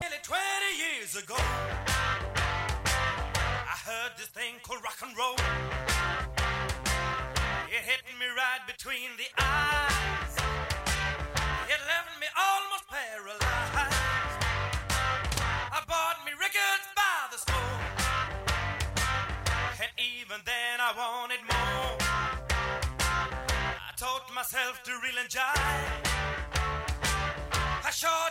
Nearly 20 years ago, I heard this thing called rock and roll. It hit me right between the eyes. It left me almost paralyzed. I bought me records by the score. And even then I wanted more. I taught myself to reel and jive. I sure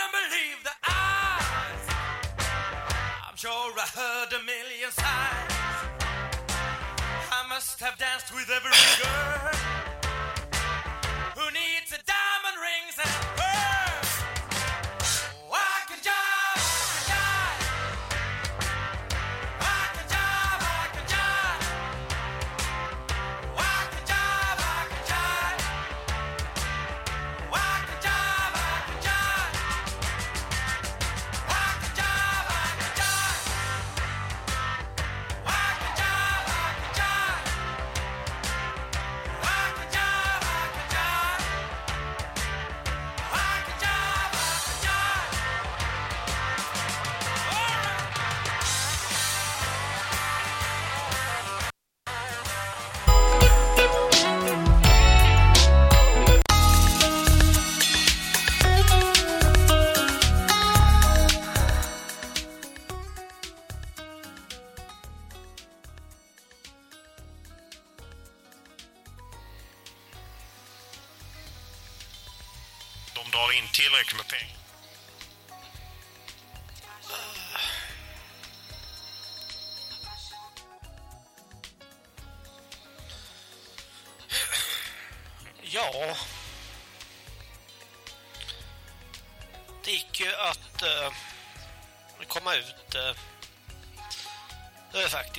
couldn't believe the eyes. I'm sure I heard a million sighs. I must have danced with every girl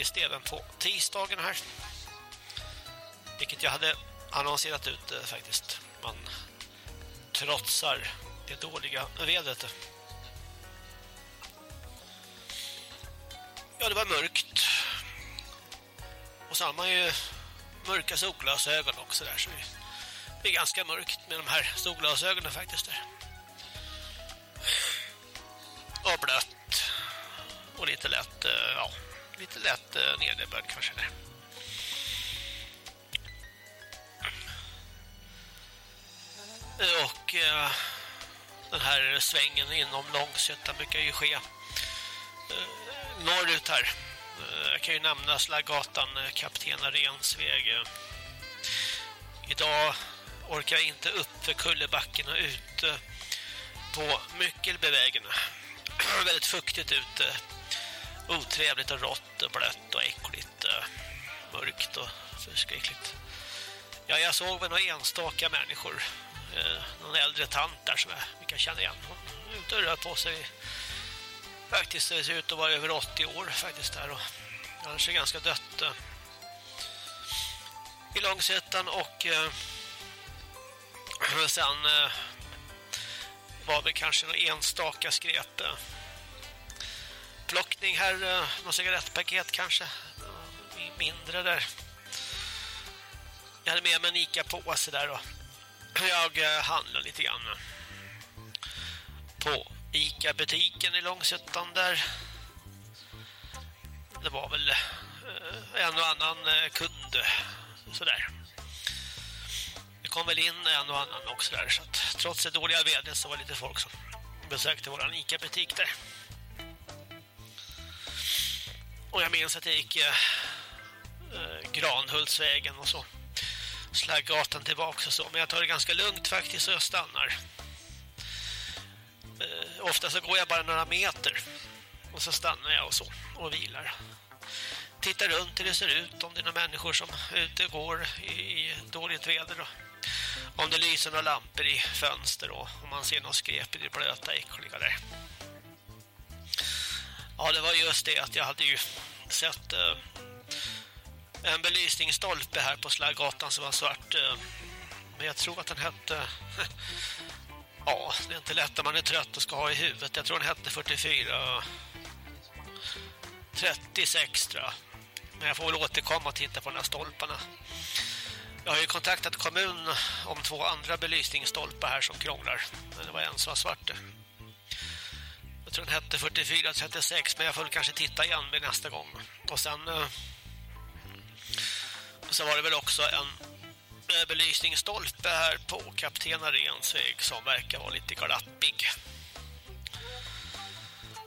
faktiskt även på tisdagen här. Vilket jag hade annonserat ut eh, faktiskt. Man trotsar det dåliga vädret. Ja, det var mörkt. Och så har man ju mörka solglasögon också där så det är ganska mörkt med de här solglasögonen faktiskt där. Och blött. Och lite lätt, eh, ja, lite lätt eh, nederbörd kanske där. Och eh, den här svängen inom Långsötan brukar ju ske eh, norrut här. Eh, jag kan ju nämna Slaggatan, eh, Kapten Arensväg. Idag orkar jag inte upp för kullerbacken och ut eh, på Myckelbevägen. Väldigt fuktigt ute. Otrevligt och rått och blött och äckligt. Och Mörkt och förskräckligt. Ja, jag såg väl några enstaka människor. Eh, någon äldre tant där som jag, vi kan känna igen. Hon är ute och rör på sig. Faktiskt det ser ut att vara över 80 år faktiskt där. Och annars är ganska dött. eh, I Långsötan och eh, sen eh, var det kanske någon enstaka skrep. Eh, Plockning här, Något någon cigarettpaket kanske. Eh, mindre där. Jag hade med mig en Ica-påse där och jag eh, handlade lite grann på Ica-butiken i Långsuttan där. Det var väl eh, en och annan kund sådär. Det kom väl in en och annan också där så att trots det dåliga vädret så var det lite folk som besökte våran Ica-butik där. Och jag minns att jag gick eh, eh Granhultsvägen och så Slaggatan tillbaka och så. Men jag tar det ganska lugnt faktiskt och jag stannar. Eh, ofta så går jag bara några meter. Och så stannar jag och så. Och vilar. Tittar runt hur det ser ut. Om det är några människor som ute går i, i dåligt väder. Då. Om det lyser några lampor i fönster då. Om man ser något skrep i det blöta äckliga där. Ja, det var just det att jag hade ju sett eh, en belysningsstolpe här på Slaggatan som var svart. Eh, men jag tror att den hette... ja, det är inte lätt när man är trött och ska ha i huvudet. Jag tror den hette 44... 36 tror jag. Men jag får väl återkomma och titta på de här stolparna. Jag har ju kontaktat kommunen om två andra belysningsstolpar här som krånglar. Men det var en som var svart. Jag tror den hette 4436 men jag får kanske titta igen med nästa gång. Och sen eh, och sen var det väl också en belysningsstolpe här på Kapten Arens väg som verkar vara lite glappig.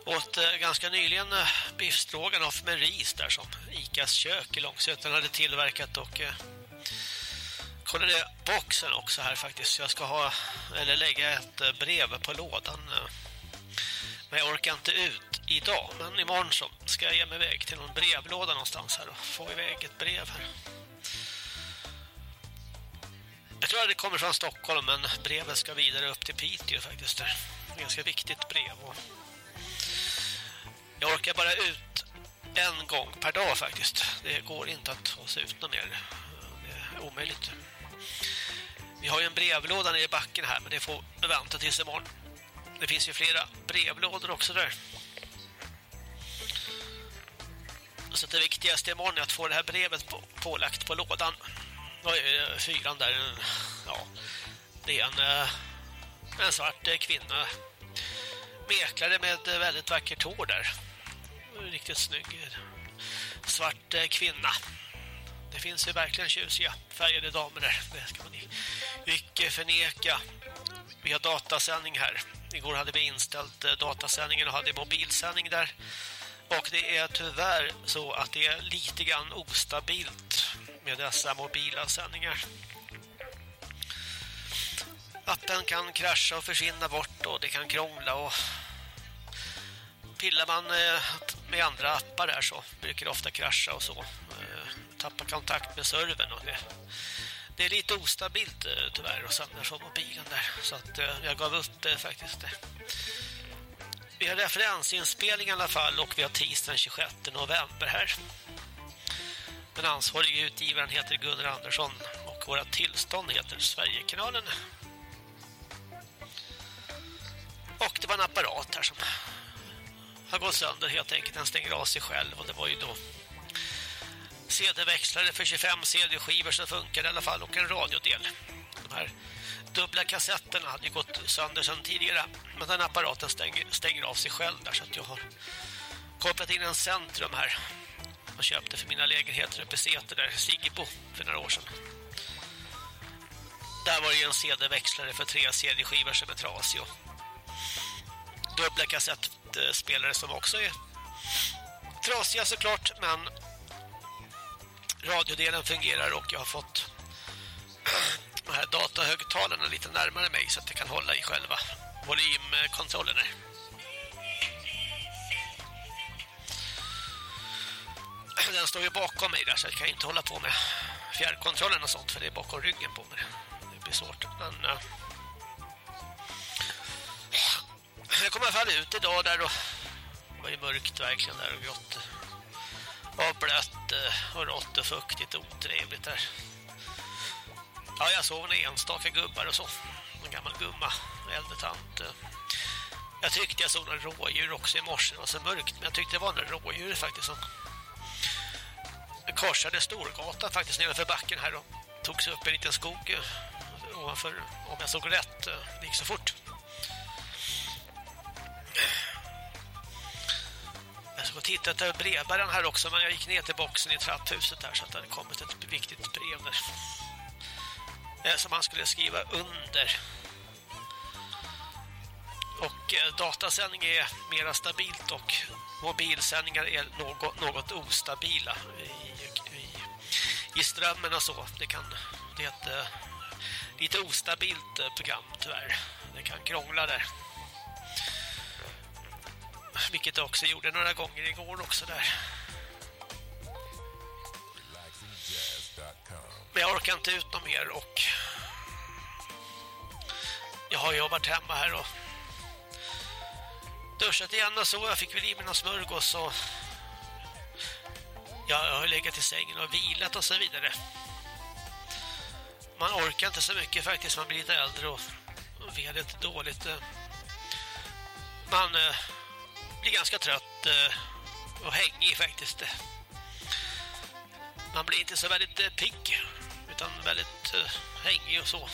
Åt eh, ganska nyligen eh, biffstroganoff med ris där som Icas kök i Långsötan hade tillverkat och kollade boxen också här faktiskt. Jag ska ha eller lägga ett brev på lådan. Men jag orkar inte ut idag. Men imorgon så ska jag ge mig iväg till någon brevlåda någonstans här och få iväg ett brev här. Jag tror att det kommer från Stockholm men brevet ska vidare upp till Piteå faktiskt. Det är ett ganska viktigt brev. Jag orkar bara ut en gång per dag faktiskt. Det går inte att ta sig ut något mer. Det är omöjligt. Vi har ju en brevlåda nere i backen här men det får vänta tills imorgon. Det finns ju flera brevlådor också där. Så det viktigaste imorgon är att få det här brevet på, pålagt på lådan. Oj, eh, fyran där. Ja, det är en, eh, en svart eh, kvinna. Meklare med väldigt vackert hår där. Riktigt snygg. Svart kvinna. Det finns ju verkligen tjusiga färgade damer där. Det ska man icke förneka. Vi har datasändning här. Igår hade vi inställt eh, datasändningen och hade mobilsändning där. Och det är tyvärr så att det är lite grann ostabilt med dessa mobila sändningar. Att den kan krascha och försvinna bort och det kan krångla och pillar man eh, med andra appar där så brukar det ofta krascha och så. Eh, tappa kontakt med servern och det, det är lite ostabilt eh, tyvärr och samlar från mobilen där så att eh, jag gav upp faktiskt. Vi har referensinspelning i alla fall och vi har tisdagen 26 november här. Den ansvarige utgivaren heter Gunnar Andersson och våra tillstånd heter Sverigekanalen. Och det var en apparat här som har gått sönder helt enkelt. Den stänger av sig själv och det var ju då CD-växlare för 25 CD-skivor som funkar i alla fall och en radiodel. De här dubbla kassetterna hade ju gått sönder sedan tidigare. Men den apparaten stänger, stänger av sig själv där så att jag har kopplat in en centrum här. Jag köpte för mina lägenheter uppe i Säter där, Sigibo, för några år sedan. Där var det en CD-växlare för tre CD-skivor som är trasig och dubbla kassettspelare som också är trasiga såklart, men radiodelen fungerar och jag har fått de här datahögtalarna lite närmare mig så att jag kan hålla i själva volymkontrollen. Den står ju bakom mig där så jag kan inte hålla på med fjärrkontrollen och sånt för det är bakom ryggen på mig. Det blir svårt. Men äh, jag kommer i alla fall ut idag där då. Det var ju mörkt verkligen där och grått. Och blött eh, och rått och fuktigt och otrevligt där. Ja, jag såg en enstaka gubbar och så. En gammal gumma, äldre tant. Jag tyckte jag såg några rådjur också i morse. Det var så mörkt, men jag tyckte det var några rådjur faktiskt som korsade Storgatan faktiskt nedanför backen här och tog sig upp en liten skog eh, ovanför, om jag såg rätt. Eh, det gick så fort. Jag ska titta efter brevbäraren här också, men jag gick ner till boxen i trapphuset där så att det hade kommit ett viktigt brev där eh, som han skulle skriva under. Och eh, datasändning är mera stabilt och mobilsändningar är något, något ostabila i, i, i strömmen och så. Det kan det är ett eh, lite ostabilt program tyvärr. Det kan krångla där. Vilket jag också gjorde några gånger igår också där. Men jag orkar inte ut något mer och jag har jobbat hemma här och duschat igen och så. Jag fick väl i mig någon smörgås och jag har legat i sängen och vilat och så vidare. Man orkar inte så mycket faktiskt. Man blir lite äldre och vädret dåligt. Man eh, blir ganska trött eh, och hängig faktiskt. Man blir inte så väldigt eh, pigg utan väldigt eh, hängig och så.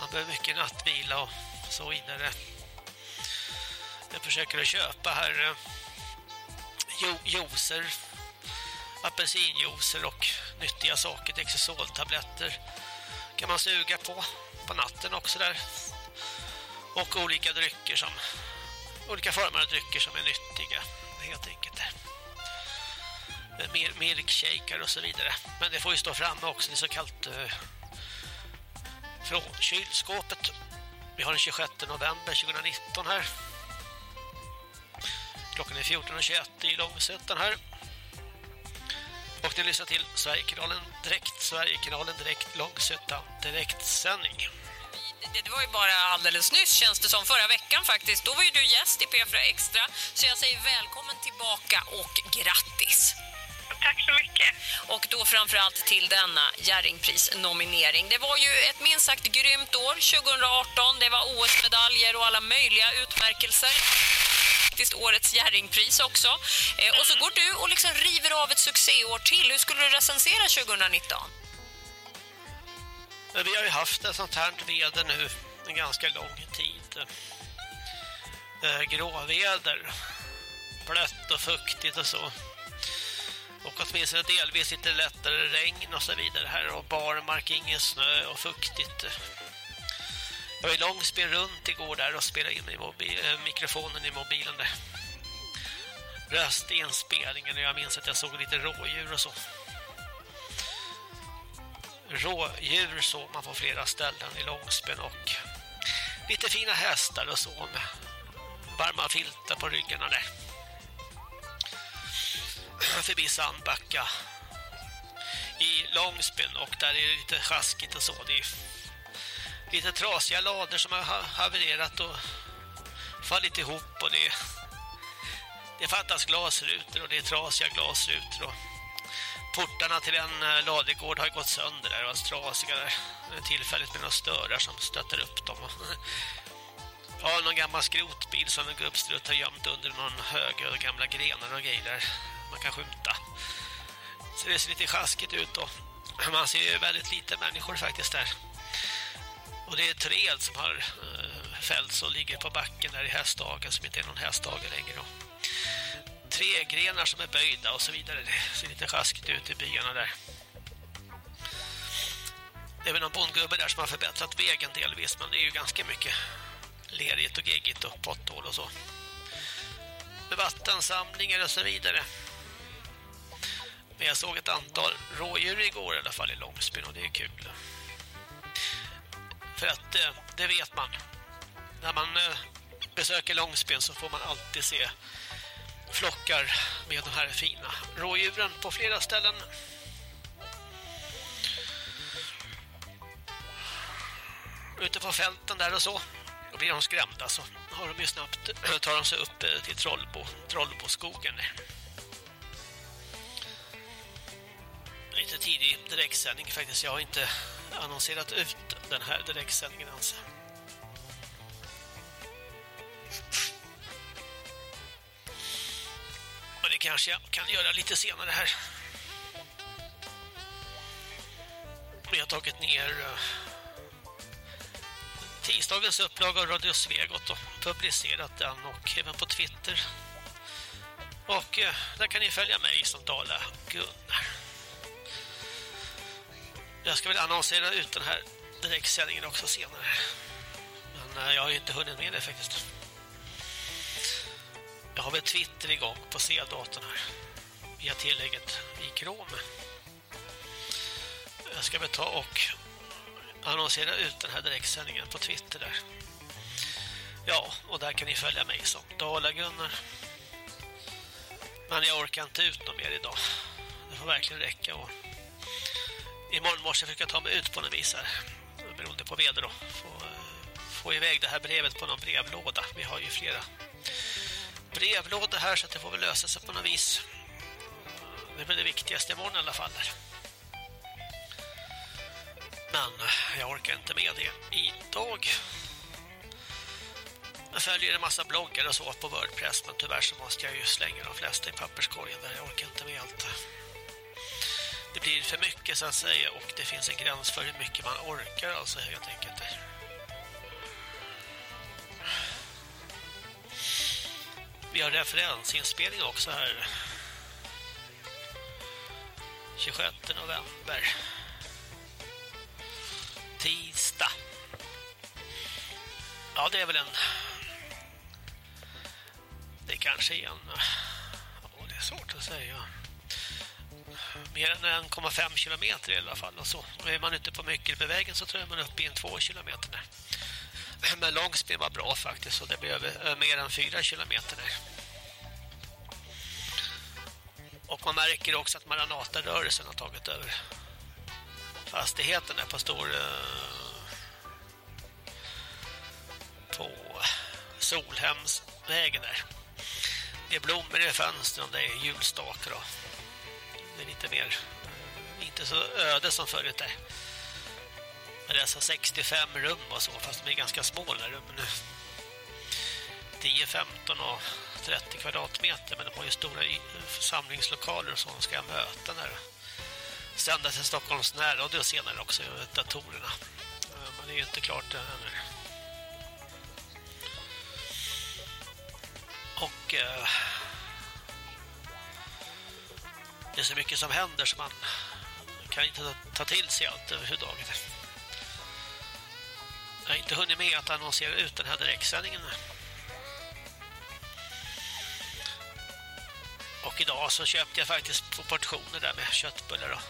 Man behöver mycket nattvila och så vidare. Jag försöker att köpa här eh, jo juicer, apelsinjuicer och nyttiga saker, Dexasoltabletter kan man suga på på natten också där. Och olika drycker som olika former av drycker som är nyttiga helt enkelt. Eh, milkshaker och så vidare. Men det får ju stå framme också, det är så kallt uh, från kylskåpet. Vi har den 26 november 2019 här. Klockan är 14.21 i Långsötan här. Och ni lyssnar till Sverigekanalen direkt, Sverigekanalen direkt, Långsötan direktsändning. Det var ju bara alldeles nyss känns det som förra veckan faktiskt. Då var ju du gäst i P4 Extra. Så jag säger välkommen tillbaka och grattis. Tack så mycket. Och då framförallt till denna Jerringpris-nominering. Det var ju ett minst sagt grymt år 2018. Det var OS-medaljer och alla möjliga utmärkelser faktiskt årets Jerringpris också. Eh, och så går du och liksom river av ett succéår till. Hur skulle du recensera 2019? Vi har ju haft ett sånt här väder nu en ganska lång tid. Eh, gråväder, blött och fuktigt och så. Och åtminstone delvis lite lättare regn och så vidare här och barmark, ingen snö och fuktigt. Jag var i långspel runt igår där och spelade in i eh, mikrofonen i mobilen där. Röstinspelningen och jag minns att jag såg lite rådjur och så. Rådjur så, man får flera ställen i Långsben och lite fina hästar och så med varma filtar på ryggarna där. Förbi Sandbacka i Långsben och där är det lite sjaskigt och så. Det är lite trasiga lader som har havererat och fallit ihop och det, det fattas glasrutor och det är trasiga glasrutor och portarna till en eh, ladegård har gått sönder där och var trasiga där. Tillfälligt med några störar som stöttar upp dem. Ja, någon gammal skrotbil som en gubbstrutt har gömt under någon hög och gamla grenar och grejer där man kan skjuta. Så det ser lite sjaskigt ut då. Man ser ju väldigt lite människor faktiskt där. Och det är träd som har eh, fällts och ligger på backen där i hästdagen som inte är någon hästdagen längre. Då. Trägrenar som är böjda och så vidare. Det ser lite sjaskigt ut i byarna där. Det är väl någon bondgubbe där som har förbättrat vägen delvis men det är ju ganska mycket lerigt och geggigt och potthål och så. Med vattensamlingar och så vidare. Men jag såg ett antal rådjur igår i alla fall i Långsbyn och det är kul. För att eh, det vet man. När man eh, besöker Långsbyn så får man alltid se flockar med de här fina rådjuren på flera ställen. Ute på fälten där och så. Då blir de skrämda så har de ju snabbt tar de sig upp eh, till Trollbo, Trollboskogen. Lite tidig direktsändning faktiskt. Jag har inte annonserat ut den här direktsändningen alltså. Kanske jag kan göra lite senare här. Vi har tagit ner eh, tisdagens upplag av Radio Svegot och publicerat den och även på Twitter. Och eh, där kan ni följa mig som Dala Gunnar. Jag ska väl annonsera ut den här direktsändningen också senare. Men eh, jag har ju inte hunnit med det faktiskt. Har vi Twitter igång på C-datorn här. Via tillägget i Chrome. Jag ska väl ta och annonsera ut den här direktsändningen på Twitter där. Ja, och där kan ni följa mig som Dalagunnar. Men jag orkar inte ut något mer idag. Det får verkligen räcka och imorgon morse försöka ta mig ut på något vis här. Beroende på väder då. Få, få iväg det här brevet på någon brevlåda. Vi har ju flera Brevlåda här så att det får väl lösa sig på något vis. Det är väl det viktigaste imorgon i alla fall. Där. Men jag orkar inte med det idag. Jag följer en massa bloggar och så på Wordpress men tyvärr så måste jag ju slänga de flesta i papperskorgen där. Jag orkar inte med allt. Det blir för mycket så att säga och det finns en gräns för hur mycket man orkar alltså helt enkelt. Vi har referensinspelning också här. 26 november. Tisdag. Ja, det är väl en... Det kanske är en... Oh, det är svårt att säga. Mer än 1,5 kilometer i alla fall. Och så. Och är man ute på Myckelbevägen så tror jag man är uppe i en 2 kilometer. Men Långsby var bra faktiskt. Och det blev eh, mer än 4 kilometer där. Och man märker också att Maranata-rörelsen har tagit över fastigheten där på stor eh, på Solhemsvägen där. Det är blommor i fönstren och det är julstakar och det är lite mer inte så öde som förut där dessa 65 rum och så fast de är ganska små där rummen nu. 10, 15 och 30 kvadratmeter men de har ju stora samlingslokaler och så de ska jag möta där. Sända till Stockholms närradio senare också datorerna. Men det är ju inte klart ännu. Och eh, det är så mycket som händer så man kan inte ta till sig allt överhuvudtaget. Jag har inte hunnit med att annonsera ut den här direktsändningen. Och idag så köpte jag faktiskt på portioner där med köttbullar och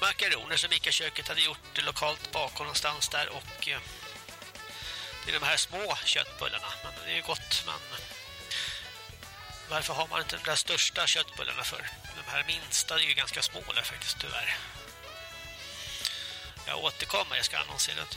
makaroner som Ica-köket hade gjort lokalt bakom någonstans där och eh, det är de här små köttbullarna men det är ju gott men varför har man inte de där största köttbullarna för? De här minsta är ju ganska små där faktiskt tyvärr. Jag återkommer, jag ska annonsera ut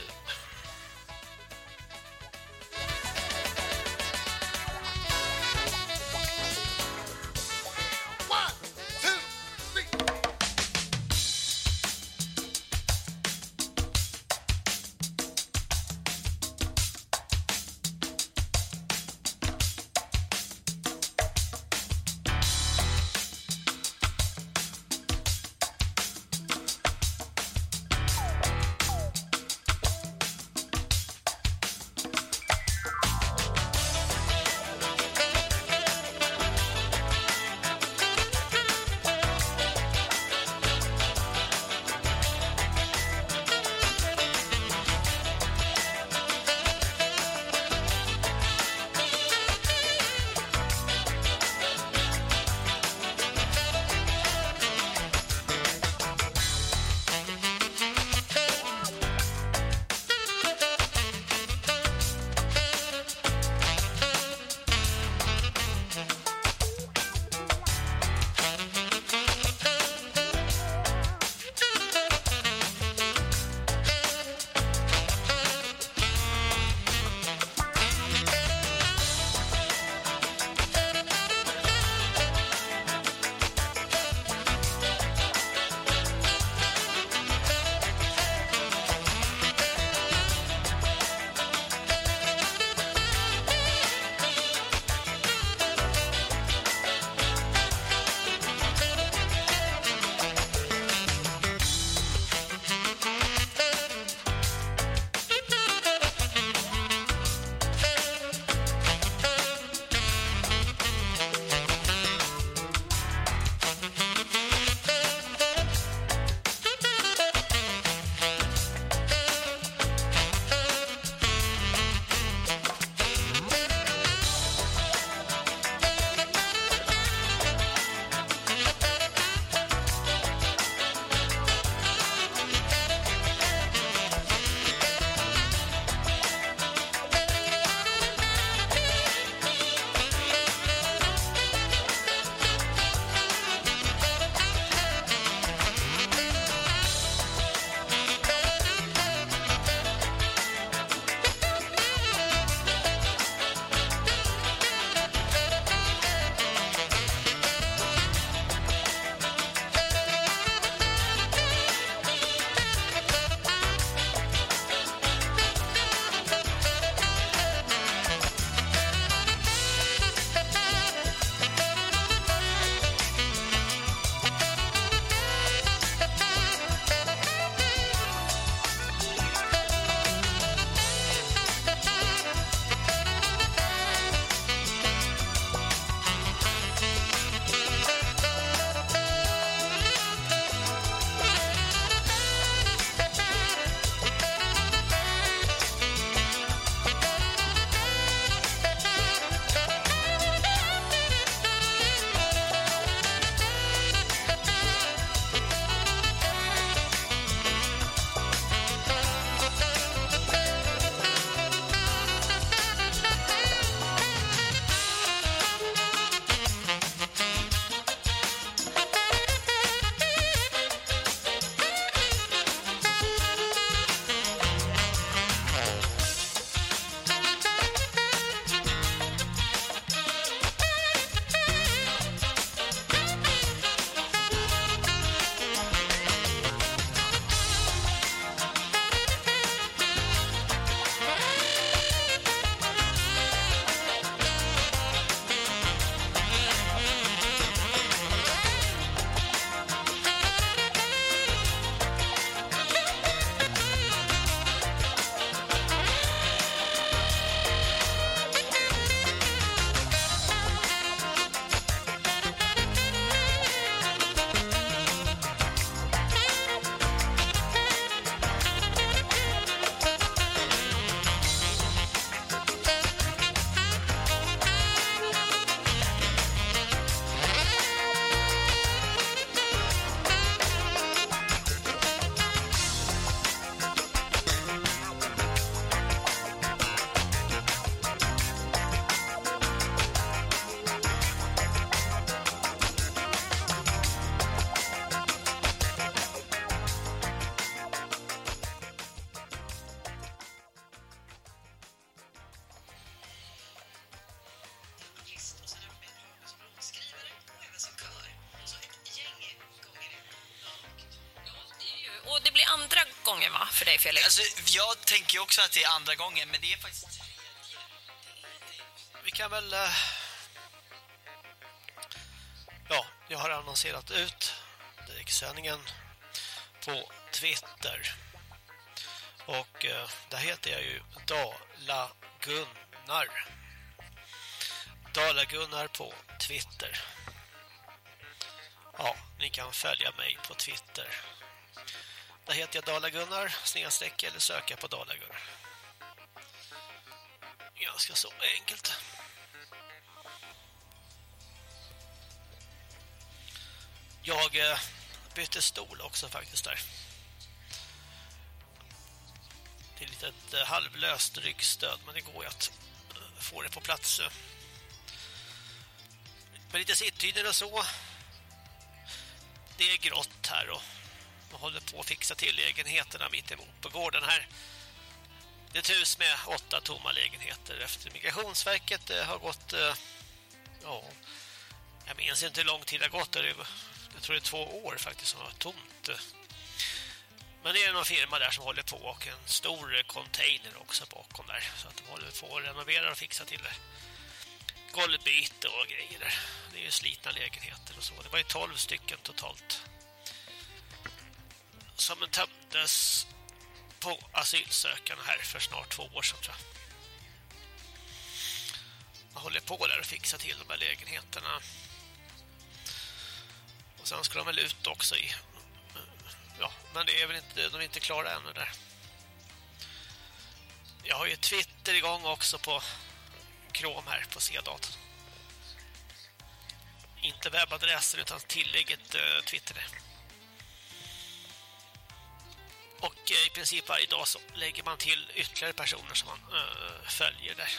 jag tänker också att det är andra gången, men det är faktiskt... Vi kan väl... Eh, ja, jag har annonserat ut direktsändningen på Twitter. Och eh, där heter jag ju Dala Gunnar. Dala Gunnar på Twitter. Ja, ni kan följa mig på Twitter. Där heter jag Dalagunnar, snedstreck eller söka på Dalagunnar. Ganska så enkelt. Jag eh, bytte stol också faktiskt där. Det är lite ett eh, halvlöst ryggstöd men det går ju att eh, få det på plats. Med lite sittdyner och så. Det är grått här och man håller på att fixa till lägenheterna mitt emot på gården här. Det är ett hus med åtta tomma lägenheter efter Migrationsverket det har gått eh, ja, jag minns inte hur lång tid det har gått. Jag tror det är två år faktiskt som har tomt. Men det är någon firma där som håller på och en stor container också bakom där. Så att de håller på att renovera och fixa till det. Golvbyte och grejer där. Det är ju slitna lägenheter och så. Det var ju 12 stycken totalt. Som tömdes på asylsökande här för snart två år sedan tror jag. Man håller på där och fixar till de här lägenheterna. Och sen ska de väl ut också i... Ja, men det är väl inte, de är inte klara ännu där. Jag har ju Twitter igång också på Chrome här på C-datorn. Inte webbadressen utan tillägget uh, Twitter. Och eh, i princip varje dag så lägger man till ytterligare personer som man uh, följer där.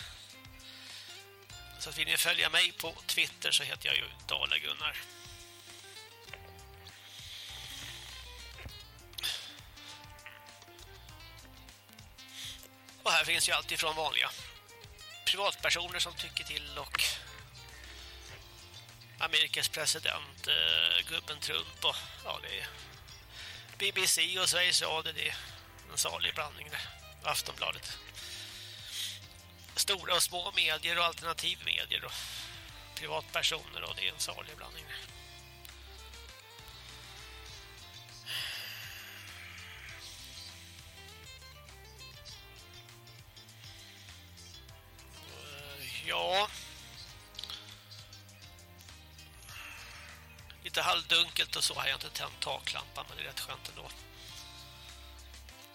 Så vill ni följa mig på Twitter så heter jag ju Dala Gunnar. Och här finns ju allt ifrån vanliga privatpersoner som tycker till och Amerikas president, eh, gubben Trump och ja, det är BBC och Sveriges Radio, det är en salig blandning där. Aftonbladet. Stora och små medier och alternativmedier och privatpersoner och det är en salig blandning där. Ja. Lite halvdunkelt och så har jag inte tänt taklampan men det är rätt skönt ändå.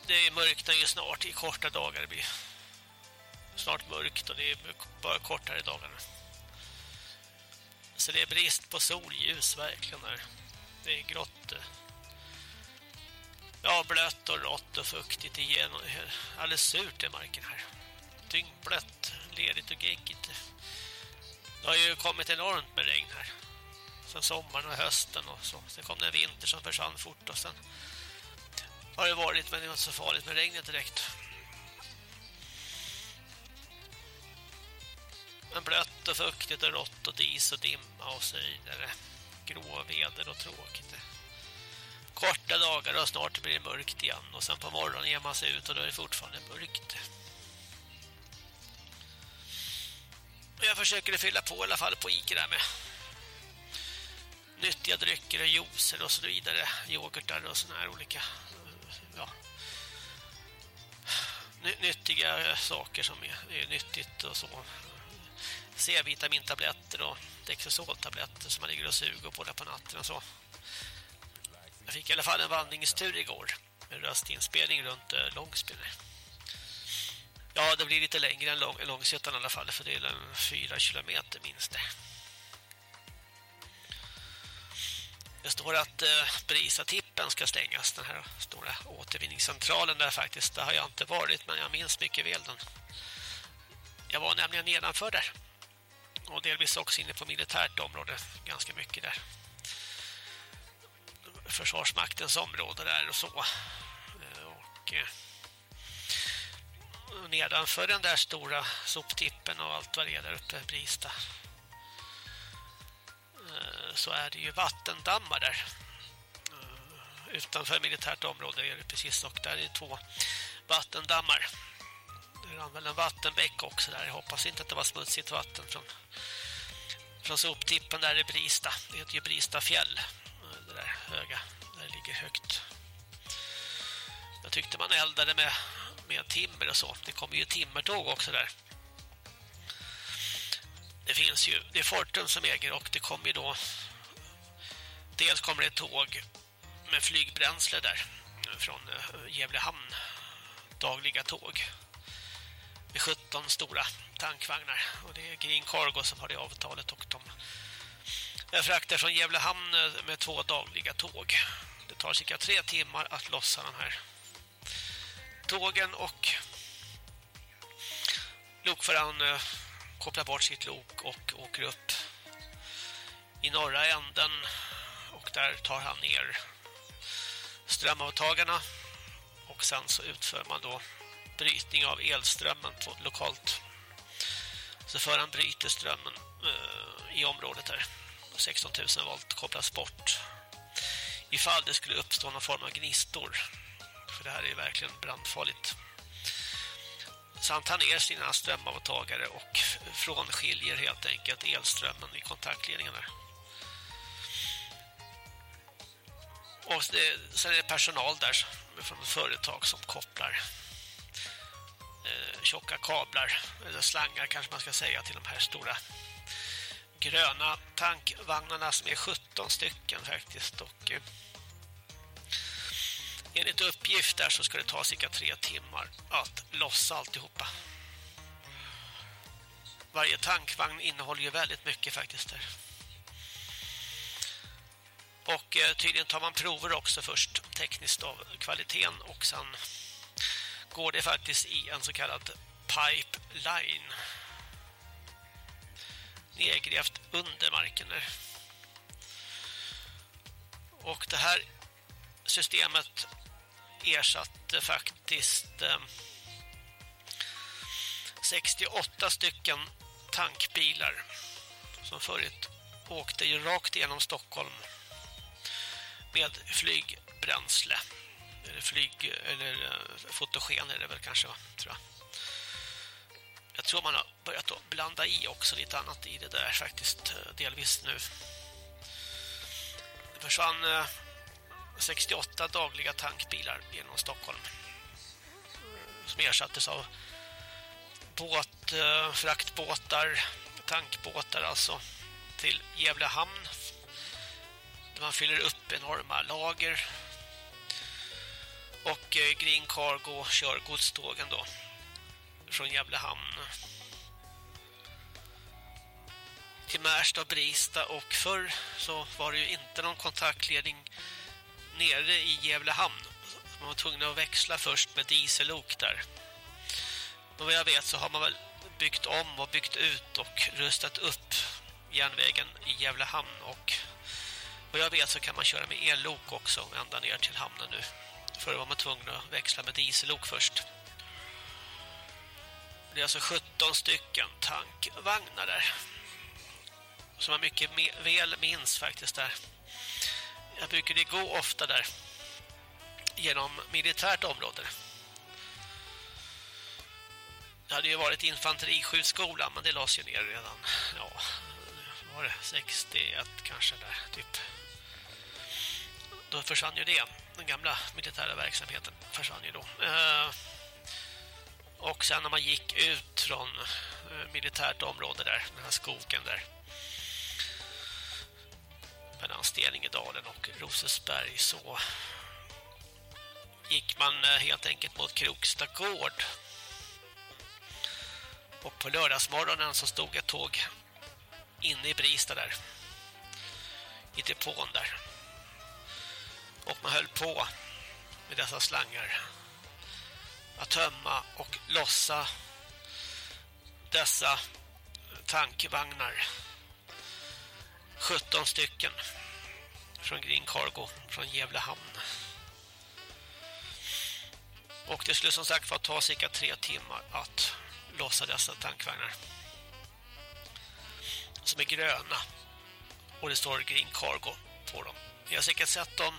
Det är mörkt ju snart i korta dagar det blir snart mörkt och det är bara kortare dagar Så det är brist på solljus verkligen där. Det är grått. Eh, ja, blött och rått och fuktigt igenom. Alldeles surt är marken här. Dyngblött ledigt och geggigt. Det har ju kommit enormt med regn här. Sen sommaren och hösten och så. Sen kom det en vinter som försvann fort och sen har det varit, men det var inte så farligt med regnet direkt. Men blött och fuktigt och rått och dis och dimma och så vidare. Gråveder och tråkigt. Korta dagar och snart blir det mörkt igen och sen på morgonen ger man sig ut och då är det fortfarande mörkt. Jag försöker fylla på i alla fall på Ica där med nyttiga drycker och juicer och så vidare. Yoghurtar och såna här olika ja, nyttiga saker som är, är nyttigt och så. C-vitamintabletter och Dexosoltabletter som man ligger och suger på där på natten och så. Jag fick i alla fall en vandringstur igår med röstinspelning runt äh, Ja, det blir lite längre än lång, Långsjötan i alla fall för det är en fyra kilometer minst det. Det står att eh, Brisa-tippen ska stängas, den här stora återvinningscentralen där faktiskt. Det har jag inte varit, men jag minns mycket väl den. Jag var nämligen nedanför där. Och delvis också inne på militärt område, ganska mycket där. Försvarsmaktens område där och så. Eh, och... Eh, nedanför den där stora soptippen och allt vad det är där uppe Brista så är det ju vattendammar där. Eh, utanför militärt område är det precis och där är två vattendammar. Det rann väl en vattenbäck också där. Jag hoppas inte att det var smutsigt vatten från, från soptippen där i Brista. Det heter ju Brista fjäll. Eh, det där höga, där ligger högt. Jag tyckte man eldade med, med timmer och så. Det kommer ju timmertåg också där. Det finns ju, det är Fortum som äger och det kommer ju då dels kommer det ett tåg med flygbränsle där från eh, Gävlehamn dagliga tåg. Med 17 stora tankvagnar. Och det är Green Cargo som har det avtalet och de fraktar från Gävlehamn eh, med två dagliga tåg. Det tar cirka tre timmar att lossa de här tågen och lokföraren eh, kopplar bort sitt lok och åker upp i norra änden där tar han ner strömavtagarna och sen så utför man då brytning av elströmmen på, lokalt. Så för han bryter strömmen eh, i området där. 16 000 volt kopplas bort. Ifall det skulle uppstå någon form av gnistor. För det här är verkligen brandfarligt. Så han tar ner sina strömavtagare och frånskiljer helt enkelt elströmmen i kontaktledningarna. Och det, sen är det personal där från företag som kopplar eh, tjocka kablar, eller slangar kanske man ska säga, till de här stora gröna tankvagnarna som är 17 stycken faktiskt. Och eh, enligt uppgift där så ska det ta cirka tre timmar att lossa alltihopa. Varje tankvagn innehåller ju väldigt mycket faktiskt där. Och eh, tydligen tar man prover också först tekniskt av kvaliteten och sen går det faktiskt i en så kallad pipeline. Nedgrävt under marken där. Och det här systemet ersatte faktiskt eh, 68 stycken tankbilar som förut åkte ju rakt igenom Stockholm med flygbränsle eller flyg eller eh, fotogen är det väl kanske tror jag. Jag tror man har börjat att blanda i också lite annat i det där faktiskt eh, delvis nu. Det försvann eh, 68 dagliga tankbilar genom Stockholm som ersattes av båt, fraktbåtar, tankbåtar alltså till Gävle hamn man fyller upp enorma lager och eh, Green Cargo kör godstågen då från Gävlehamn till Märsta och Brista och förr så var det ju inte någon kontaktledning nere i Gävlehamn. Man var tvungen att växla först med diesellok där. Men vad jag vet så har man väl byggt om och byggt ut och rustat upp järnvägen i Gävlehamn och vad jag vet så kan man köra med ellok också ända ner till hamnen nu. Förr var man tvungen att växla med diesellok först. Det är alltså 17 stycken tankvagnar där. Som jag mycket väl minns faktiskt där. Jag brukade gå ofta där. Genom militärt område. Det hade ju varit infanteriskjutskolan men det lades ju ner redan. Ja, var det 61 kanske där typ. Då försvann ju det den gamla militära verksamheten försvann ju då. Eh, och sen när man gick ut från eh, militärt område där, den här skogen där mellan Steningedalen och Rosesberg så gick man eh, helt enkelt mot Kroksta gård. Och på lördagsmorgonen så stod ett tåg inne i Brista där. I depån där. Och man höll på med dessa slangar att tömma och lossa dessa tankvagnar 17 stycken från Green Cargo från Gävlehamn. Och det skulle som sagt få ta cirka tre timmar att lossa dessa tankvagnar. Som är gröna. Och det står Green Cargo på dem. Ni har säkert sett dem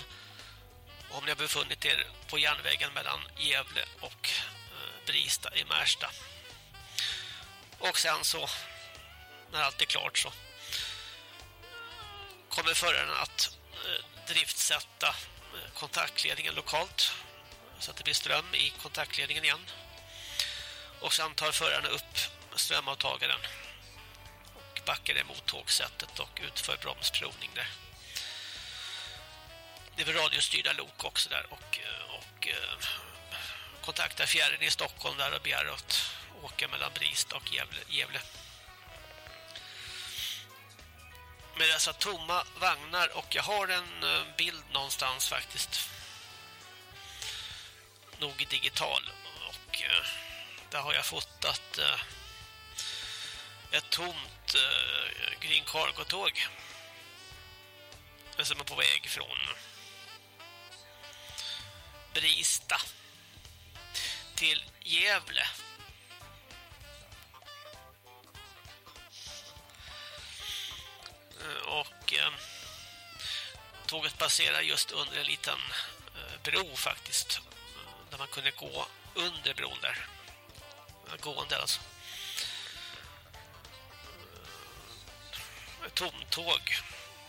om ni har befunnit er på järnvägen mellan Gävle och eh, Brista i Märsta. Och sen så, när allt är klart så kommer föraren att eh, driftsätta eh, kontaktledningen lokalt så att det blir ström i kontaktledningen igen. Och sen tar föraren upp strömavtagaren backar emot tågsättet och utför bromsprovning där. Det är väl radiostyrda lok också där och, eh, och eh, kontaktar fjärren i Stockholm där och begär att åka mellan Brist och Gävle. Gävle. Med dessa tomma vagnar och jag har en eh, bild någonstans faktiskt. Nog digital och där har jag fotat ett tomt Eh, Green Cargo-tåg som är på väg från Brista till Gävle. Eh, och eh, tåget passerar just under en liten eh, bro faktiskt. Eh, där man kunde gå under bron där. Gående alltså. Tomtåg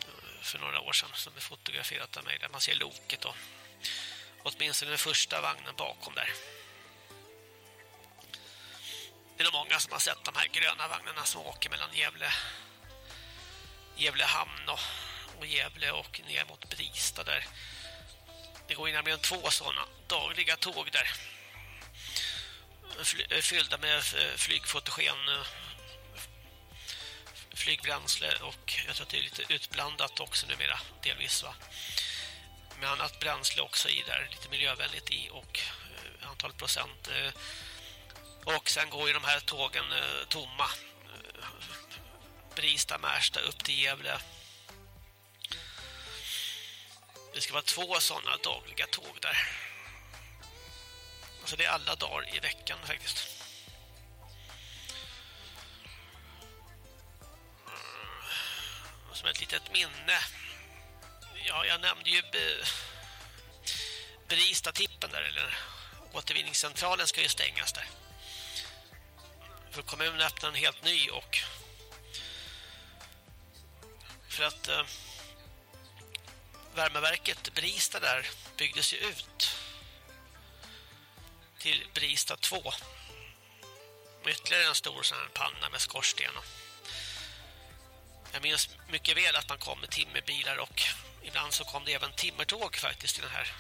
eh, för några år sedan som är fotograferat av mig där man ser loket och åtminstone den första vagnen bakom där. Det är nog många som har sett de här gröna vagnarna som åker mellan Gävle Gävle hamn och, och Gävle och ner mot Brista där. Det går nämligen två sådana dagliga tåg där. Fyllda med flygfotogen eh, flygbränsle och jag tror att det är lite utblandat också numera delvis va. Med annat bränsle också i där, lite miljövänligt i och eh, antal procent. Eh, och sen går ju de här tågen eh, tomma. Eh, Brista, Märsta upp till Gävle. Det ska vara två sådana dagliga tåg där. Alltså det är alla dagar i veckan faktiskt. Som ett litet minne. Ja, jag nämnde ju eh, Brista-tippen där, eller återvinningscentralen ska ju stängas där. För kommunen öppnar en helt ny och för att eh, värmeverket Brista där byggdes ju ut till Brista 2 med ytterligare en stor sån här panna med skorsten och jag minns mycket väl att man kom med timmerbilar och ibland så kom det även timmertåg faktiskt i den här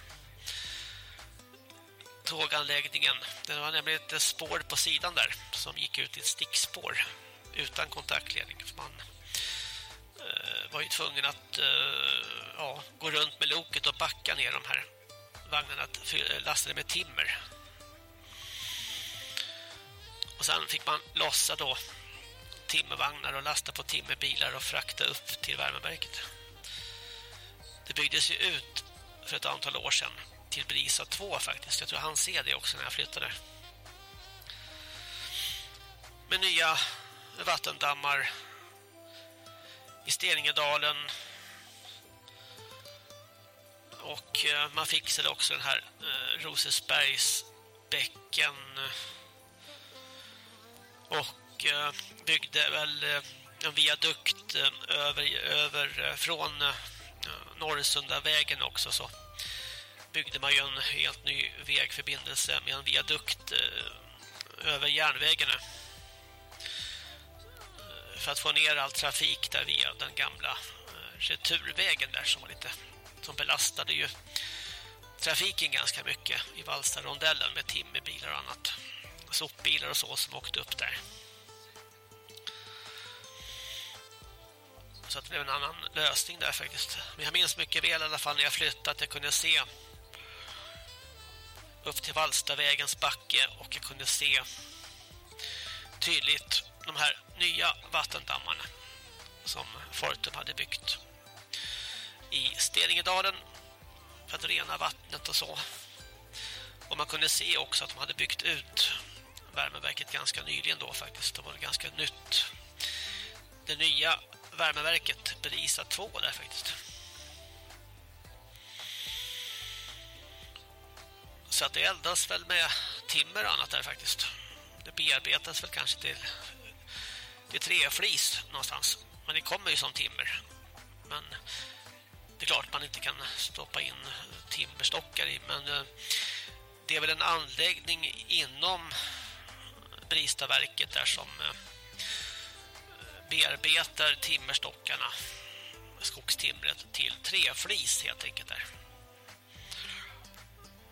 tåganläggningen. Det var nämligen ett spår på sidan där som gick ut i ett stickspår utan kontaktledning. Man eh, var ju tvungen att eh, ja, gå runt med loket och backa ner de här vagnarna lastade med timmer. Och sen fick man lossa då timmervagnar och lasta på timmerbilar och frakta upp till värmeverket. Det byggdes ju ut för ett antal år sedan till Brisa 2 faktiskt. Jag tror han ser det också när jag flyttade. Med nya vattendammar i Steningedalen och eh, man fixade också den här eh, Rosesbergsbäcken och och eh, byggde väl eh, en viadukt eh, över, över från Norrsunda vägen också så byggde man ju en helt ny vägförbindelse med en viadukt över järnvägen för att få ner all trafik där via den gamla returvägen där som var lite som belastade ju trafiken ganska mycket i Valstarondellen med timmerbilar och annat sopbilar och så som åkte upp där. Så att det blev en annan lösning där faktiskt. Men jag minns mycket väl i alla fall när jag flyttade att jag kunde se upp till Valstavägens backe och jag kunde se tydligt de här nya vattendammarna som Fortum hade byggt i Steningedalen för att rena vattnet och så. Och man kunde se också att de hade byggt ut värmeverket ganska nyligen då faktiskt. Det var ganska nytt. Det nya värmeverket Brisa 2 där faktiskt. Så att det eldas väl med timmer och annat där faktiskt. Det bearbetas väl kanske till, till träflis någonstans. Men det kommer ju som timmer. Men det är klart man inte kan stoppa in timmerstockar i. Men eh, det är väl en anläggning inom Bristaverket där som eh, bearbetar timmerstockarna skogstimret till träflis helt enkelt där.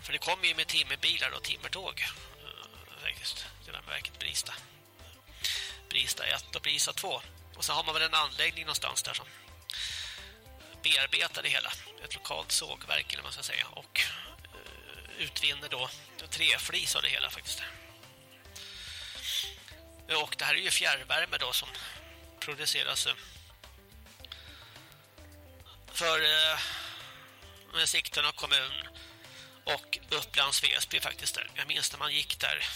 För det kommer ju med timmerbilar och timmertåg eh, faktiskt till verket Brista. Brista 1 och Brista 2. Och så har man väl en anläggning någonstans där som bearbetar det hela. Ett lokalt sågverk eller vad man ska säga. Och eh, utvinner då träflis av det hela faktiskt. Och det här är ju fjärrvärme då som produceras eh, för eh, uh, Sigtuna kommun och Upplands Väsby faktiskt där. Jag minns när man gick där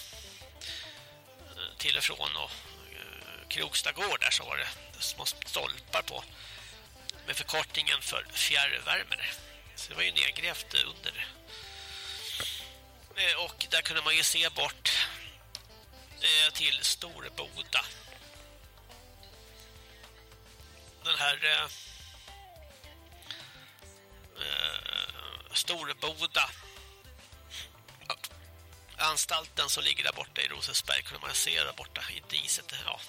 eh, till och från och Krokstad gård där så var det små stolpar på med förkortningen för fjärrvärme. Så det var ju nedgrävt under. Och där kunde man ju se bort till Storboda. Den här eh, eh Storboda anstalten som ligger där borta i Rosensberg kunde man se där borta i diset. Ja,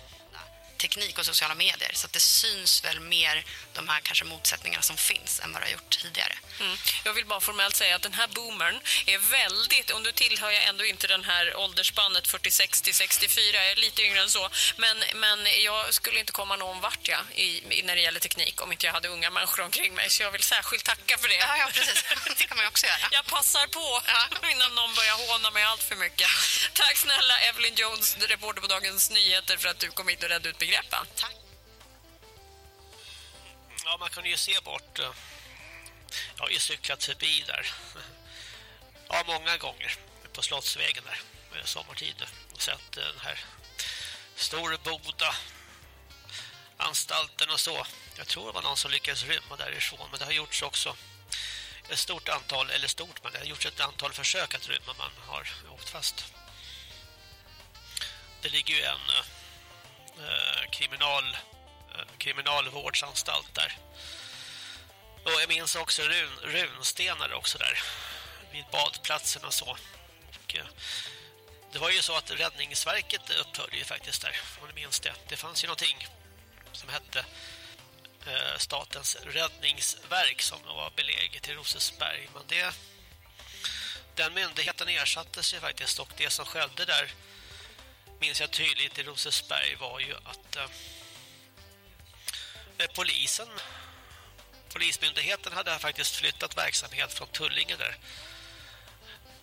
teknik och sociala medier så det syns väl mer de här kanske motsättningarna som finns än vad det har gjort tidigare. Mm. Jag vill bara formellt säga att den här boomern är väldigt, och nu tillhör jag ändå inte den här åldersspannet 46 till 64, jag är lite yngre än så, men, men jag skulle inte komma någon vart ja, i, i, när det gäller teknik om inte jag hade unga människor omkring mig, så jag vill särskilt tacka för det. Ja, ja precis. Det kan man också göra. Jag passar på ja. innan någon börjar håna mig allt för mycket. Tack snälla Evelyn Jones, reporter på Dagens Nyheter, för att du kom hit och räddade ut begrepp begreppen. Tack. Ja, man kan ju se bort. Eh, jag har ju cyklat förbi där. Ja, många gånger på Slottsvägen där sommartid och sett den här Storboda anstalten och så. Jag tror det var någon som lyckades rymma därifrån men det har gjorts också ett stort antal, eller stort men det har gjorts ett antal försök att rymma man har åkt fast. Det ligger ju en eh, Eh, Eh, kriminal, eh, kriminalvårdsanstalt där. Och jag minns också run, runstenar också där vid badplatsen och så. Och, eh, det var ju så att räddningsverket upphörde ju faktiskt där, om ni minns det. Det fanns ju någonting som hette eh, Statens räddningsverk som var beläget i Rosesberg. Men det, den myndigheten ersattes ju faktiskt och det som skedde där minns jag tydligt i Rosesberg var ju att eh, polisen. Polismyndigheten hade faktiskt flyttat verksamhet från Tullinge där.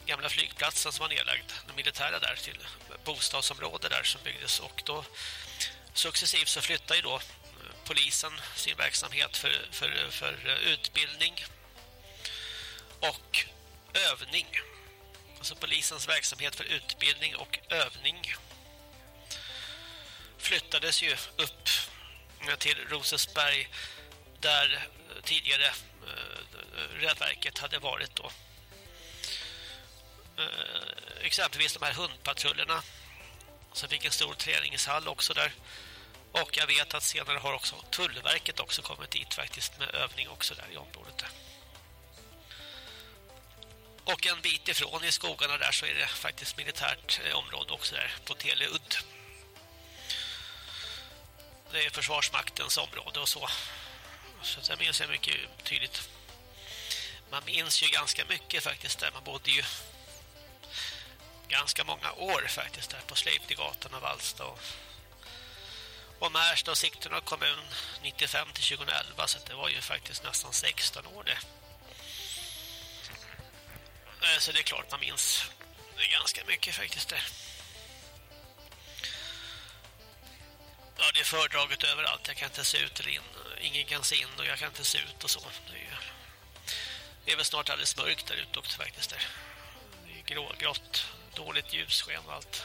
Gamla flygplatsen som var nedlagd, den militära där till bostadsområde där som byggdes. Och då successivt så flyttade ju då eh, polisen sin verksamhet för, för, för utbildning och övning. Alltså polisens verksamhet för utbildning och övning flyttades ju upp till Rosesberg där eh, tidigare eh, Räddverket hade varit då. Eh, exempelvis de här hundpatrullerna som fick en stor träningshall också där. Och jag vet att senare har också Tullverket också kommit dit faktiskt med övning också där i området. Och en bit ifrån i skogarna där så är det faktiskt militärt eh, område också där på Teleudd det är försvarsmaktens område och så. Så det minns jag mycket tydligt. Man minns ju ganska mycket faktiskt där. Man bodde ju ganska många år faktiskt där på Sleipnegatan och Valsta och, och Märsta och Sigtuna kommun 95 till 2011 så det var ju faktiskt nästan 16 år det. Eh, så det är klart man minns ganska mycket faktiskt där. Ja, det är fördraget överallt. Jag kan inte se ut eller in. Ingen kan se in och jag kan inte se ut och så. Det är, det är väl snart alldeles mörkt där ute också faktiskt. Där. Det är grå, grått, dåligt ljussken och allt.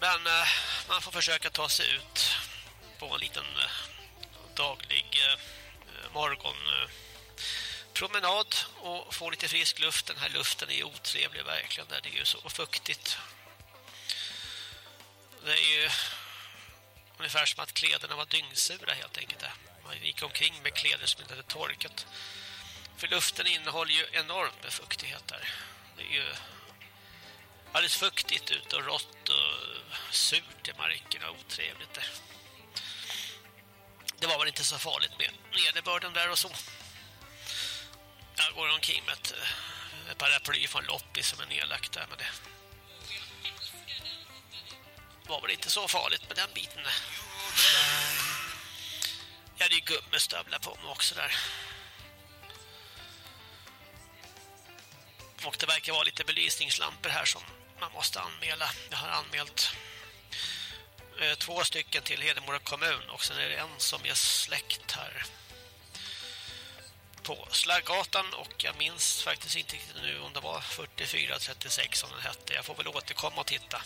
Men eh, man får försöka ta sig ut på en liten eh, daglig eh, morgon eh, promenad och få lite frisk luft. Den här luften är otrevlig verkligen. Det är ju så fuktigt. Det är ju ungefär som att kläderna var dyngsura helt enkelt. Man gick omkring med kläder som inte hade torkat. För luften innehåller ju enormt med fuktighet där. Det är ju alldeles fuktigt ute och rått och surt i marken och otrevligt där. Det var väl inte så farligt med nederbörden där och så. Jag går omkring med ett, ett paraply från loppis som är nedlagt där med det var väl inte så farligt med den biten. Jag hade ju gummistövlar på mig också där. Och det verkar vara lite belysningslampor här som man måste anmäla. Jag har anmält eh, två stycken till Hedemora kommun och sen är det en som är släkt här på Slaggatan och jag minns faktiskt inte nu om det var 4436 som den hette. Jag får väl återkomma och titta.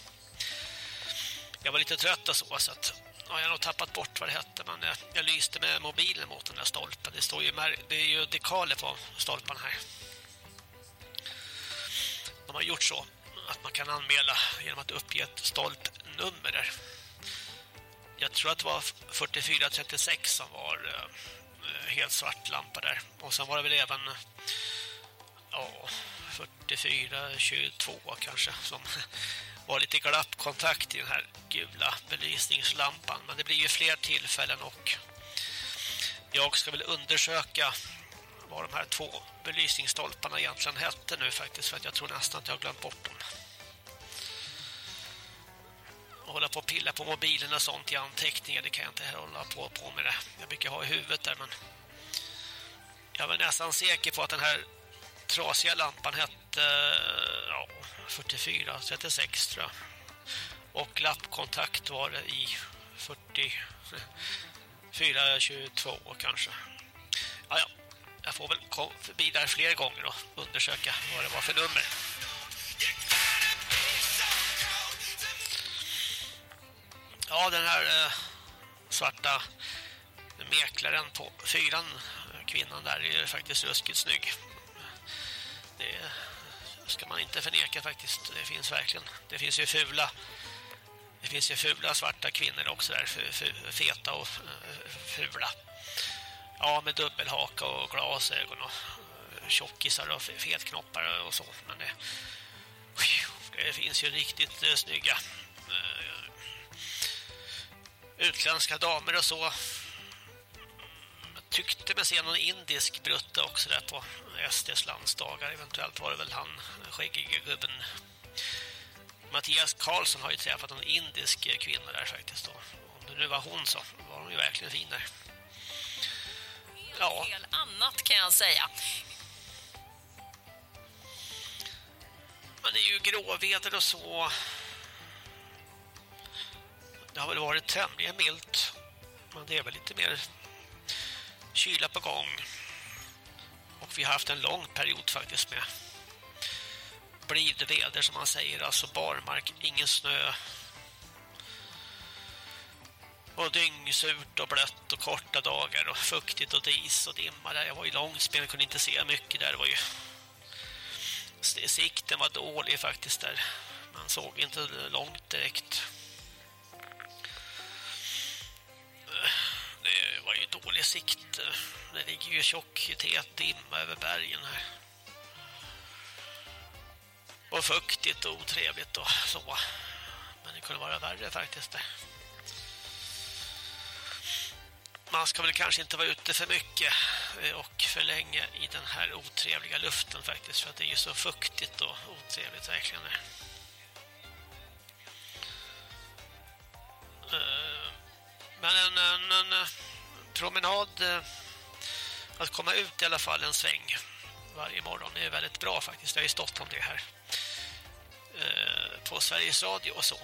Jag var lite trött och så så att ja, jag har nog tappat bort vad det hette men jag, jag lyste med mobilen mot den där stolpen. Det står ju det är ju dekaler på stolpen här. De har gjort så att man kan anmäla genom att uppge ett stolpnummer där. Jag tror att det var 4436 som var eh, helt svart lampa där. Och sen var det väl även ja, 4422 kanske som var lite glappkontakt i den här gula belysningslampan. Men det blir ju fler tillfällen och jag ska väl undersöka vad de här två belysningsstolparna egentligen hette nu faktiskt för att jag tror nästan att jag har glömt bort dem. Hålla på och pilla på mobilen och sånt i anteckningar, det kan jag inte hålla på, på med det. Jag brukar ha i huvudet där men jag är nästan säker på att den här trasiga lampan hette ja, 44, 36 tror jag. Och lappkontakt var det i 44, 22 kanske. Ja, ja. Jag får väl komma förbi där fler gånger och undersöka vad det var för nummer. Ja, den här eh, svarta mäklaren på fyran, kvinnan där, är faktiskt ruskigt snygg. Det ska man inte förneka faktiskt. Det finns verkligen. Det finns ju fula det finns ju fula svarta kvinnor också där, feta och fula. Ja, med dubbelhaka och glasögon och eh, tjockisar och fetknoppar och så. Men det, det finns ju riktigt eh, snygga eh, utländska damer och så. Tyckte mig se någon indisk brutta också där på SDs landsdagar. Eventuellt var det väl han, skäggiga gubben. Mattias Karlsson har ju träffat en indisk kvinna där faktiskt. Då. Om det nu var hon så var hon ju verkligen fin där ja. del annat kan jag säga. Men det är ju gråväder och så. Det har väl varit tämligen milt. Men det är väl lite mer kyla på gång. Och vi har haft en lång period faktiskt med blidväder som man säger. Alltså barmark, ingen snö, och dyngsurt och blött och korta dagar och fuktigt och dis och dimma där. Jag var ju långspel, kunde inte se mycket där. Det var ju... Sikten var dålig faktiskt där. Man såg inte långt direkt. Dålig sikt. Det ligger ju tjock tät dimma över bergen här. Och fuktigt och otrevligt och så. Men det kunde vara värre faktiskt man ska väl kanske inte vara ute för mycket eh, och för länge i den här otrevliga luften faktiskt för att det är ju så fuktigt och otrevligt verkligen. Eh, men en, en, en promenad eh, att komma ut i alla fall en sväng varje morgon är väldigt bra faktiskt. Jag har ju stått om det här eh, på Sveriges Radio och så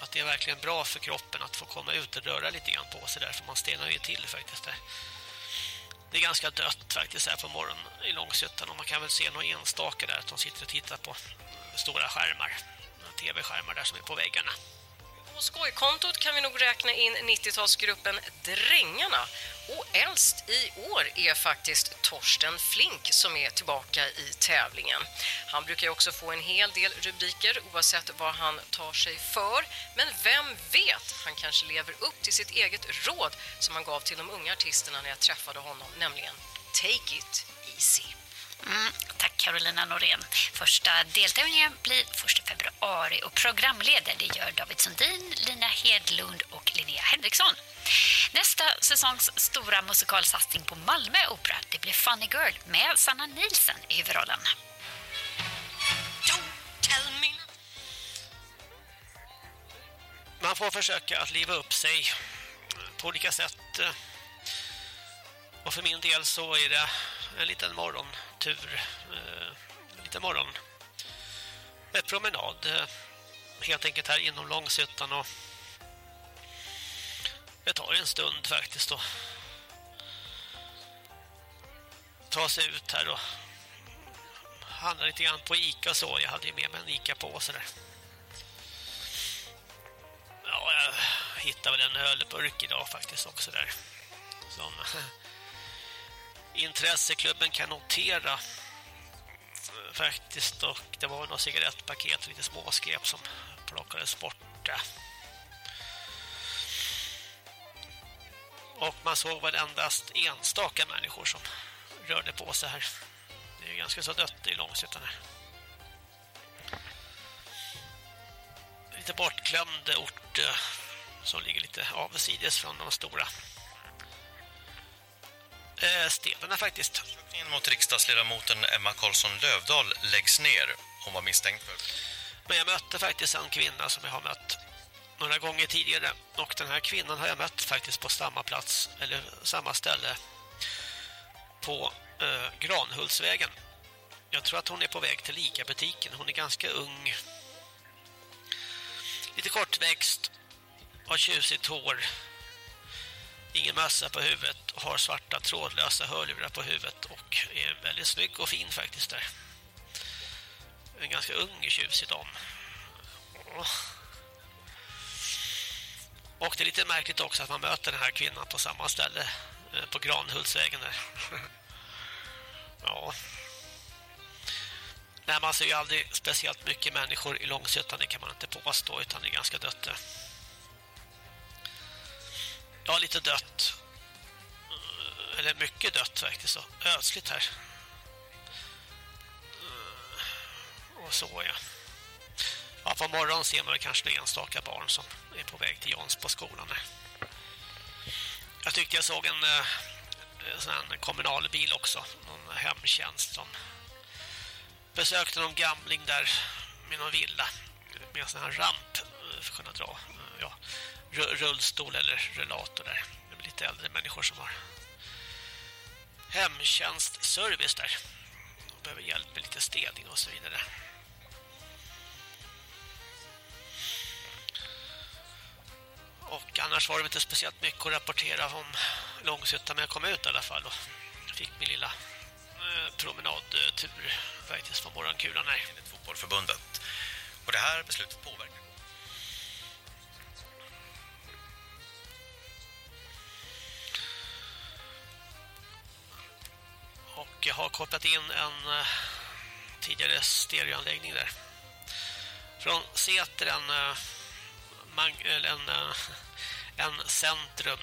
att det är verkligen bra för kroppen att få komma ut och röra lite grann på sig där för man stenar ju till faktiskt där. Det är ganska dött faktiskt här på morgonen i Långsuttan och man kan väl se några enstaka där att de sitter och tittar på stora skärmar, tv-skärmar där som är på väggarna. På skojkontot kan vi nog räkna in 90-talsgruppen Drängarna. Och äldst i år är faktiskt Torsten Flink som är tillbaka i tävlingen. Han brukar ju också få en hel del rubriker oavsett vad han tar sig för. Men vem vet, han kanske lever upp till sitt eget råd som han gav till de unga artisterna när jag träffade honom, nämligen Take it easy. Mm, tack Carolina Norén. Första deltävlingen blir 1 februari och programledare det gör David Sundin, Lina Hedlund och Linnea Henriksson. Nästa säsongs stora musikalsatsning på Malmö Opera det blir Funny Girl med Sanna Nielsen i huvudrollen. Man får försöka att liva upp sig på olika sätt. Och för min del så är det en liten morgontur. Eh, en liten morgon. Med promenad. eh, Helt enkelt här inom Långsuttan och det tar en stund faktiskt då. Ta sig ut här och handla lite grann på Ica så. Jag hade ju med mig en Ica-påse där. Ja, jag hittade väl en ölburk idag faktiskt också där. Som intresseklubben kan notera eh, faktiskt och det var några cigarettpaket och lite småskräp som plockades bort där. Och man såg väl endast enstaka människor som rörde på sig här. Det är ju ganska så dött i Långshyttan här. Lite bortglömd ort eh, som ligger lite avsides från de stora eh, städerna faktiskt. Undersökningen mot riksdagsledamoten Emma Karlsson Lövdal läggs ner. Hon var misstänkt för Men jag mötte faktiskt en kvinna som jag har mött några gånger tidigare. Och den här kvinnan har jag mött faktiskt på samma plats, eller samma ställe på eh, Granhultsvägen. Jag tror att hon är på väg till Lika-butiken. Hon är ganska ung. Lite kortväxt. Har tjusigt hår. Ingen mössa på huvudet. Och har svarta trådlösa hörlurar på huvudet. Och är väldigt snygg och fin faktiskt där. En ganska ung tjusig dam. Och det är lite märkligt också att man möter den här kvinnan på samma ställe eh, på Granhultsvägen där. ja. Nej, man ser ju aldrig speciellt mycket människor i Långsötan, det kan man inte påstå, utan det är ganska dött. Ja, lite dött. Eh, eller mycket dött faktiskt. Ödsligt här. Eh, och så, ja. Ja, på morgonen ser man kanske en enstaka barn som är på väg till Jans på skolan. där. Jag tyckte jag såg en, eh, en kommunal bil också. Någon hemtjänst som besökte någon gamling där med någon villa med en sån här ramp för att kunna dra ja, rullstol eller rullator där. Det är lite äldre människor som har hemtjänstservice där. De behöver hjälp med lite städning och så vidare. Och annars var det inte speciellt mycket att rapportera om Långshyttan men jag kom ut i alla fall och fick min lilla eh, promenadtur eh, faktiskt på morgonkulan här. enligt fotbollförbundet. Och det här beslutet påverkar. Och jag har kopplat in en eh, tidigare stereoanläggning där. Från Säter en, eh, eller en, eh, en centrum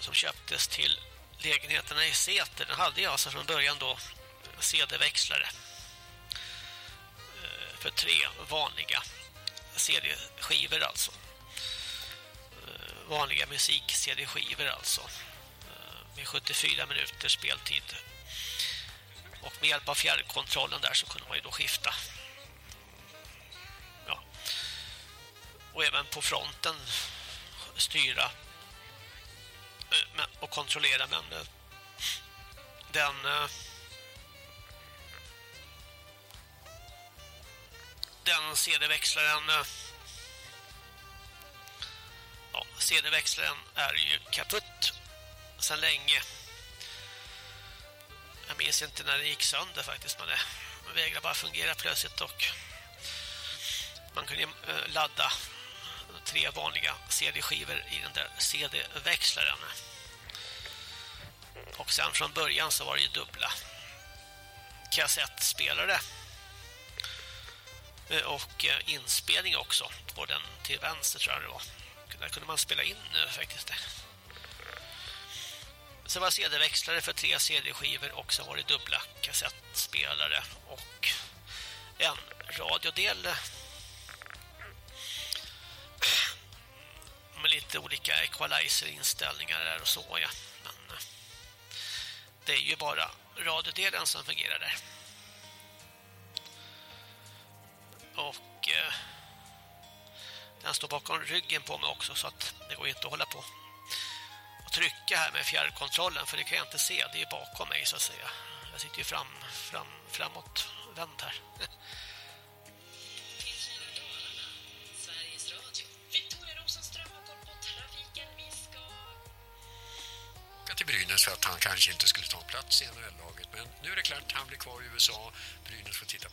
som köptes till lägenheterna i Säter. Den hade jag alltså från början då eh, CD-växlare Eh, för tre vanliga CD-skivor alltså. Eh, Vanliga musik-CD-skivor alltså med 74 minuters speltid. Och med hjälp av fjärrkontrollen där så kunde man ju då skifta. Ja. Och även på fronten styra eh, och kontrollera men eh, den eh, den CD-växlaren ja, CD-växlaren är ju kaputt sedan länge. Jag minns inte när det gick sönder faktiskt men det vägrade bara fungera plötsligt och man kunde eh, ladda tre vanliga CD-skivor i den där CD-växlaren. Och sen från början så var det ju dubbla kassettspelare eh, och eh, inspelning också på den till vänster tror jag det var. Där kunde man spela in faktiskt. Så var CD-växlare för tre CD-skivor och så var det dubbla kassettspelare och en radiodel med lite olika equalizer-inställningar där och så ja. Men eh, det är ju bara radiodelen som fungerar där. Och eh, den står bakom ryggen på mig också så att det går inte att hålla på och trycka här med fjärrkontrollen för det kan jag inte se, det är bakom mig så att säga. Jag sitter ju fram, fram, framåt vänd här. till Brynäs för att han kanske inte skulle ta plats i NHL-laget. Men nu är det klart, han blir kvar i USA. Brynäs får titta.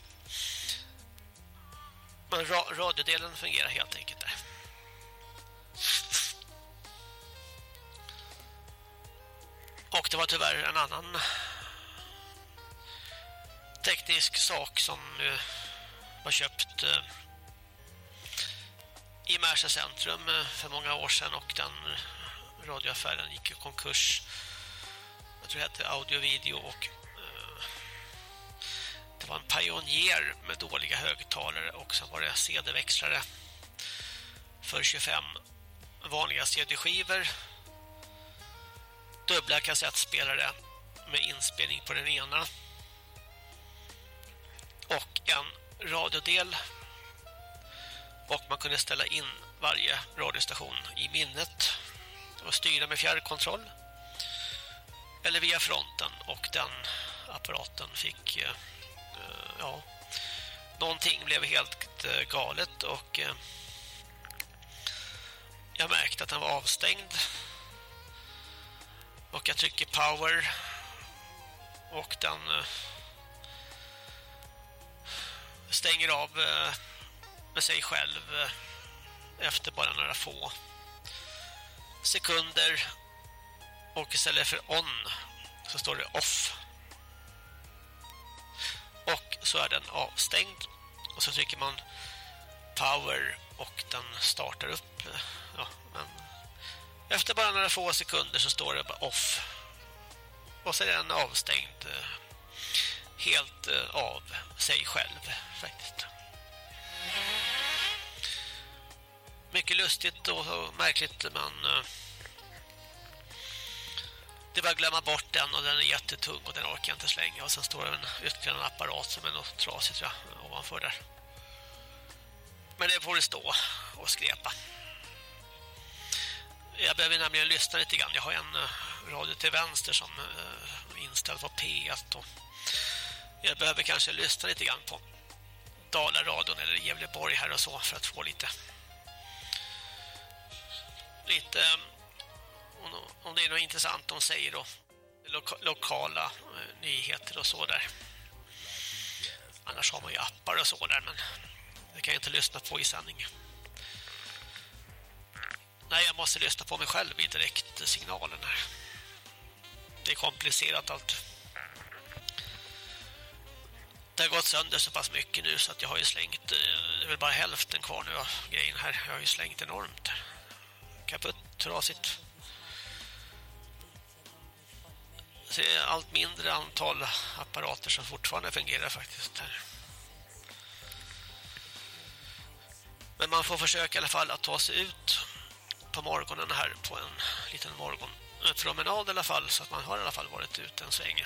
Men ra radiodelen fungerar helt enkelt där. Och det var tyvärr en annan teknisk sak som var köpt eh, i Märsta centrum eh, för många år sedan. Och den radioaffären gick i konkurs. Jag tror det hette Audio Video och eh, det var en pionjär med dåliga högtalare. Och sen var det CD-växlare för 25 vanliga CD-skivor dubbla kassettspelare med inspelning på den ena. Och en radiodel. Och man kunde ställa in varje radiostation i minnet. Och styra med fjärrkontroll. Eller via fronten. Och den apparaten fick eh, eh ja. Någonting blev helt eh, galet. Och eh, jag märkte att den var avstängd och jag trycker power. Och den eh, stänger av eh, med sig själv eh, efter bara några få sekunder. Och istället för on så står det off. Och så är den avstängd. Och så trycker man power och den startar upp ja, men efter bara några få sekunder så står det bara off. Och så är den avstängd eh, helt eh, av sig själv faktiskt. Mycket lustigt och märkligt men eh, det var att glömma bort den och den är jättetung och den orkar jag inte slänga och sen står det en ytterligare en apparat som är något trasigt tror jag, ovanför där. Men det får det stå och skrepa. Jag behöver nämligen lyssna lite grann. Jag har en eh, radio till vänster som är inställd på P1 och jag behöver kanske lyssna lite grann på Dalaradion eller Gävleborg här och så för att få lite lite eh, om, det är något intressant de säger då loka, lokala nyheter och så där. Annars har man ju appar och så där men det kan jag inte lyssna på i sändningen. Nej, jag måste lyssna på mig själv i direktsignalen här. Det är komplicerat allt. Det har gått sönder så pass mycket nu så att jag har ju slängt eh, det är väl bara hälften kvar nu av grejen här. Jag har ju slängt enormt. Kaputt, trasigt. Så det är allt mindre antal apparater som fortfarande fungerar faktiskt här. Men man får försöka i alla fall att ta sig ut på morgonen här på en liten morgonpromenad i alla fall så att man har i alla fall varit ute en sväng.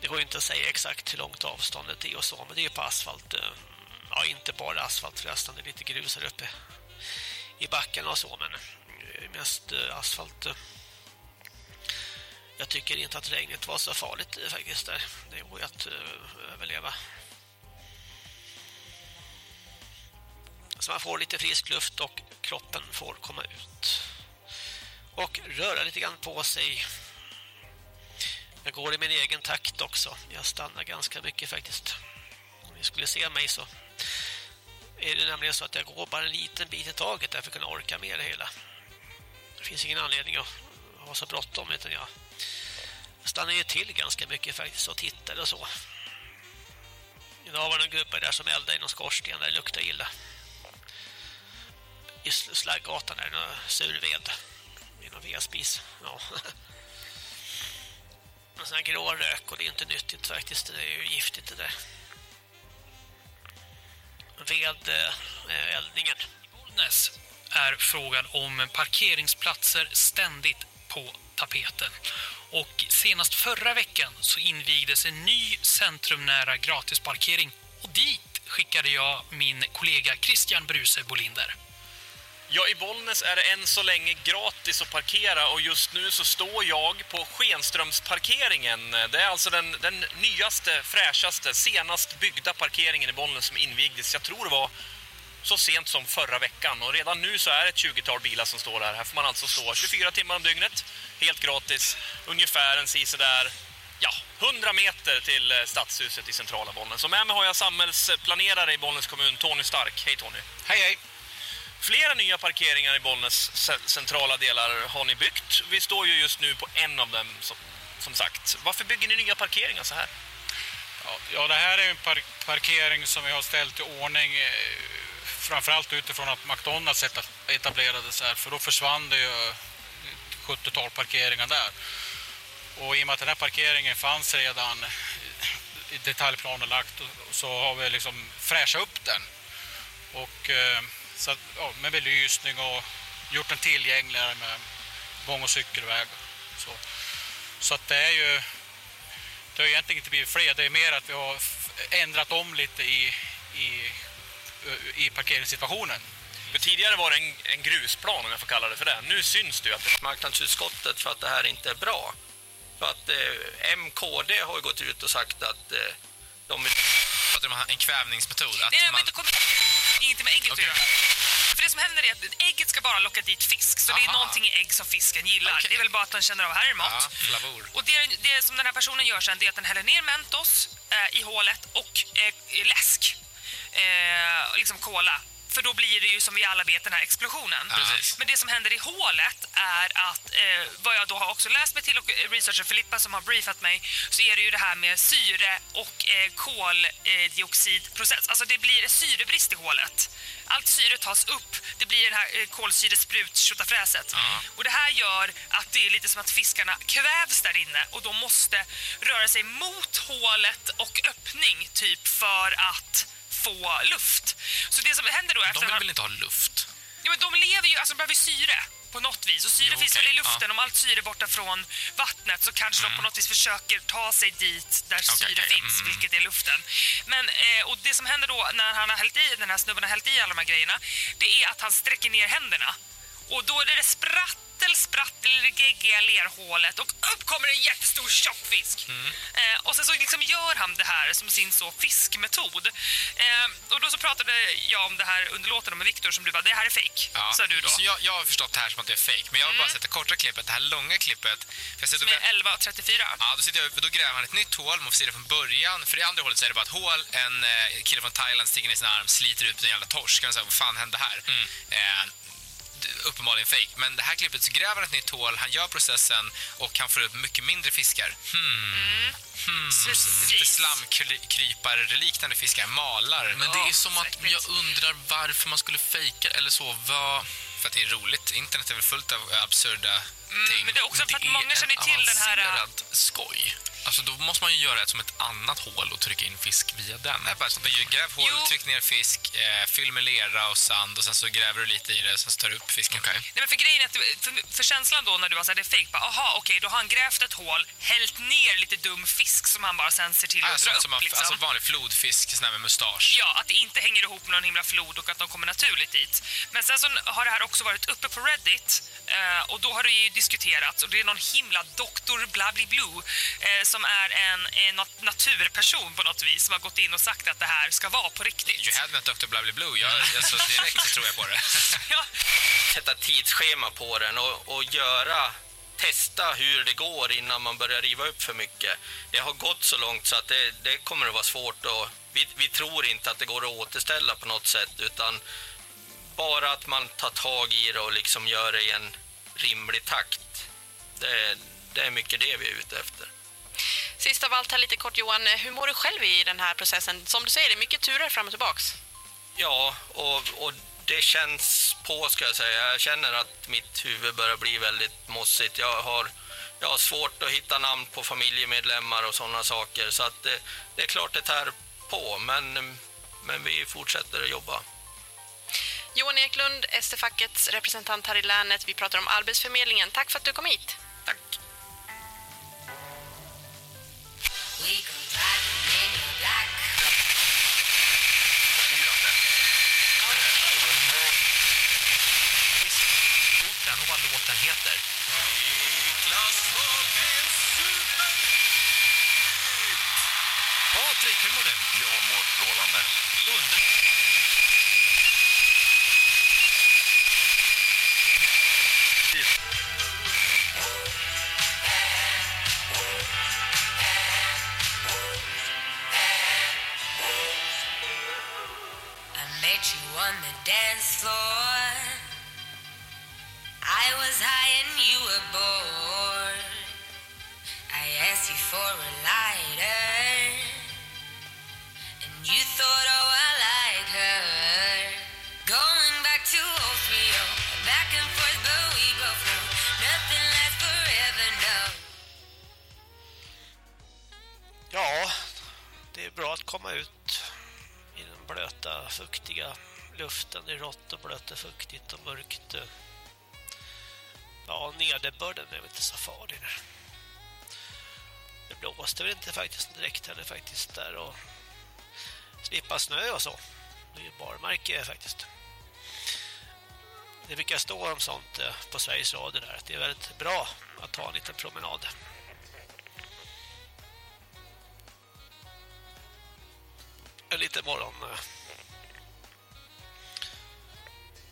Det går inte att säga exakt hur långt avståndet är och så, men det är på asfalt. Eh, ja, inte bara asfalt förresten, det är lite grus här uppe i backen och så, men eh, mest eh, asfalt. Jag tycker inte att regnet var så farligt faktiskt där. Det går ju att överleva. Så man får lite frisk luft och kroppen får komma ut. Och röra lite grann på sig. Jag går i min egen takt också. Jag stannar ganska mycket faktiskt. Om ni skulle se mig så är det nämligen så att jag går bara en liten bit i taget där för att kunna orka med det hela. Det finns ingen anledning att ha så bråttom utan jag stannar ju till ganska mycket faktiskt och tittar och så. Idag var det en grupp där som eldade i någon skorsten där det luktade illa. I slaggatan är det någon surved. I någon vedspis. Ja. En sån här grå rök och det är inte nyttigt faktiskt. Det är ju giftigt det där. Vedeldningen. Eh, eh, Bollnäs är frågan om parkeringsplatser ständigt på tapeten. Och senast förra veckan så invigdes en ny centrumnära gratisparkering och dit skickade jag min kollega Christian Bruse Bolinder. Ja, i Bollnäs är det än så länge gratis att parkera och just nu så står jag på Skenströmsparkeringen. Det är alltså den, den nyaste, fräschaste, senast byggda parkeringen i Bollnäs som invigdes. Jag tror det var så sent som förra veckan. Och redan nu så är det ett 20-tal bilar som står där. Här får man alltså stå 24 timmar om dygnet. Helt gratis. Ungefär en där ja, 100 meter till eh, stadshuset i centrala Bollnäs. Och med mig har jag samhällsplanerare i Bollnäs kommun, Tony Stark. Hej Tony. Hej hej. Flera nya parkeringar i Bollnäs centrala delar har ni byggt. Vi står ju just nu på en av dem som, som sagt. Varför bygger ni nya parkeringar så här? Ja, det här är en park parkering som vi har ställt i ordning eh, framförallt utifrån att McDonalds etablerades här för då försvann det ju 70-tal parkeringar där. Och i och med att den här parkeringen fanns redan i detaljplanen lagt så har vi liksom fräschat upp den. Och eh, så att, ja, med belysning och gjort den tillgängligare med gång- och cykelväg. Så, så att det är ju det har egentligen inte blivit fler, det är mer att vi har ändrat om lite i, i, i parkeringssituationen. För tidigare var det en, en, grusplan om jag får kalla det för det. Nu syns det ju att det... Marknadsutskottet för att det här inte är bra. För att eh, MKD har ju gått ut och sagt att eh, de. Pratar om en kvävningsmetod? Att Nej, man... inte kommer ingenting med ägget okay. att göra. För det som händer är att ägget ska bara locka dit fisk. Så Aha. det är någonting i ägg som fisken gillar. Okay. Det är väl bara att den känner av här är mat. Ja, och det, det, som den här personen gör sen det är att den häller ner Mentos eh, i hålet och eh, läsk. Eh, liksom cola för då blir det ju som vi alla vet den här explosionen. Ja. Men det som händer i hålet är att, eh, vad jag då har också läst mig till och researcher Filippa som har briefat mig, så är det ju det här med syre och eh, koldioxidprocess. Alltså det blir syrebrist i hålet. Allt syre tas upp, det blir den här eh, kolsyresprut tjotafräset. Ja. Och det här gör att det är lite som att fiskarna kvävs där inne och de måste röra sig mot hålet och öppning typ för att få luft. Så det som händer då efter... De vill väl inte ha luft? Ja, men de lever ju, alltså de behöver syre på något vis. Och syre jo, finns okay. väl i luften. Ja. Om allt syre är borta från vattnet så kanske mm. de på något vis försöker ta sig dit där okay, syre okay. finns, mm. vilket är luften. Men, eh, och det som händer då när han har hällt i, den här snubben har hällt i alla de här grejerna, det är att han sträcker ner händerna. Och då är det spratt sprattel, sprattel i det geggiga lerhålet och upp kommer en jättestor tjockfisk. Mm. Eh, och sen så liksom gör han det här som sin så fiskmetod. Eh, och då så pratade jag om det här under låten med Viktor som du bara, det här är fake, ja. sa du då. Så jag, jag har förstått det här som att det är fake, men jag har mm. bara sett det korta klippet, det här långa klippet. För som är 11.34. Ja, då, sitter jag, då gräver han ett nytt hål, man får se det från början. För i andra hålet så är det bara ett hål, en eh, kille från Thailand sticker ner sin arm, sliter ut en jävla torsk. Och säga, vad fan hände här? Mm. Eh, uppenbarligen fake. Men det här klippet så gräver han ett nytt hål, han gör processen och han får upp mycket mindre fiskar. Hmm. Mm. Hmm. Lite slamkrypare-liknande fiskar, malar. Men det är som att jag undrar varför man skulle fejka eller så. Vad... För att det är roligt. Internet är väl fullt av absurda mm. Men det är också men för att många känner till den här... Äh, skoj. Alltså då måste man ju göra ett som ett annat hål och trycka in fisk via den. Nej, bara så att gräv hål, jo. tryck ner fisk, eh, fyll med lera och sand och sen så gräver du lite i det och sen så tar du upp fisken. Okay. Nej, men för grejen är att, för, för känslan då när du var så här, det är fake, bara, aha, okej, okay, då har han grävt ett hål, hällt ner lite dum fisk som han bara sen ser till att alltså, dra upp. Man, liksom. Alltså vanlig flodfisk, sån här med mustasch. Ja, att det inte hänger ihop med någon himla flod och att de kommer naturligt dit. Men sen så har det här också varit uppe på Reddit eh, och då har det ju diskuterats och det är någon himla doktor Blabli Blue eh, som är en en naturperson på något vis som har gått in och sagt att det här ska vara på riktigt. You had met Dr. Blably Blue. Jag, alltså, direkt så tror jag på det. ja. Sätta tidsschema på den och, och göra testa hur det går innan man börjar riva upp för mycket. Det har gått så långt så att det, det kommer att vara svårt och vi, vi tror inte att det går att återställa på något sätt utan bara att man tar tag i det och liksom gör det i en rimlig takt. Det, det är mycket det vi är ute efter. Sist av allt här lite kort Johan, hur mår du själv i den här processen? Som du säger, det är mycket turer fram och tillbaks. Ja, och, och det känns på ska jag säga. Jag känner att mitt huvud börjar bli väldigt mossigt. Jag har, jag har svårt att hitta namn på familjemedlemmar och sådana saker. Så att det, det är klart det tär på, men, men vi fortsätter att jobba. Johan Eklund, ST-fackets representant här i länet. Vi pratar om Arbetsförmedlingen. Tack för att du kom hit. Tack. Patrik, hur mår du? Jag mår strålande. Under... on the dance floor. I was high and you were bored. I asked you for a lighter. And you thought, oh, I like her. Going back to 030, back and forth, but we both know nothing lasts forever, no. Ja, det är bra att komma ut i den blöta, fuktiga luften. Det är rått och blött och fuktigt och mörkt. Ja, nederbörden är väl inte så farlig. Det blåste väl inte faktiskt direkt heller faktiskt där och slippa snö och så. Det är ju barmark faktiskt. Det brukar stå om sånt eh, på Sveriges Radio där. Det är väldigt bra att ta en liten promenad. En liten morgon eh,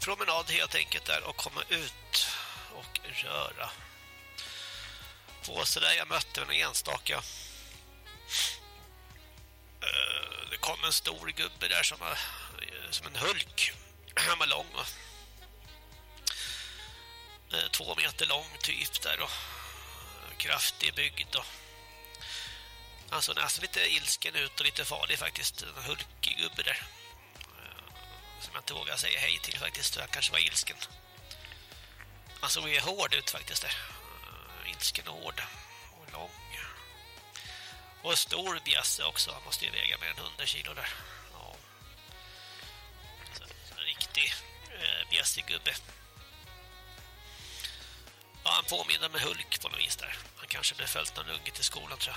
promenad helt enkelt där och komma ut och röra på sig där. Jag mötte en enstaka eh, det kom en stor gubbe där som, var, eh, som en hulk. Han var lång eh, två meter lång typ där och kraftig byggd och han såg nästan lite ilsken ut och lite farlig faktiskt. En hulkig gubbe där. Som jag inte vågar säga hej till faktiskt. Jag kanske var ilsken. Han såg ju hård ut faktiskt där. Eh, ilsken och hård. Och lång. Och stor bjässe också. Han måste ju väga mer än 100 kilo där. Ja. Så, en riktig eh, bjässig gubbe. Ja, han påminner med Hulk på något vis där. Han kanske blev följt någon unge till skolan tror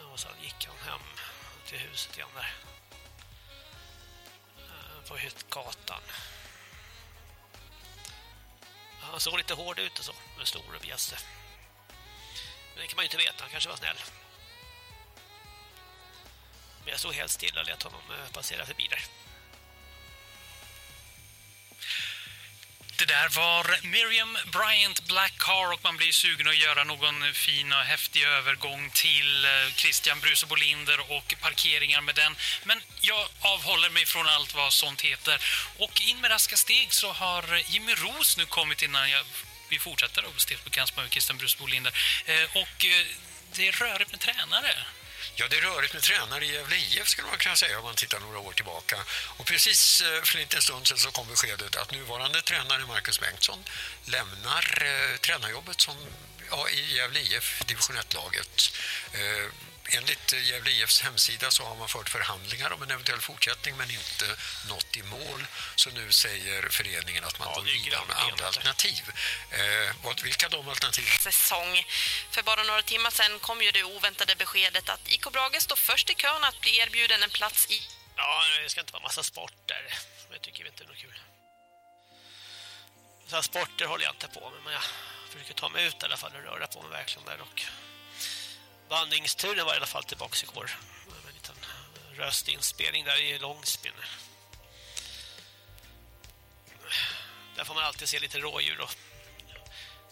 jag. Och sen gick han hem till huset igen där. På hyttgatan. Han såg lite hård ut och så. Med stor bjässe. Men det kan man ju inte veta. Han kanske var snäll. Men jag stod helt stilla och lät honom eh, passera förbi där. Det där var Miriam Bryant Black Car och man blir sugen att göra någon fin och häftig övergång till eh, Christian Bruse Bolinder och parkeringar med den. Men jag avhåller mig från allt vad sånt heter. Och in med raska steg så har Jimmy Ros nu kommit innan jag, vi fortsätter att stifta bekantskap med Christian Bruse Bolinder. Eh, och eh, det är rörigt med tränare. Ja, det är rörigt med tränare i Gävle IF skulle man kunna säga om man tittar några år tillbaka. Och precis eh, för en stund sedan så kom beskedet att nuvarande tränare Marcus Bengtsson lämnar eh, tränarjobbet som ja, i Gävle IF division 1-laget. Eh, enligt Gävle IFs hemsida så har man fört förhandlingar om en eventuell fortsättning men inte nått i mål. Så nu säger föreningen att man går vidare med andra alternativ. Eh, vad, vilka de alternativen säsong. För bara några timmar sedan kom ju det oväntade beskedet att IK Brage står först i kön att bli erbjuden en plats i... Ja, det ska inte vara massa sporter. Det tycker vi inte är något kul. Så här sporter håller jag inte på med, men jag försöker ta mig ut i alla fall och röra på mig verkligen där. Och vandringsturen var i alla fall tillbaka igår. Med en liten röstinspelning där i Långspin. Där får man alltid se lite rådjur och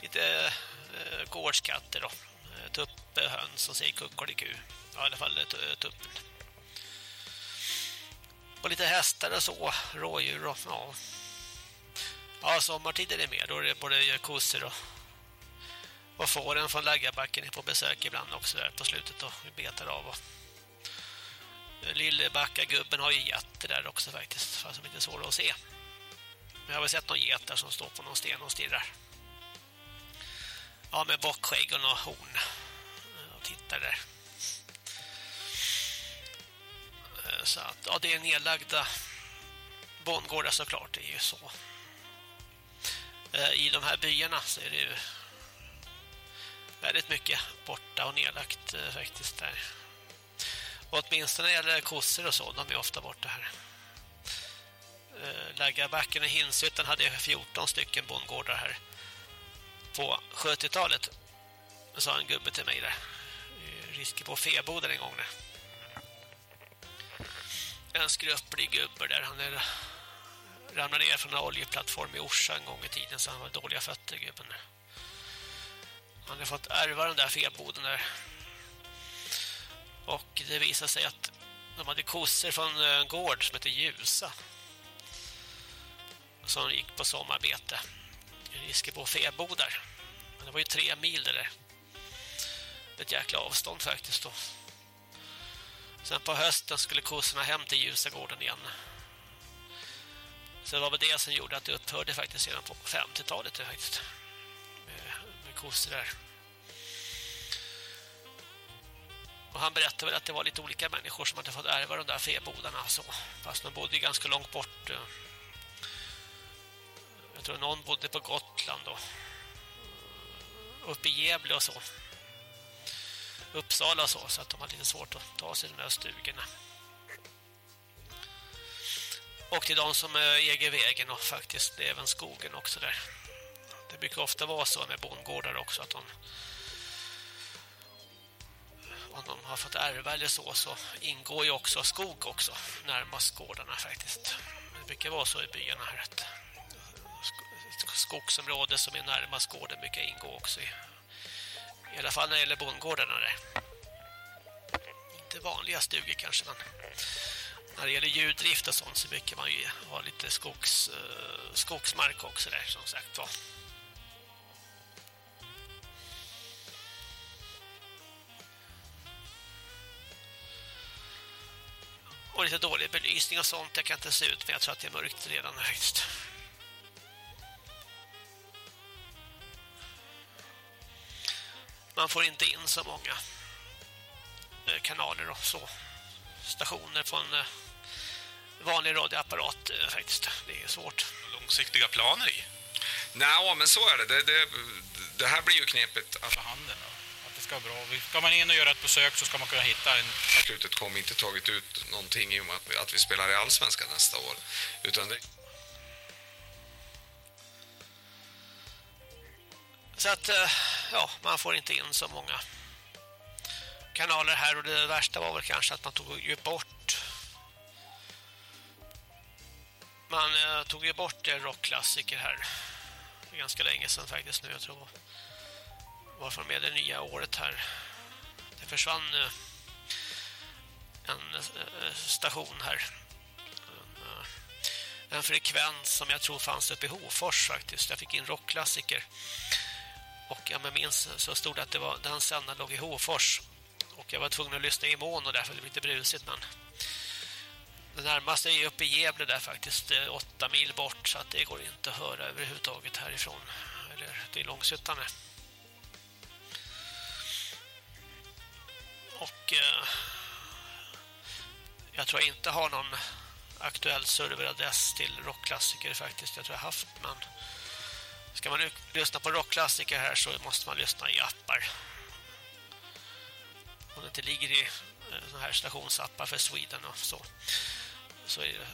lite äh, gårdskatter då. Eh, Tupphöns och säger kuckeliku. Ja, i alla fall eh, tuppen. Och lite hästar och så, rådjur och ja. Ja, sommartid är det mer. Då är det både kossor och, och fåren från Laggabacken på besök ibland också där på slutet och betar av. Och, Lillebackagubben har ju getter där också faktiskt, fast som inte är svåra att se. Men jag har väl sett någon get där som står på någon sten och stirrar. Ja, med bockskägg och någon horn. Och tittar där. Så att, ja, det är nedlagda bondgårdar såklart, det är ju så. Eh, I de här byarna så är det ju väldigt mycket borta och nedlagt eh, faktiskt där. Och åtminstone när det gäller kossor och så, de är ofta borta här. Eh, och Hinshyttan hade 14 stycken bondgårdar här på 70-talet. Sa en gubbe till mig där. Risker på feboden en gång där. En skröplig gubbe där. Han är, ramlade ner från en oljeplattform i Orsa en gång i tiden så han var dåliga fötter gubben. Han har fått ärva den där feboden där. Och det visade sig att de hade kossor från en gård som heter Ljusa. Som gick på sommarbete. Riskebo fäbodar. Men det var ju tre mil det där. Ett jäkla avstånd faktiskt då. Sen på hösten skulle kossorna hem till Ljusagården igen. Så det var väl det som gjorde att det upphörde faktiskt redan på 50-talet faktiskt. Kossor där. Och han berättade väl att det var lite olika människor som hade fått ärva de där fäbodarna. Så. Fast de bodde ganska långt bort. Eh. Jag tror någon bodde på Gotland då. Uppe i Gävle och så. Uppsala och så. Så att de hade lite svårt att ta sig i de där stugorna. Och till de som eh, äger vägen och faktiskt även skogen också där. Det brukar ofta vara så med bondgårdar också att de om de har fått ärva eller så så ingår ju också skog också närmast gårdarna faktiskt. Det brukar vara så i byarna här att skogsområde som är närmast gården brukar ingå också i, i alla fall när det gäller bondgårdarna där. Inte vanliga stugor kanske men när det gäller djurdrift och sånt så brukar man ju ha lite skogs, eh, skogsmark också där som sagt var. Och lite dålig belysning och sånt. Jag kan inte se ut men jag tror att det är mörkt redan högst. Man får inte in så många eh, kanaler och så. Stationer på en eh, vanlig radioapparat eh, faktiskt. Det är svårt. Långsiktiga planer i? Nej, men så är det. Det, det. det, här blir ju knepigt. För handen då. Att det ska vara bra. Ska man in och göra ett besök så ska man kunna hitta en... Slutet kommer inte tagit ut någonting i och med att, att vi spelar i Allsvenskan nästa år. Utan det... Så att, ja, man får inte in så många kanaler här och det värsta var väl kanske att man tog ju bort man eh, tog ju bort rockklassiker här ganska länge sedan faktiskt nu jag tror varför med det nya året här. Det försvann eh, en eh, station här. En, eh, en frekvens som jag tror fanns uppe i Hofors faktiskt. Jag fick in rockklassiker. Och om jag minns så stod det att det var, den sändaren låg i Hofors. Och jag var tvungen att lyssna i mån och därför blev det lite brusigt men det närmaste är uppe i Gävle där faktiskt åtta mil bort så att det går inte att höra överhuvudtaget härifrån. Eller det är Långshyttan och eh, jag tror jag inte har någon aktuell serveradress till rockklassiker faktiskt. Jag tror jag haft men ska man lyssna på rockklassiker här så måste man lyssna i appar. Om det inte ligger i eh, såna här stationsappar för Sweden och så så det, eh,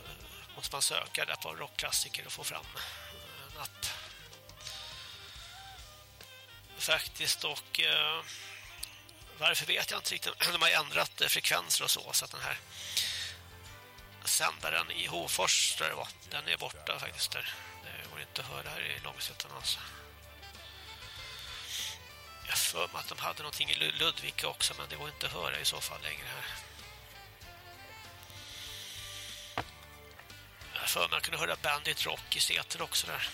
måste man söka där på rockklassiker och få fram eh, en app. Faktiskt och eh, varför vet jag inte riktigt de har ändrat eh, frekvenser och så så att den här sändaren i Hofors tror det var, den är borta faktiskt där det går inte att höra här i Långsötan alltså Jag för mig att de hade någonting i Ludvika också, men det går inte att höra i så fall längre här. Jag för mig att kunde höra Bandit Rock i Seter också där.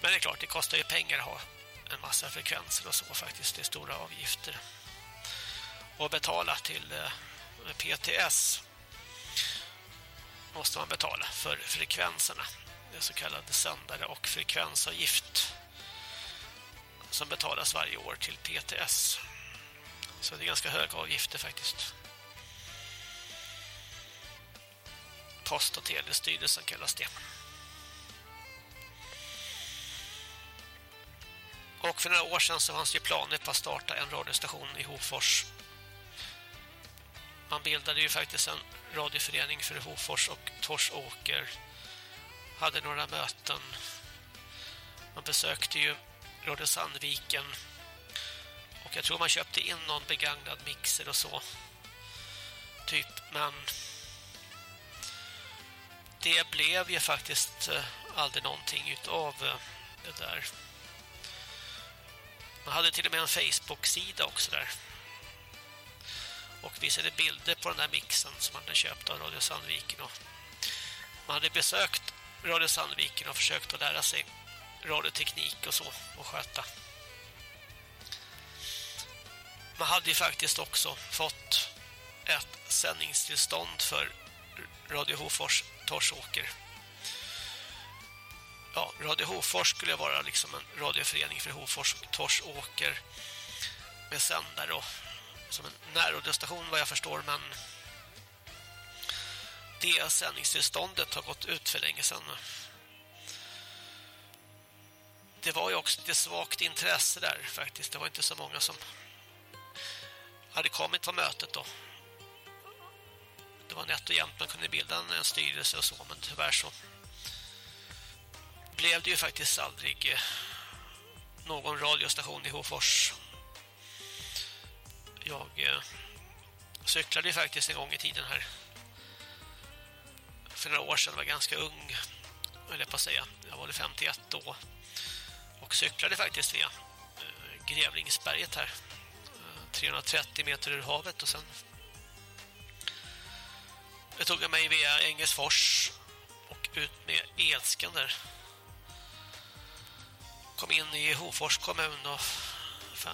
Men det är klart, det kostar ju pengar att ha en massa frekvenser och så faktiskt. Det är stora avgifter. Och betala till eh, PTS måste man betala för frekvenserna. Det är så kallade sändare och frekvensavgift som betalas varje år till PTS. Så det är ganska höga avgifter faktiskt. Post- och telestyrelsen kallas det. Och för några år sedan så fanns det planer på att starta en radiostation i Hofors. Man bildade ju faktiskt en radioförening för Hofors och Torsåker. Hade några möten. Man besökte ju Radio Sandviken. Och jag tror man köpte in någon begagnad mixer och så. Typ, men det blev ju faktiskt eh, aldrig någonting utav eh, det där. Man hade till och med en Facebook-sida också där. Och visade bilder på den där mixen som man hade köpt av Radio Sandviken. Och man hade besökt Radio Sandviken och försökt att lära sig radioteknik och så och sköta. Man hade ju faktiskt också fått ett sändningstillstånd för Radio Hofors Torsåker. Ja, Radio Hofors skulle vara liksom en radioförening för Hofors och Torsåker med sändare och som en närradiostation vad jag förstår men det sändningstillståndet har gått ut för länge sedan. Det var ju också lite svagt intresse där faktiskt. Det var inte så många som hade kommit på mötet då. Det var nätt och jämnt man kunde bilda en styrelse och så men tyvärr så blev det ju faktiskt aldrig eh, någon radiostation i Hofors. Jag eh, cyklade ju faktiskt en gång i tiden här. För några år sedan var jag ganska ung, vill jag på säga. Jag var 51 då. Och cyklade faktiskt via eh, Grävlingsberget här. Eh, 330 meter ur havet och sen jag tog mig via Engelsfors och ut med Edskan där kom in i Hofors kommun och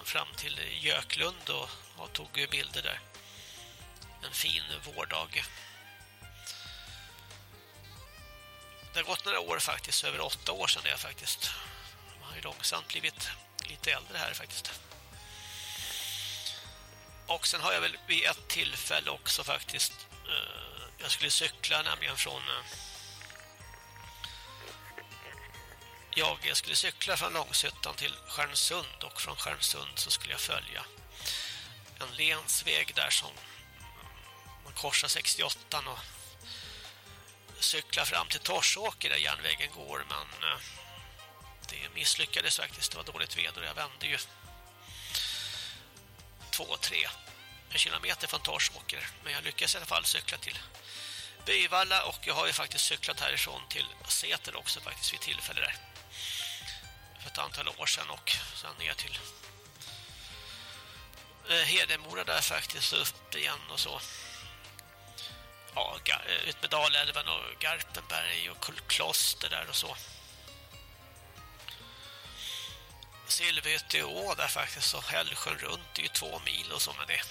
fram till Göklund och, och tog bilder där. En fin vårdag. Det har gått några år faktiskt, över åtta år sedan det faktiskt. Man har ju långsamt blivit lite äldre här faktiskt. Och sen har jag väl vid ett tillfälle också faktiskt eh, jag skulle cykla nämligen från eh, jag skulle cykla från Långshyttan till Stjärnsund och från Stjärnsund så skulle jag följa en länsväg där som man korsar 68 och cykla fram till Torsåker där järnvägen går men eh, det misslyckades faktiskt, det var dåligt väder jag vände ju två, tre kilometer från Torsåker. Men jag lyckades i alla fall cykla till Byvalla och jag har ju faktiskt cyklat härifrån till Säter också faktiskt vid tillfälle där för ett antal år sedan och sen ner till eh, Hedemora där faktiskt upp igen och så. Ja, eh, ut med Dalälven och Garpenberg och Kloster där och så. Silverhytteå där faktiskt och Hällsjön runt är ju två mil och så men det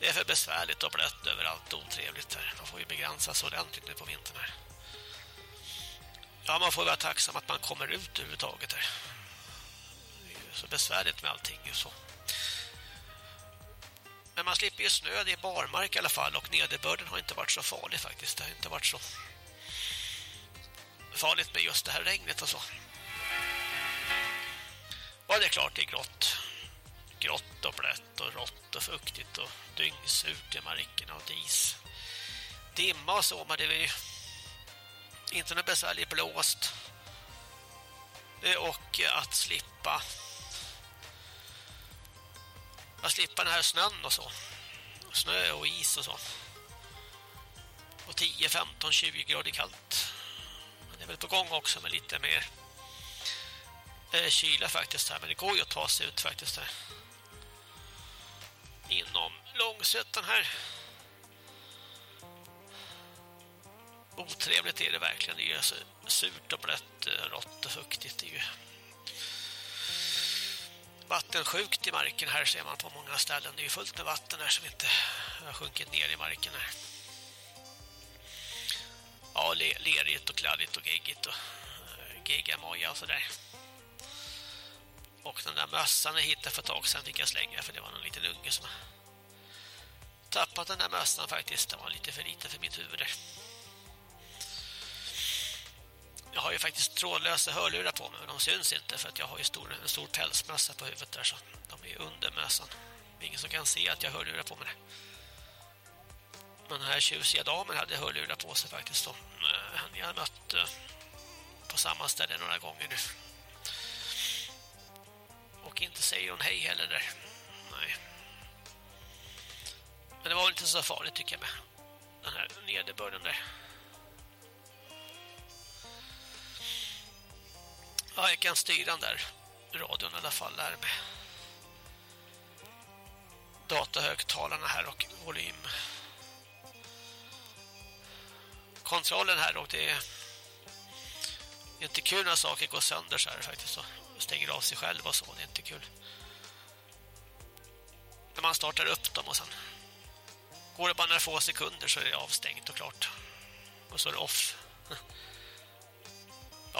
det är för besvärligt och blött överallt och otrevligt här. Man får ju begränsas ordentligt nu på vintern här. Ja, man får vara tacksam att man kommer ut överhuvudtaget här. Det är så besvärligt med allting så. Men man slipper ju snö, det är barmark i alla fall och nederbörden har inte varit så farlig faktiskt. Det har inte varit så farligt med just det här regnet och så. Ja, det är klart det är grått. Grått och blött och rått och fuktigt och dyngsurt i markerna och dis. Dimma och så, men det är ju inte något besvärligt blåst. Eh, och att slippa att slippa den här snön och så. Snö och is och så. Och 10, 15, 20 grader kallt. Men det är väl på gång också med lite mer eh, kyla faktiskt här, men det går ju att ta sig ut faktiskt här. Inom Långsötan här. Otrevligt är det verkligen. Det är så alltså surt och blött, eh, rått och fuktigt. Det är ju vattensjukt i marken här ser man på många ställen. Det är ju fullt med vatten här som inte har sjunkit ner i marken här. Ja, lerigt och kladdigt och geggigt och eh, geggamoja och sådär. Och den där mössan jag hittade för ett tag sedan fick jag slänga för det var någon liten unge som tappat den där mössan faktiskt. Den var lite för liten för mitt huvud där. Jag har ju faktiskt trådlösa hörlurar på mig men de syns inte för att jag har ju stor, en stor pälsmössa på huvudet där så de är under mössan. Det är ingen som kan se att jag har hörlurar på mig. Men den här tjusiga damen hade hörlurar på sig faktiskt då. Eh, Han jag mött eh, på samma ställe några gånger nu. Och inte säger hon hej heller där. Nej. Men det var inte så farligt tycker jag med den här nederbörden där. Ja, jag kan styra den där radion i alla fall här med datahögtalarna här och volym. Kontrollen här och det är inte kul när saker går sönder så här faktiskt så stänger av sig själv och så, det är inte kul. När man startar upp dem och sen går det bara några få sekunder så är det avstängt och klart. Och så är det off.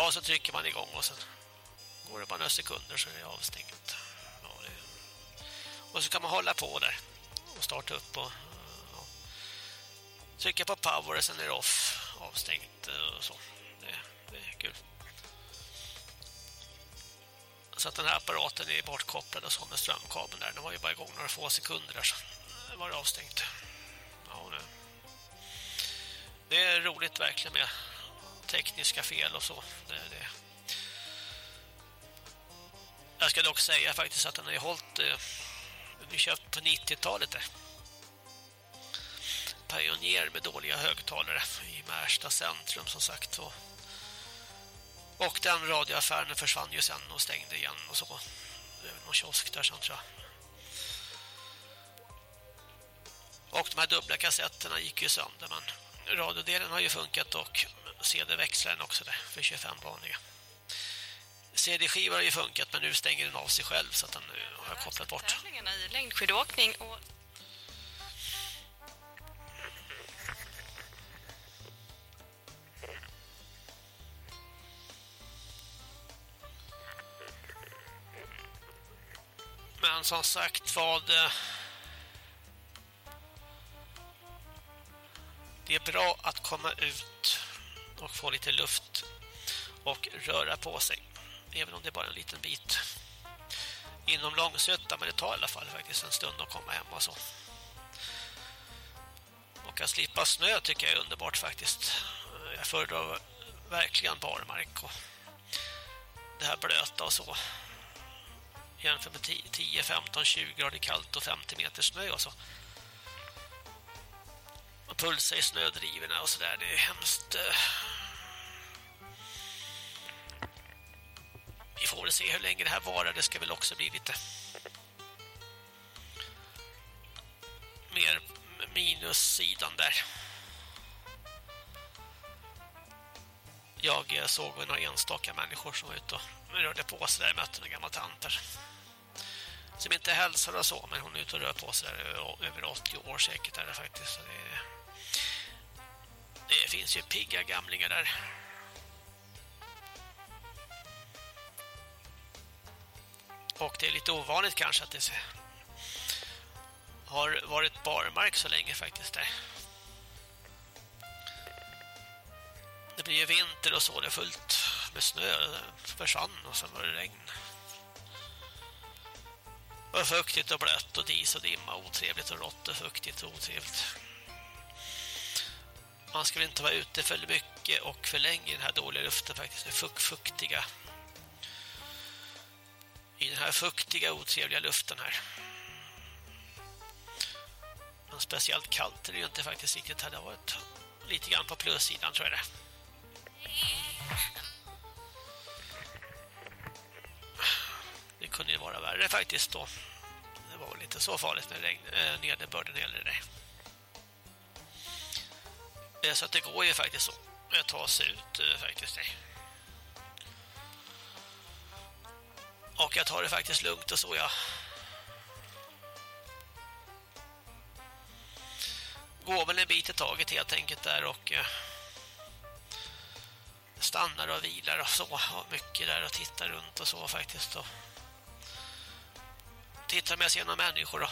Ja, så trycker man igång och sen går det bara några sekunder så är det avstängt. Ja, det... Och så kan man hålla på där och starta upp och ja. trycka på power och sen är det off, avstängt och så. Det, det är kul. Så att den här apparaten är bortkopplad och så med strömkabeln där. Den var ju bara igång några få sekunder där så var det avstängt. Ja, det... det är roligt verkligen med tekniska fel och så. Det, det. Jag ska dock säga faktiskt att den har ju hållit eh, vi köpt på 90-talet där. Pioneer med dåliga högtalare i Märsta centrum som sagt och, och den radioaffären försvann ju sen och stängde igen och så. Det är någon kiosk där sen tror jag. Och de här dubbla kassetterna gick ju sönder men radiodelen har ju funkat och CD-växlaren också där för 25 vanliga. CD-skivan har ju funkat men nu stänger den av sig själv så att den har jag kopplat bort. I längdskidåkning och Men som sagt vad eh, det är bra att komma ut och få lite luft och röra på sig. Även om det är bara en liten bit inom Långsötta, men det tar i alla fall faktiskt en stund att komma hem och så. Och att slippa snö tycker jag är underbart faktiskt. Jag föredrar verkligen barmark och det här blöta och så. Jämfört med 10, 15, 20 grader kallt och 50 meter snö och så. Och pulsa i snödrivorna och sådär. Det är hemskt eh, får väl se hur länge det här varar. Det ska väl också bli lite mer minussidan där. Jag eh, såg några enstaka människor som var ute och rörde på sig där. Jag mötte med gamla tanter. Som inte hälsar och så, men hon är ute och rör på sig där över 80 år säkert är det faktiskt. Så det, det finns ju pigga gamlingar där. Och det är lite ovanligt kanske att det har varit barmark så länge faktiskt där. Det blir ju vinter och så, det är fullt med snö. Det försvann och sen var det regn. Och fuktigt och blött och dis och dimma, otrevligt och rått och fuktigt och otrevligt. Man ska inte vara ute för mycket och för länge i den här dåliga luften faktiskt. Det fuk fuktiga i den här fuktiga, otrevliga luften här. Men speciellt kallt är det ju inte faktiskt riktigt. Det har varit lite grann på plussidan tror jag det. Det kunde ju vara värre faktiskt då. Det var väl inte så farligt med regn, äh, nederbörden heller. Det. Eh, så att det går ju faktiskt så. Jag tar sig ut eh, faktiskt. Det. Och jag tar det faktiskt lugnt och så, ja. Går väl en bit i taget helt enkelt där och eh, stannar och vilar och så. Och mycket där och tittar runt och så faktiskt. Och tittar med sig några människor då.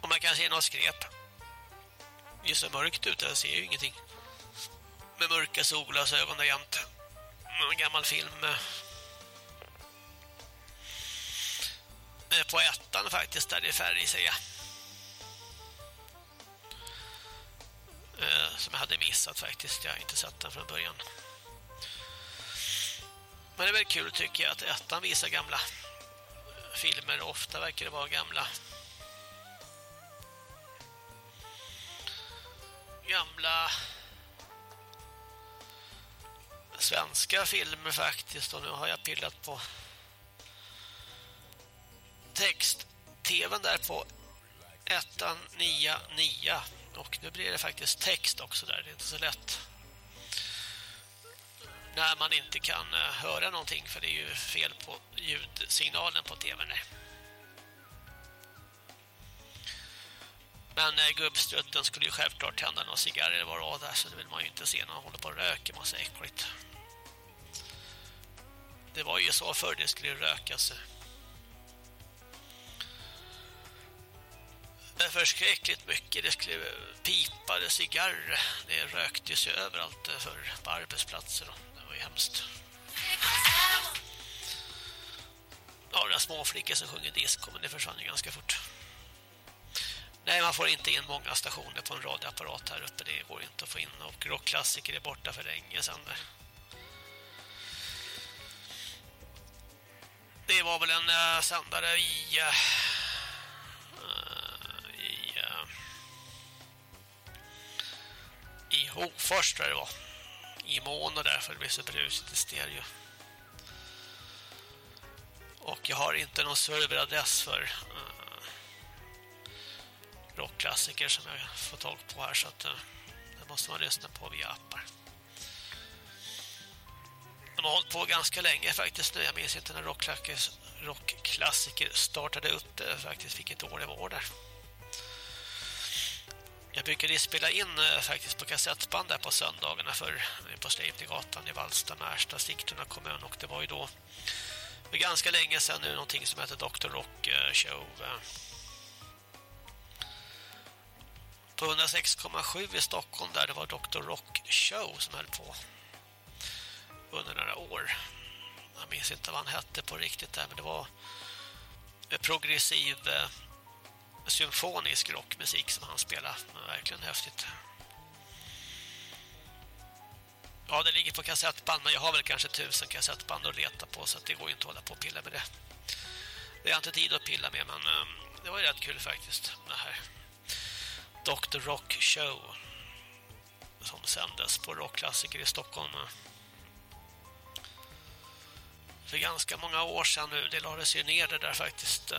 Om man kan se något skräp. Det är så mörkt ute, jag ser ju ingenting. Med mörka solglasögon där jämt. En gammal film. Eh, eh, på ettan faktiskt, där det är färg säger jag. Eh, som jag hade missat faktiskt, jag har inte sett den från början. Men det är väl kul tycker jag att ettan visar gamla filmer. Ofta verkar det vara gamla gamla svenska filmer faktiskt och nu har jag pillat på text-tvn där på 199 och nu blir det faktiskt text också där, det är inte så lätt när man inte kan eh, höra någonting för det är ju fel på ljudsignalen på tvn där. Men eh, gubbstrutten skulle ju självklart tända några cigarrer var av där så det vill man ju inte se när han håller på och röker massa äckligt. Det var ju så förr det skulle rökas. Det är förskräckligt mycket. Det skulle pipa det cigarrer. Det röktes ju överallt förr, för på arbetsplatser. Då. Det var ju hemskt. Ja, den små flickor som sjunger disco, men det försvann ju ganska fort. Nej, man får inte in många stationer på en radioapparat här uppe. Det går inte att få in. Och rockklassiker är borta för länge sedan. Det var väl en uh, sändare i... Uh, i... Uh, I Hofors tror jag det var. I mono därför det blir så brusigt i stereo. Och jag har inte någon serveradress för uh, rockklassiker som jag får tag på här så att uh, det måste man lyssna på via appar. De har hållit på ganska länge faktiskt nu. Jag minns inte när rockklassiker, rockklassiker startade upp det, faktiskt vilket år det var där. Jag brukade spela in eh, faktiskt på kassettband där på söndagarna för på Sleipninggatan i Vallsta, Märsta, Sigtuna kommun och det var ju då för ganska länge sedan nu någonting som heter Dr. Rock eh, Show. På 106,7 i Stockholm där det var Dr. Rock Show som höll på under några år. Jag minns inte vad han hette på riktigt där men det var progressiv eh, symfonisk rockmusik som han spelade. Verkligen häftigt. Ja, det ligger på kassettband, men jag har väl kanske tusen kassettband att leta på så att det går ju inte att hålla på och pilla med det. Det har jag inte tid att pilla med, men eh, det var ju rätt kul faktiskt. Det här Dr. Rock Show som sändes på rockklassiker i Stockholm. För ganska många år sedan nu, det lades ju ner det där faktiskt. Eh,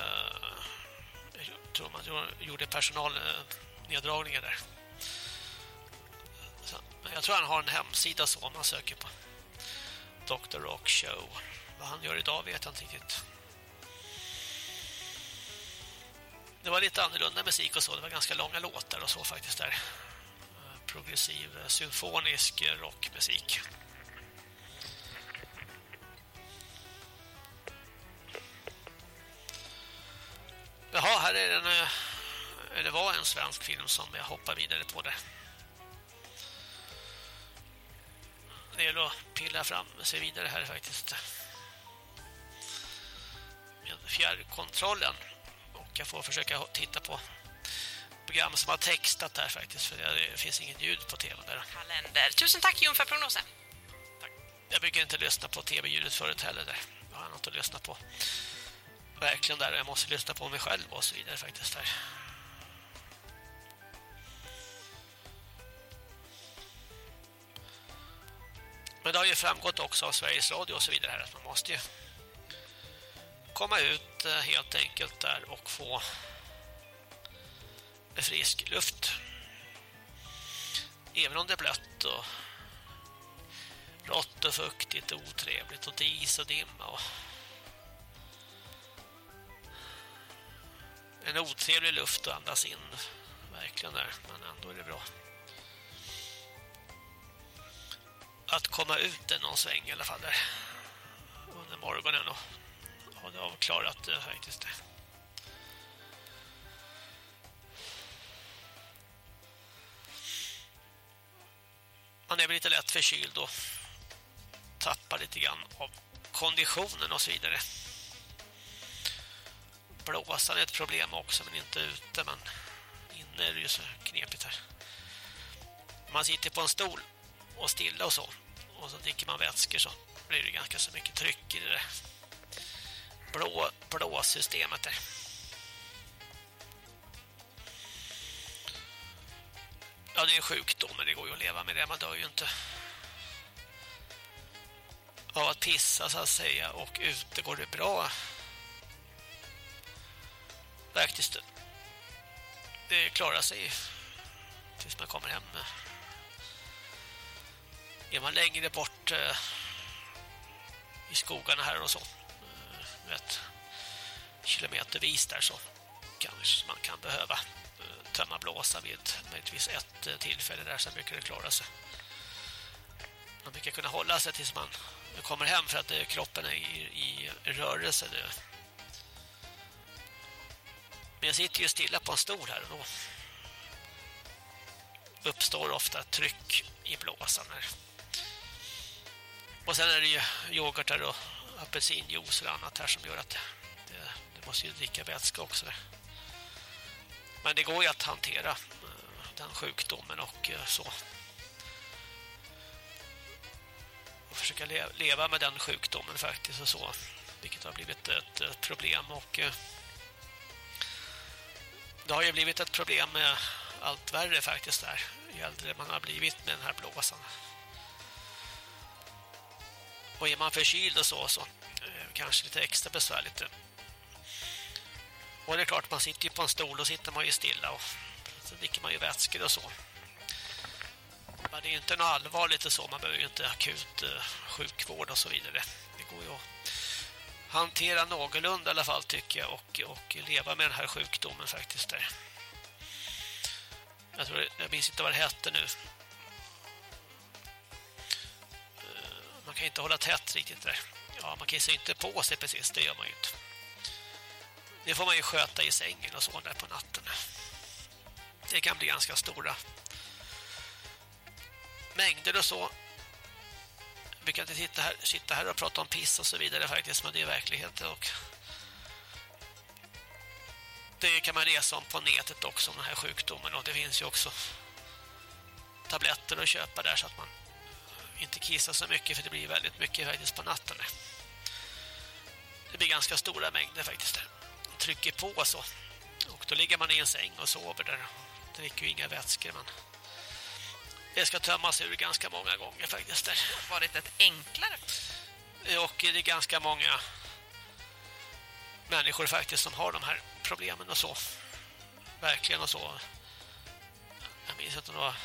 jag tror man gjorde personalneddragningar där. Jag tror han har en hemsida så man söker på Dr. Rock Show. Vad han gör idag vet jag inte riktigt. Det var lite annorlunda musik och så. Det var ganska långa låtar och så faktiskt där. Eh, progressiv, eh, symfonisk rockmusik. Jaha, här är en eller var en svensk film som jag hoppar vidare på det. Det är att pilla fram sig vidare här faktiskt. Med fjärrkontrollen. Och jag får försöka titta på program som har textat där faktiskt. För det finns inget ljud på tv där. Kalender. Tusen tack Jon för prognosen. Tack. Jag brukar inte lyssna på tv-ljudet förut heller där. Jag har något att lyssna på. Verkligen där. Jag måste lyssna på mig själv och så vidare faktiskt där. Men det har ju framgått också av Sveriges Radio och så vidare här att man måste ju komma ut eh, helt enkelt där och få frisk luft. Även om det är blött och rått och fuktigt och otrevligt och dis och dimma och en otrevlig luft att andas in verkligen där, men ändå är det bra att komma ut en någon sväng i alla fall där under morgonen och ha det avklarat det faktiskt. Man är väl lite lätt förkyld och tappar lite grann av konditionen och så vidare. Blåsan är ett problem också men inte ute men inne är det ju så knepigt här. Man sitter på en stol och stilla och så och så dricker man vätskor så blir det ganska så mycket tryck i det där blå, blåsystemet där. Ja, det är sjukdom, men det går ju att leva med det. Man dör ju inte av att pissa, så att säga. Och ute går det bra. Faktiskt. Typ. Det klarar sig tills man kommer hem. Är man längre bort eh, i skogarna här och så eh, vet, kilometervis där så kanske man kan behöva eh, tömma blåsa vid möjligtvis ett eh, tillfälle där så brukar det klara sig. Man brukar kunna hålla sig tills man kommer hem för att eh, kroppen är i, i rörelse. nu. Men jag sitter ju stilla på en stol här och då uppstår ofta tryck i blåsan här. Och sen är det ju yoghurtar och apelsinjuice och annat här som gör att det, det måste ju dricka vätska också. Men det går ju att hantera eh, den sjukdomen och eh, så. Och försöka leva med den sjukdomen faktiskt och så. Vilket har blivit ett, problem och eh, det har ju blivit ett problem med allt värre faktiskt där. Ju äldre man har blivit med den här blåsan. Och är man förkyld och så, så eh, kanske lite extra besvärligt. Och det är klart, man sitter ju på en stol och sitter man ju stilla och så dricker man ju vätskor och så. Men det är inte något allvarligt och så, man behöver ju inte akut eh, sjukvård och så vidare. Det går ju att hantera någorlunda i alla fall tycker jag och, och leva med den här sjukdomen faktiskt där. Jag tror jag minns inte vad det hette nu. Eh, man kan inte hålla tätt riktigt där. Ja, man kissar ju inte på sig precis, det gör man ju inte. Det får man ju sköta i sängen och så där på natten. Det kan bli ganska stora mängder och så. Vi kan inte sitta här, sitta här och prata om piss och så vidare faktiskt, men det är verkligheten och det kan man resa om på nätet också om den här sjukdomen och det finns ju också tabletter att köpa där så att man inte kissar så mycket för det blir väldigt mycket faktiskt på natten. Det blir ganska stora mängder faktiskt. Trycker på så. Och då ligger man i en säng och sover där. Dricker ju inga vätskor men det ska tömmas ur ganska många gånger faktiskt. Där. Varit ett enklare. Och det är ganska många människor faktiskt som har de här problemen och så. Verkligen och så. Jag minns inte några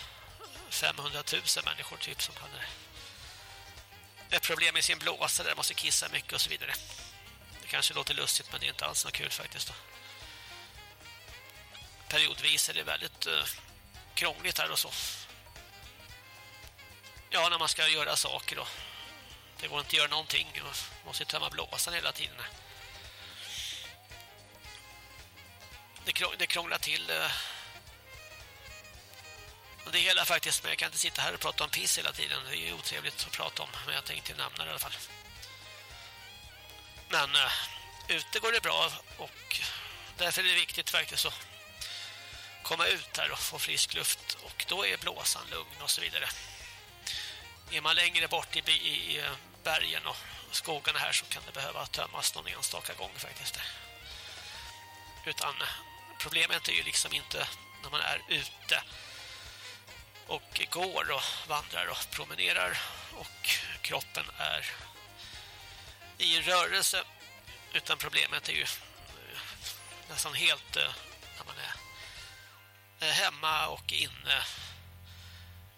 500 000 människor typ som hade ett problem med sin blåsare, måste kissa mycket och så vidare. Det kanske låter lustigt men det är inte alls något kul faktiskt då. Periodvis är det väldigt uh, krångligt här och så. Ja, när man ska göra saker då. Det går inte att göra någonting. Man måste tömma blåsan hela tiden. Det krånglar till eh. det hela faktiskt, men jag kan inte sitta här och prata om piss hela tiden. Det är ju otrevligt att prata om, men jag tänkte nämna det i alla fall. Men uh, ute går det bra och därför är det viktigt faktiskt att komma ut här och få frisk luft och då är blåsan lugn och så vidare. Är man längre bort i, i, i eh, bergen och skogarna här så kan det behöva tömmas någon enstaka gång faktiskt. Utan eh, problemet är ju liksom inte när man är ute och går och vandrar och promenerar och kroppen är i rörelse. Utan problemet är ju eh, nästan helt när man är hemma och inne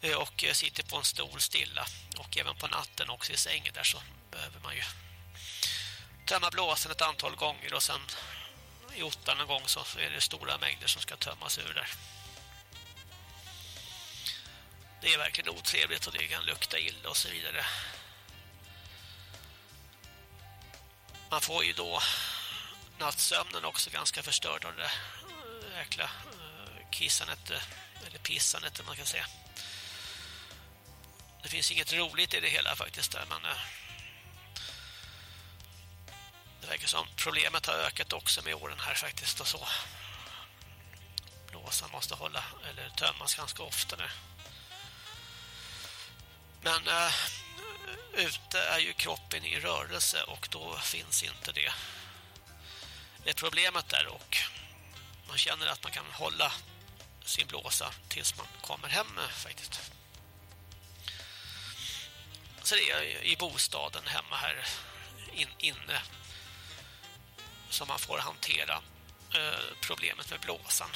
Eh, och eh, sitter på en stol stilla och även på natten också i sängen där så behöver man ju tömma blåsen ett antal gånger och sen i ottan någon gång så är det stora mängder som ska tömmas ur där. Det är verkligen otrevligt och det kan lukta illa och så vidare. Man får ju då nattsömnen också ganska förstörd av det eh, jäkla kissandet, eller pissandet man kan säga. Det finns inget roligt i det hela faktiskt där men eh, det verkar som problemet har ökat också med åren här faktiskt och så. Blåsan måste hålla eller tömmas ganska ofta nu. Men äh, ute är ju kroppen i rörelse och då finns inte det. Det är problemet där och man känner att man kan hålla sin blåsa tills man kommer hem eh, faktiskt tre det är i bostaden hemma här in, inne som man får hantera eh, problemet med blåsan.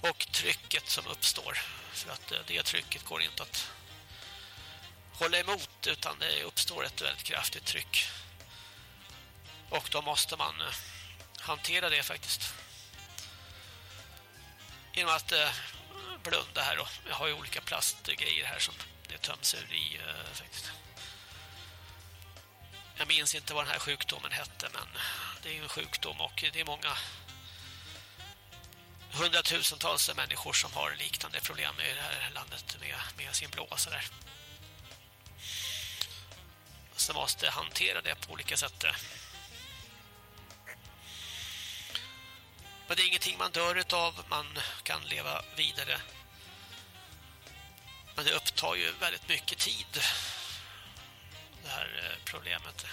Och trycket som uppstår. För att eh, det trycket går inte att hålla emot utan det uppstår ett väldigt kraftigt tryck. Och då måste man eh, hantera det faktiskt. Genom att eh, blunda här då. jag har ju olika plastgrejer här som det töms ur i eh, faktiskt. Jag minns inte vad den här sjukdomen hette men det är ju en sjukdom och det är många hundratusentals människor som har liknande problem i det här landet med, med sin blåsa där. Så måste hantera det på olika sätt. Men det är ingenting man dör utav, man kan leva vidare. Men det upptar ju väldigt mycket tid det här eh, problemet.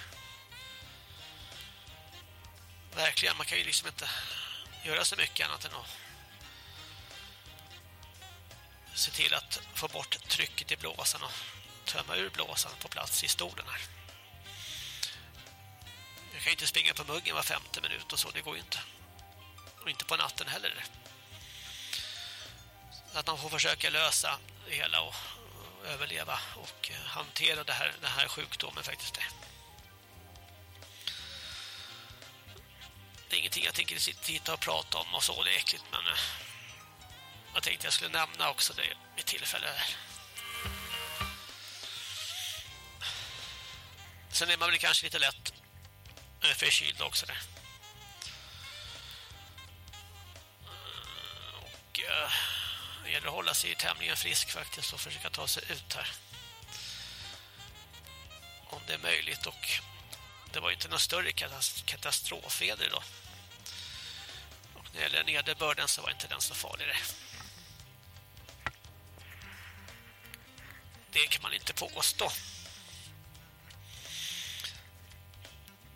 Verkligen, man kan ju liksom inte göra så mycket annat än att se till att få bort trycket i blåsan och tömma ur blåsan på plats i stolen här. Jag kan ju inte springa på muggen var femte minut och så, det går ju inte. Och inte på natten heller. Att man får försöka lösa det hela och överleva och eh, hantera det här, den här sjukdomen faktiskt. Det är ingenting jag tänker sitta och prata om och så, det är äckligt men eh, jag tänkte jag skulle nämna också det i tillfälle här. Sen är man väl kanske lite lätt eh, förkyld också där. Och det gäller att hålla sig tämligen frisk faktiskt och försöka ta sig ut här. Om det är möjligt och det var inte någon större katastrofväder då. Och när det gäller nederbörden så var inte den så farlig det. Det kan man inte påstå.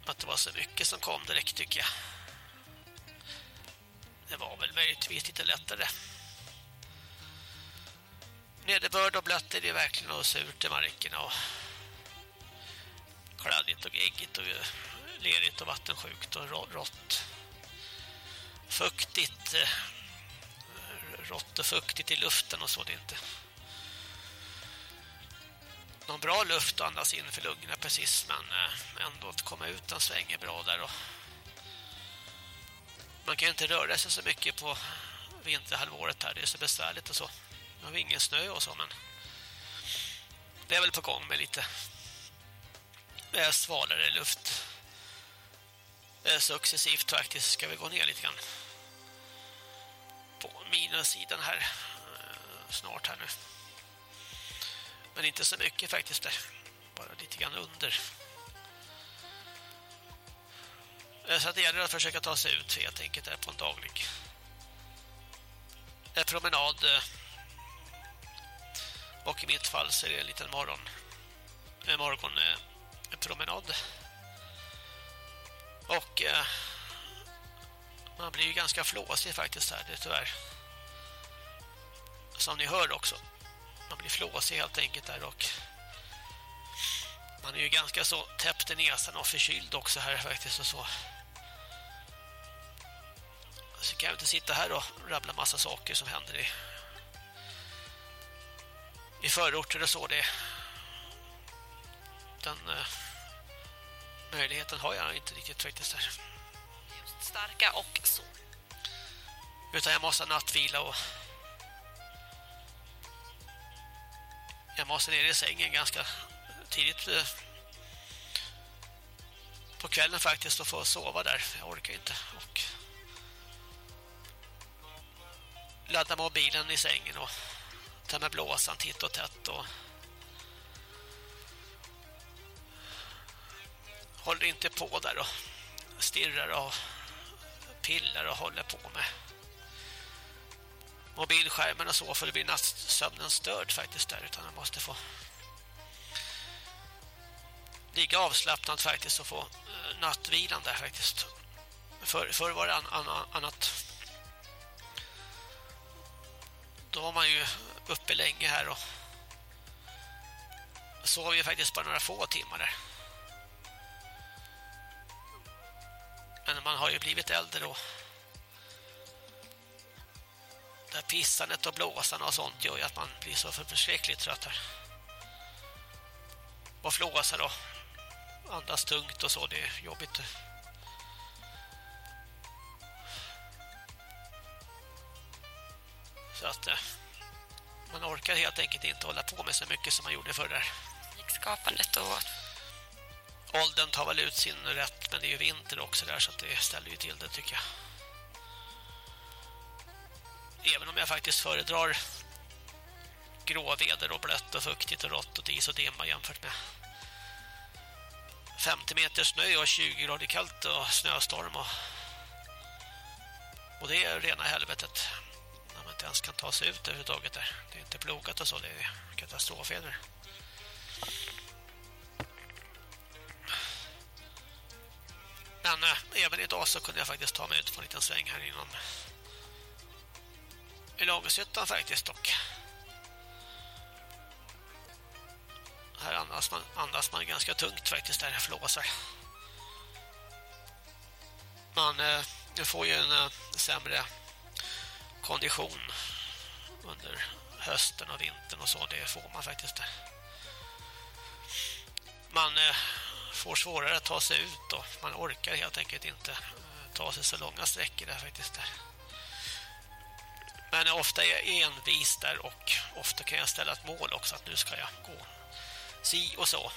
Att det var så mycket som kom direkt tycker jag. Det var väl möjligtvis lite lättare. Nederbörd och blött är det verkligen och surt i marken och kladdigt och geggigt och lerigt och vattensjukt och rått. Fuktigt. Eh, rått och fuktigt i luften och så det är inte. Någon bra luft att andas in för lungorna precis men eh, ändå att komma ut en sväng är bra där och man kan inte röra sig så mycket på vinterhalvåret här. Det är så besvärligt och så. Nu har vi ingen snö och så, men det är väl på gång med lite med svalare luft. Successivt faktiskt ska vi gå ner lite grann på minussidan här eh, snart här nu. Men inte så mycket faktiskt där. Bara lite grann under. Eh, så det gäller att försöka ta sig ut helt enkelt där på en daglig eh, promenad och i mitt fall så är det en liten morgon en morgonpromenad. Eh, och eh, man blir ju ganska flåsig faktiskt här, det tyvärr. Som ni hör också. Man blir flåsig helt enkelt där och Man är ju ganska så täppt i näsan och förkyld också här faktiskt och så. Så kan jag inte sitta här och rabbla massa saker som händer i i förorter och så det den eh, möjligheten har jag inte riktigt faktiskt där. Just starka och så. Utan jag måste nattvila och jag måste ner i sängen ganska tidigt eh, på kvällen faktiskt och få sova där. Jag orkar inte. Och ladda mobilen i sängen och ta med blåsan titt och tätt och håller inte på där och stirrar och pillar och håller på med mobilskärmen och så för det blir nattsömnen störd faktiskt där utan man måste få ligga avslappnat faktiskt och få eh, nattvilan där faktiskt. För, förr var det an, an, annat då var man ju uppe länge här och sov ju faktiskt bara några få timmar där. Men man har ju blivit äldre och här pissandet och blåsarna och sånt gör ju att man blir så förskräckligt trött här. Och flåsar och andas tungt och så, det är jobbigt. Så att eh, man orkar helt enkelt inte hålla på med så mycket som man gjorde förr där. Skapandet och... Åldern tar väl ut sin rätt, men det är ju vinter också där så det ställer ju till det tycker jag. Även om jag faktiskt föredrar gråväder och blött och fuktigt och rått och is och dimma jämfört med 50 meter snö och 20 grader kallt och snöstorm och, och det är rena helvetet inte ens kan ta sig ut överhuvudtaget där. Det är inte plogat och så, det är katastrofväder. Men äh, även idag så kunde jag faktiskt ta mig ut på en liten sväng här inom i Lagoshyttan faktiskt dock. här andas man, andas man ganska tungt faktiskt där det flåsar. Man äh, får ju en äh, sämre kondition under hösten och vintern och så, det får man faktiskt. Man eh, får svårare att ta sig ut och man orkar helt enkelt inte eh, ta sig så långa sträckor där faktiskt där. Men ofta är jag envis där och ofta kan jag ställa ett mål också att nu ska jag gå si och så.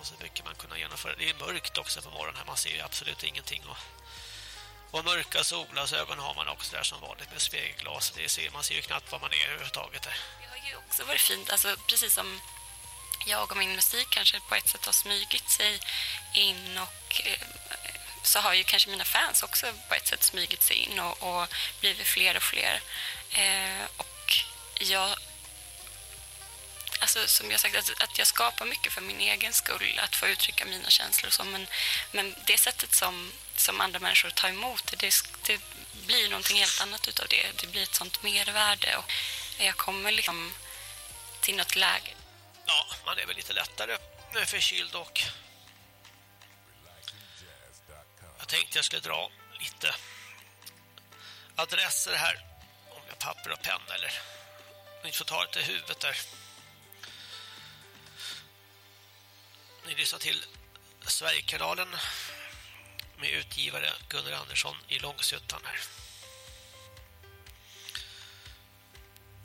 Och så brukar man kunna genomföra. Det är mörkt också på morgonen här, man ser ju absolut ingenting. Och, och mörka solglasögon har man också där som vanligt med spegelglas. Det ser, man ser ju knappt vad man är överhuvudtaget. Det har ju också varit fint, alltså precis som jag och min musik kanske på ett sätt har smygit sig in och eh, så har ju kanske mina fans också på ett sätt smygit sig in och, och blivit fler och fler. Eh, och jag alltså, som jag sagt, att, att jag skapar mycket för min egen skull, att få uttrycka mina känslor och så, men, men det sättet som, som andra människor tar emot det, det, blir någonting helt annat utav det. Det blir ett sånt mervärde och jag kommer liksom till något läge. Ja, man är väl lite lättare förkyld och jag tänkte jag skulle dra lite adresser här om jag har papper och penna eller ni får ta det till huvudet där. Ni lyssnar till Sverigekanalen med utgivare Gunnar Andersson i Långsuttan här.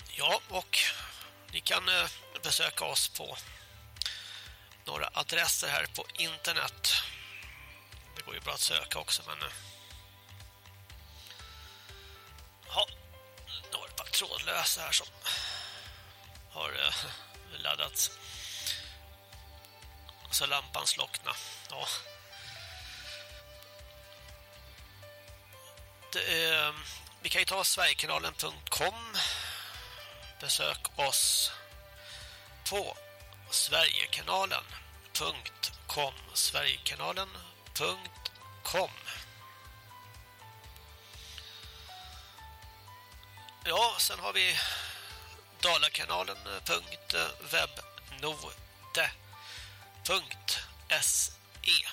Ja, och ni kan eh, besöka oss på några adresser här på internet. Det går ju bra att söka också, men... eh, Ja, några par trådlösa här som har laddats. laddats. Så lampan slockna. Ja. Att eh, vi kan ju ta sverigekanalen.com Besök oss på sverigekanalen.com sverigekanalen.com Ja, sen har vi dalakanalen.webnode.se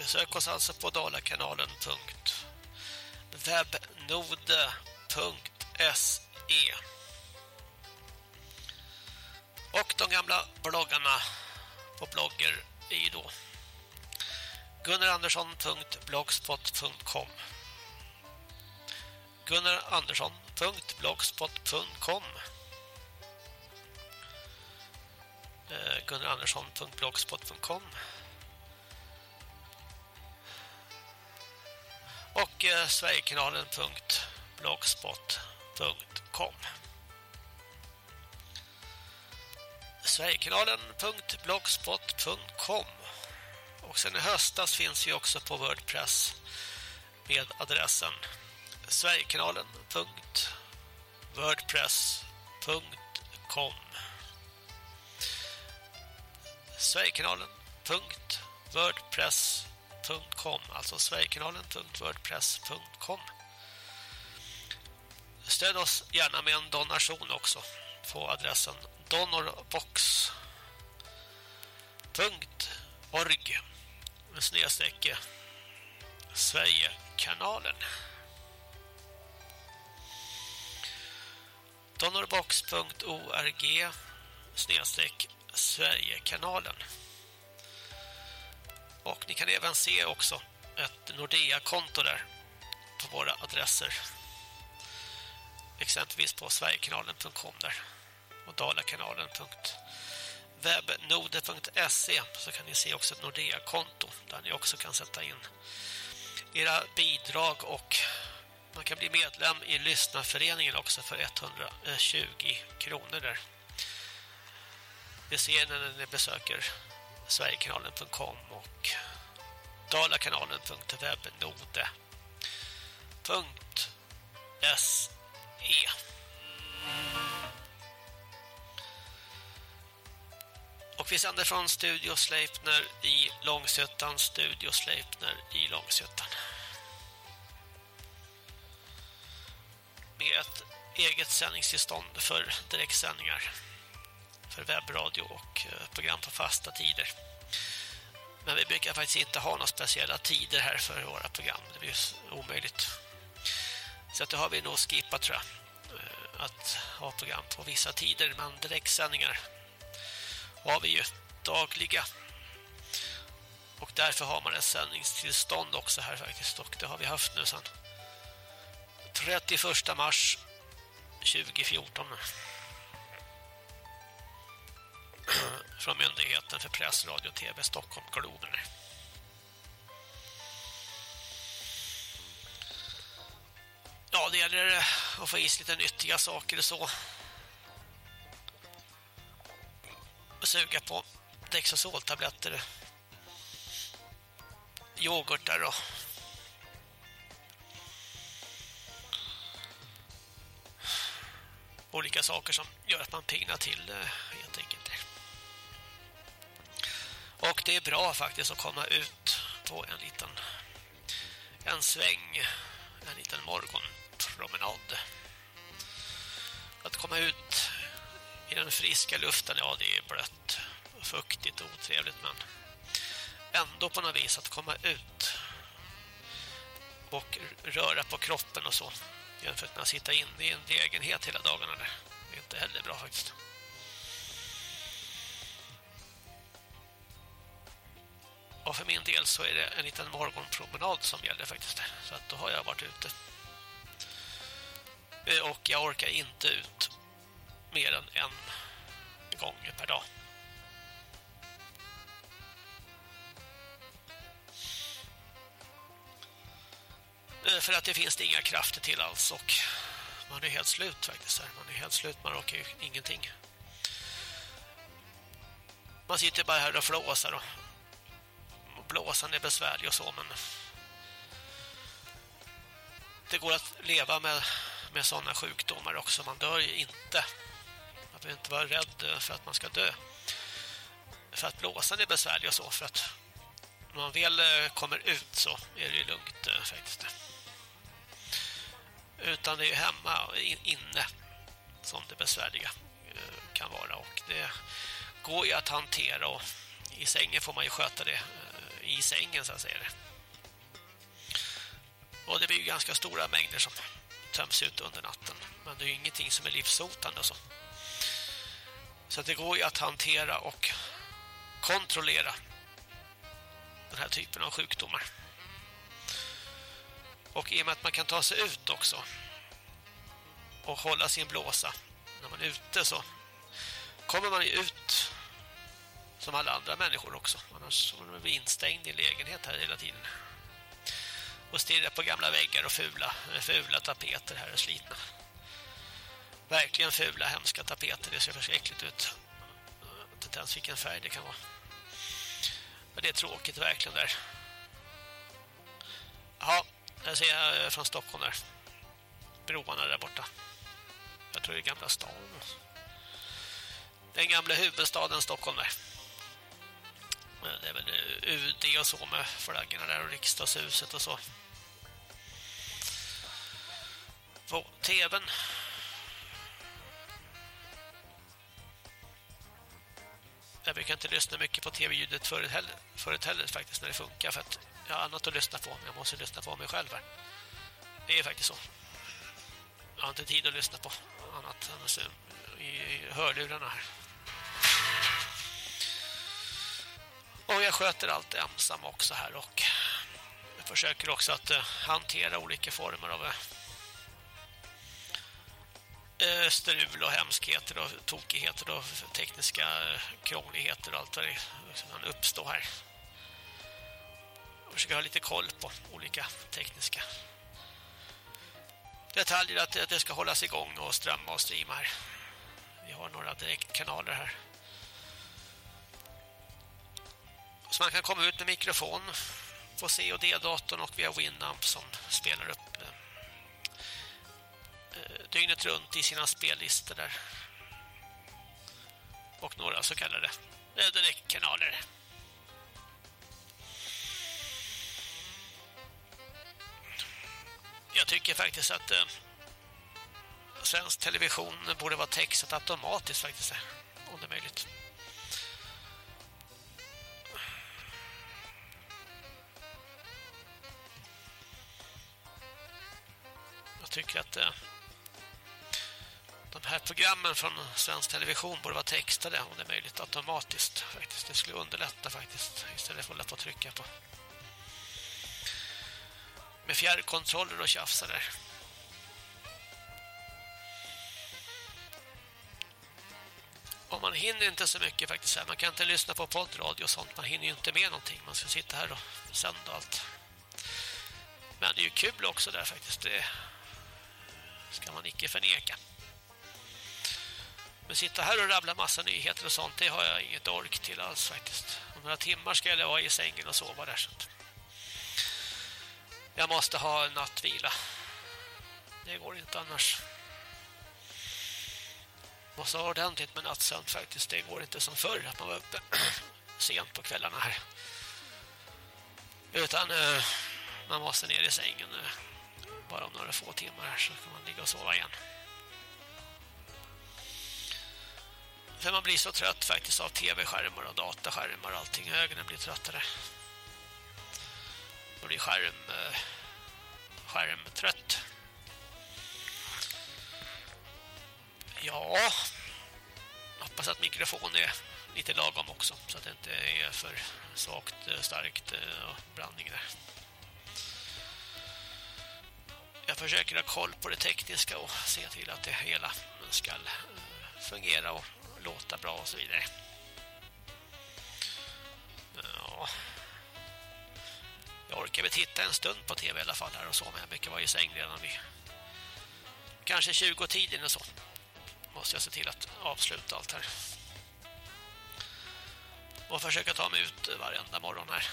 Besök oss alltså på dalakanalen.webnode.se Och de gamla bloggarna på blogger är ju då gunnarandersson.blogspot.com gunnarandersson.blogspot.com eh, gunnarandersson.blogspot.com och eh, sverigekanalen.blogspot.com sverigekanalen.blogspot.com och sen i höstas finns vi också på Wordpress med adressen sverigekanalen.wordpress.com sverigekanalen.wordpress.com alltså sverigekanalen.wordpress.com Stöd oss gärna med en donation också på adressen donorbox.org snedstreck Sverigekanalen. donorbox.org snedstreck Sverigekanalen och ni kan även se också ett Nordea-konto där på våra adresser. Exempelvis på sverigekanalen.com där. Och dalakanalen.webnode.se så kan ni se också ett Nordea-konto där ni också kan sätta in era bidrag och man kan bli medlem i lyssnarföreningen också för 120 kronor där. Det ser ni när ni besöker sverigekanalen.com och dalakanalen.webnode.se Och vi sänder från Studio Sleipner i Långsötan, Studio Sleipner i Långsötan. Med ett eget sändningstillstånd för direktsändningar för webbradio och eh, program på fasta tider. Men vi brukar faktiskt inte ha några speciella tider här för våra program. Det blir omöjligt. Så att det har vi nog skippat tror jag. Eh, att ha program på vissa tider. Men direktsändningar har vi ju dagliga. Och därför har man ett sändningstillstånd också här faktiskt. Och det har vi haft nu sedan 31 mars 2014. Eh, från Myndigheten för press, radio och tv Stockholm Globen. Ja, det gäller eh, att få i sig lite nyttiga saker och så. suga på Dexazoltabletter yoghurtar och olika saker som gör att man pignar till eh, helt enkelt. Och det är bra faktiskt att komma ut på en liten en sväng, en liten morgonpromenad. Att komma ut i den friska luften, ja det är blött och fuktigt och otrevligt men ändå på något vis att komma ut och röra på kroppen och så jämfört med att sitta inne i en lägenhet hela dagarna. Det är inte heller bra faktiskt. Och för min del så är det en liten morgonpromenad som gäller faktiskt. Så att då har jag varit ute. Eh, och jag orkar inte ut mer än en gång per dag. Eh, för att det finns det inga krafter till alls och man är helt slut faktiskt. Man är helt slut, man orkar ju ingenting. Man sitter bara här och flåsar och blåsan är besvärlig och så men det går att leva med, med sådana sjukdomar också. Man dör ju inte. Man behöver inte vara rädd för att man ska dö. För att blåsan är besvärlig och så. För att när man väl eh, kommer ut så är det ju lugnt eh, faktiskt. Utan det är ju hemma inne som det besvärliga eh, kan vara. Och det går ju att hantera och i sängen får man ju sköta det i sängen så att säga. Och det blir ju ganska stora mängder som töms ut under natten. Men det är ju ingenting som är livshotande så. Så det går ju att hantera och kontrollera den här typen av sjukdomar. Och i och med att man kan ta sig ut också och hålla sin blåsa när man är ute så kommer man ju ut som alla andra människor också. Annars var man instängd i lägenhet här hela tiden. Och stirrar på gamla väggar och fula, eh, fula tapeter här och slitna. Verkligen fula, hemska tapeter. Det ser förskräckligt ut. Jag vet inte ens vilken färg det kan vara. Men det är tråkigt verkligen där. Ja, jag ser jag eh, från Stockholm där. Broarna där borta. Jag tror det är gamla stan. Den gamla huvudstaden Stockholm där. Det är väl eh, UD och så med flaggorna där och riksdagshuset och så. På tvn. Jag brukar inte lyssna mycket på tv-ljudet förut heller, förut heller faktiskt när det funkar för att jag har annat att lyssna på men jag måste lyssna på mig själv här. Det är faktiskt så. Jag har inte tid att lyssna på annat än i hörlurarna här. Och jag sköter allt ensam också här och jag försöker också att uh, hantera olika former av uh, strul och hemskheter och tokigheter och tekniska uh, krångligheter och allt vad det kan uppstå här. Jag försöker ha lite koll på olika tekniska detaljer att det ska hållas igång och strömma och streama här. Vi har några direktkanaler här. Så man kan komma ut med mikrofon på C- och D-datorn och via Winamp som spelar upp eh, dygnet runt i sina spellistor där. Och några så kallade eh, direktkanaler. Jag tycker faktiskt att eh, svensk television borde vara textat automatiskt faktiskt, eh, om det är möjligt. Jag tycker att eh, de här programmen från svensk television borde vara textade om det är möjligt automatiskt faktiskt. Det skulle underlätta faktiskt istället för att att trycka på med fjärrkontroller och tjafsa där. Och man hinner inte så mycket faktiskt här. Man kan inte lyssna på poddradio och sånt. Man hinner ju inte med någonting. Man ska sitta här och sända allt. Men det är ju kul också där faktiskt. Det ska man icke förneka. Men sitta här och rabbla massa nyheter och sånt, det har jag inget ork till alls faktiskt. Om några timmar ska jag vara i sängen och sova där. Så jag måste ha en nattvila. Det går inte annars. Måste ha ordentligt med nattsömn faktiskt. Det går inte som förr att man var uppe sent på kvällarna här. Utan eh, man måste ner i sängen nu bara om några få timmar här så kan man ligga och sova igen. För man blir så trött faktiskt av tv-skärmar och dataskärmar och allting. Ögonen blir tröttare. Man blir skärm, eh, skärmtrött. Ja, hoppas att mikrofonen är lite lagom också så att det inte är för svagt, eh, starkt eh, och blandning där. Jag försöker ha koll på det tekniska och se till att det hela ska eh, fungera och låta bra och så vidare. Ja. Jag orkar väl titta en stund på tv i alla fall här och så men jag brukar vara i säng redan vid kanske 20 tiden och så måste jag se till att avsluta allt här. Och försöka ta mig ut varenda morgon här.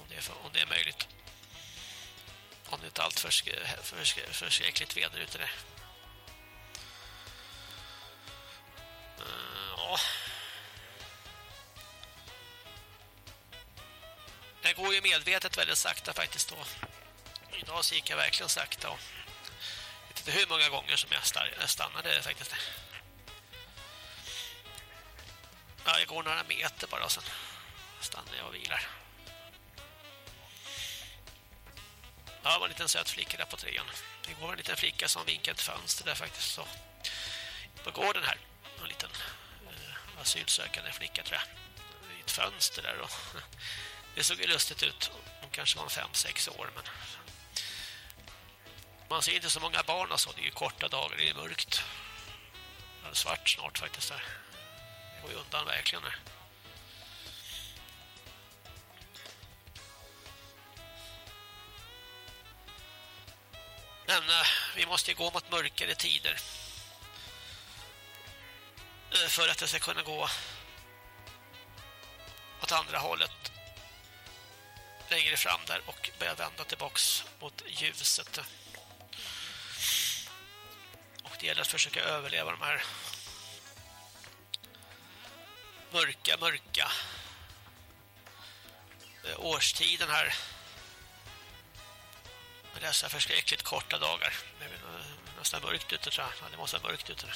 Om det är, för, om det är möjligt. Om det inte är allt för, för, för, förskräckligt väder ute där. Eh, ja. Jag går ju medvetet väldigt sakta faktiskt då. Idag så gick jag verkligen sakta och jag vet inte hur många gånger som jag stannade faktiskt. Ja, jag går några meter bara och sen stannar jag och vilar. Ja, det var en liten söt flicka där på trean. Det var en liten flicka som vinkade ett fönster där faktiskt så. På gården här. En liten eh, asylsökande flicka tror jag. I ett fönster där och det såg ju lustigt ut. Hon kanske var fem sex år men man ser inte så många barn alltså. Det är ju korta dagar, det är mörkt. Det är svart snart faktiskt där. Det går ju undan verkligen här. Men eh, vi måste gå mot mörkare tider. Eh, för att det ska kunna gå åt andra hållet längre fram där och börja vända tillbaks mot ljuset. Och det gäller att försöka överleva de här mörka, mörka eh, årstiden här med dessa förskräckligt korta dagar. Det är nästan mörkt ute tror jag. Ja, det måste vara mörkt ute.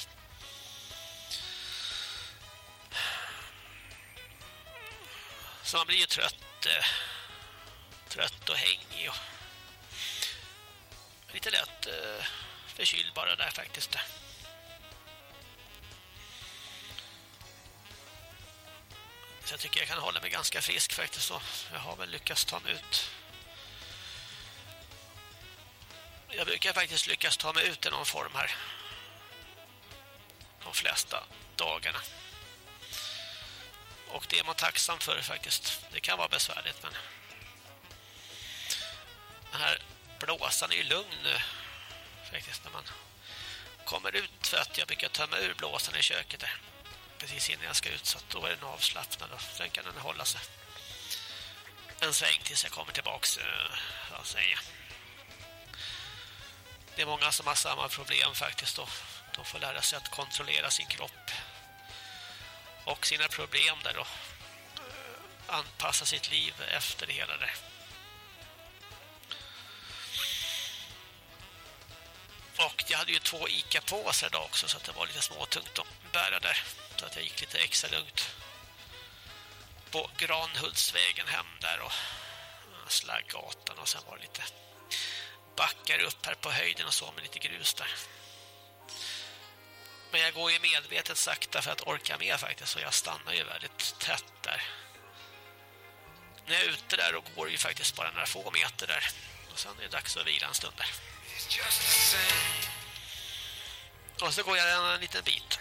Så man blir ju trött eh, trött och hängig och lite lätt eh, förkyld bara där faktiskt. Så jag tycker jag kan hålla mig ganska frisk faktiskt så jag har väl lyckats ta mig ut. Jag brukar faktiskt lyckas ta mig ut i någon form här. De flesta dagarna. Och det är man tacksam för faktiskt. Det kan vara besvärligt men den här blåsan är ju lugn nu faktiskt när man kommer ut för att jag brukar tömma ur blåsan i köket där precis innan jag ska ut så då är den avslappnad och sen kan den hålla sig en sväng tills jag kommer tillbaks eh, ja, säger det är många som har samma problem faktiskt då. De får lära sig att kontrollera sin kropp och sina problem där och anpassa sitt liv efter det hela där. Och jag hade ju två Ica-påsar idag också så att det var lite småtungt att bära där. Så att jag gick lite extra lugnt på Granhultsvägen hem där och Slaggatan och sen var det lite backar upp här på höjden och så med lite grus där. Men jag går ju medvetet sakta för att orka med faktiskt så jag stannar ju väldigt tätt där. När jag är ute där och går ju faktiskt bara några få meter där. Och sen är det dags att vila en stund där. Och så går jag en liten bit.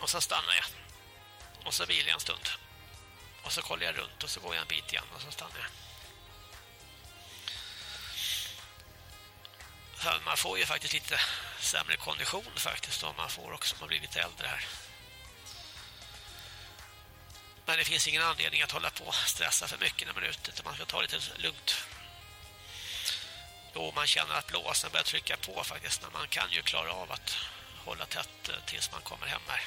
Och så stannar jag. Och så vilar jag en stund. Och så kollar jag runt och så går jag en bit igen och så stannar jag. Man får ju faktiskt lite sämre kondition faktiskt om man får också man blir lite äldre här. Men det finns ingen anledning att hålla på och stressa för mycket när man är ute utan man ska ta lite lugnt. Jo, man känner att blåsen börjar trycka på faktiskt. Men man kan ju klara av att hålla tätt eh, tills man kommer hem här.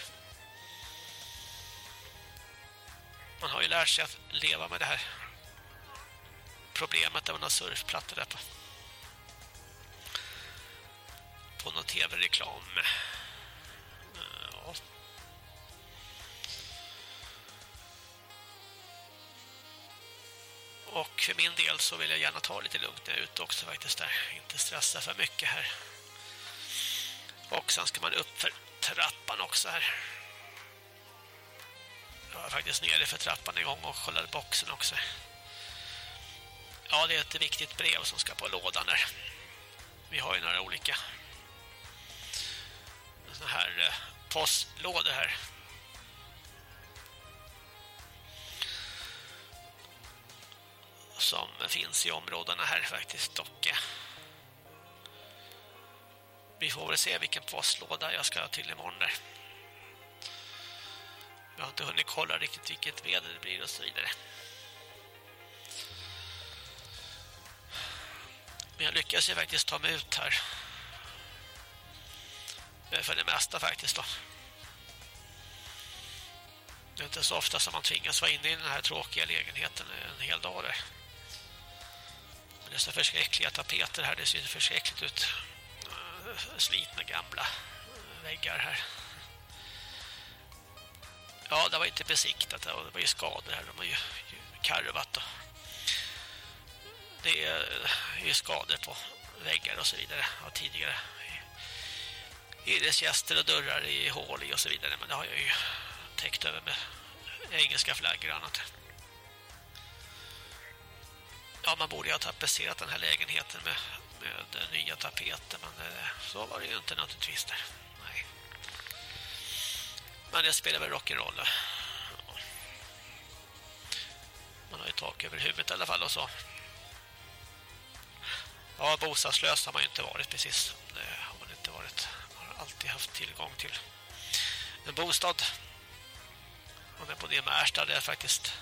Man har ju lärt sig att leva med det här problemet där man har surfplattor där på. På någon tv-reklam. Eh, ja. Och för min del så vill jag gärna ta lite lugnt när jag är ute också faktiskt där. Inte stressa för mycket här. Och sen ska man upp för trappan också här. Jag var faktiskt nere för trappan en gång och kollade boxen också. Ja, det är ett viktigt brev som ska på lådan där. Vi har ju några olika såna här postlåda postlådor här. Som finns i områdena här faktiskt och eh, vi får väl se vilken postlåda jag ska till imorgon där. Jag har inte hunnit kolla riktigt vilket väder det blir och så vidare. Men jag lyckas ju faktiskt ta mig ut här. Eh, för det mesta faktiskt då. Det är inte så ofta som man tvingas vara inne i den här tråkiga lägenheten en hel dag där. Men det är så förskräckliga tapeter här. Det ser förskräckligt ut. Eh, slitna gamla väggar här. Ja, det var inte besiktat. Det var ju skador här. De har ju, karvat. då. det är ju skador på väggar och så vidare. av tidigare hyresgäster och dörrar i hål i och så vidare. Men det har jag ju täckt över med engelska flaggor och annat. Ja, man borde ju ha tapetserat den här lägenheten med, med nya tapeter. Men eh, så var det ju inte naturligtvis där. Nej. Men det spelar väl rock'n'roll. Eh. Man har ju tak över huvudet i alla fall och så. Ja, bostadslös har man ju inte varit precis alltid haft tillgång till en bostad. Och när jag bodde i Märsta hade jag faktiskt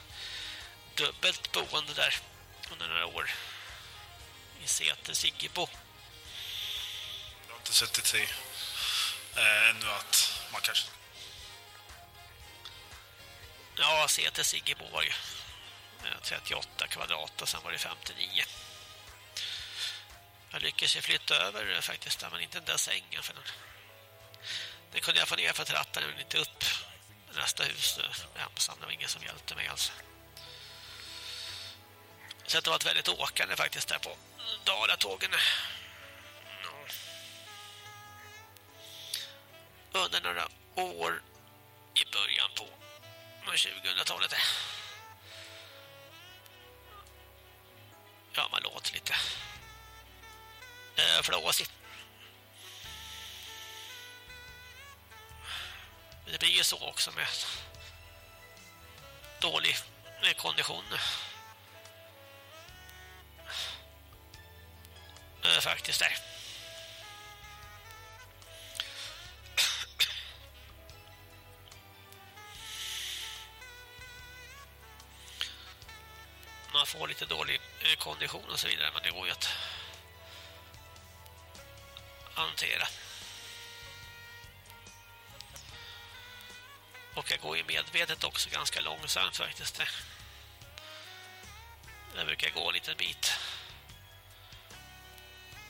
dubbelt boende där under några år. I Säter Siggebo. Jag har inte suttit i eh, ännu att man kanske... Ja, Säter Siggebo var ju 38 kvadrat och sen var det 59. Jag lyckades ju flytta över faktiskt där, men inte den där sängen för den. Det kunde jag få ner för trappan men inte upp nästa hus ensam. Det var ingen som hjälpte mig alls. Så det var ett väldigt åkande faktiskt där på Dalatågen. Under några år i början på 2000-talet. Ja, man låter lite eh, Det blir ju så också med dålig kondition. Faktiskt där. Man får lite dålig eh, kondition och så vidare men det går ju att hantera. Och jag går ju medvetet också ganska långsamt faktiskt. Jag brukar gå en liten bit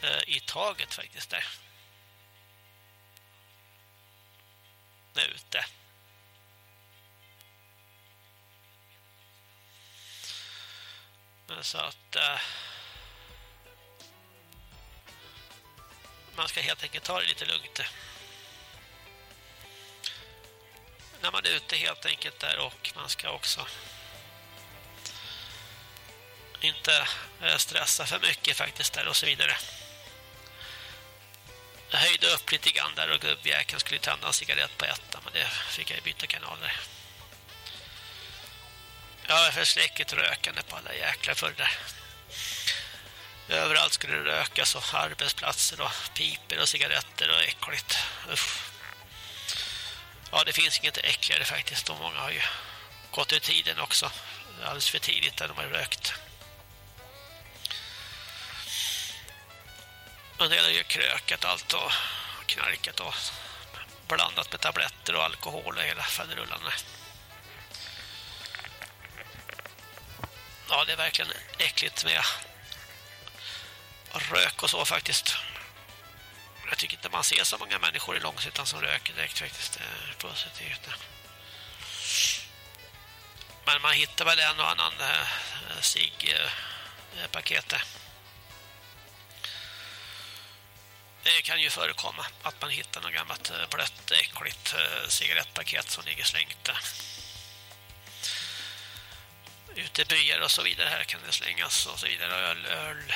eh, i taget faktiskt där. Där ute. Så att uh, man ska helt enkelt ta det lite lugnt. När man är ute helt enkelt där och man ska också inte eh, stressa för mycket faktiskt där och så vidare. Jag höjde upp lite grann där och gubbjäkeln skulle tända en cigarett på ettan men det fick jag byta kanaler. Jag för förskräckligt rökande på alla jäkla förr där. Överallt skulle det rökas och arbetsplatser och piper och cigaretter och äckligt. Uff. Ja, det finns inget äckligare faktiskt. Och många har ju gått ur tiden också. Alldeles för tidigt när de har rökt. En del har ju krökat allt och knarkat och blandat med tabletter och alkohol och hela faderullan. Ja, det är verkligen äckligt med rök och så faktiskt. Jag tycker inte man ser så många människor i Långshyttan som röker direkt faktiskt. Det är positivt. Men man hittar väl en och annan eh, eh, sig-paket. Eh, det kan ju förekomma att man hittar något gammalt blött, äckligt cigarettpaket som ligger slängt ute i byar och så vidare. Här kan det slängas och så vidare. Öl, öl.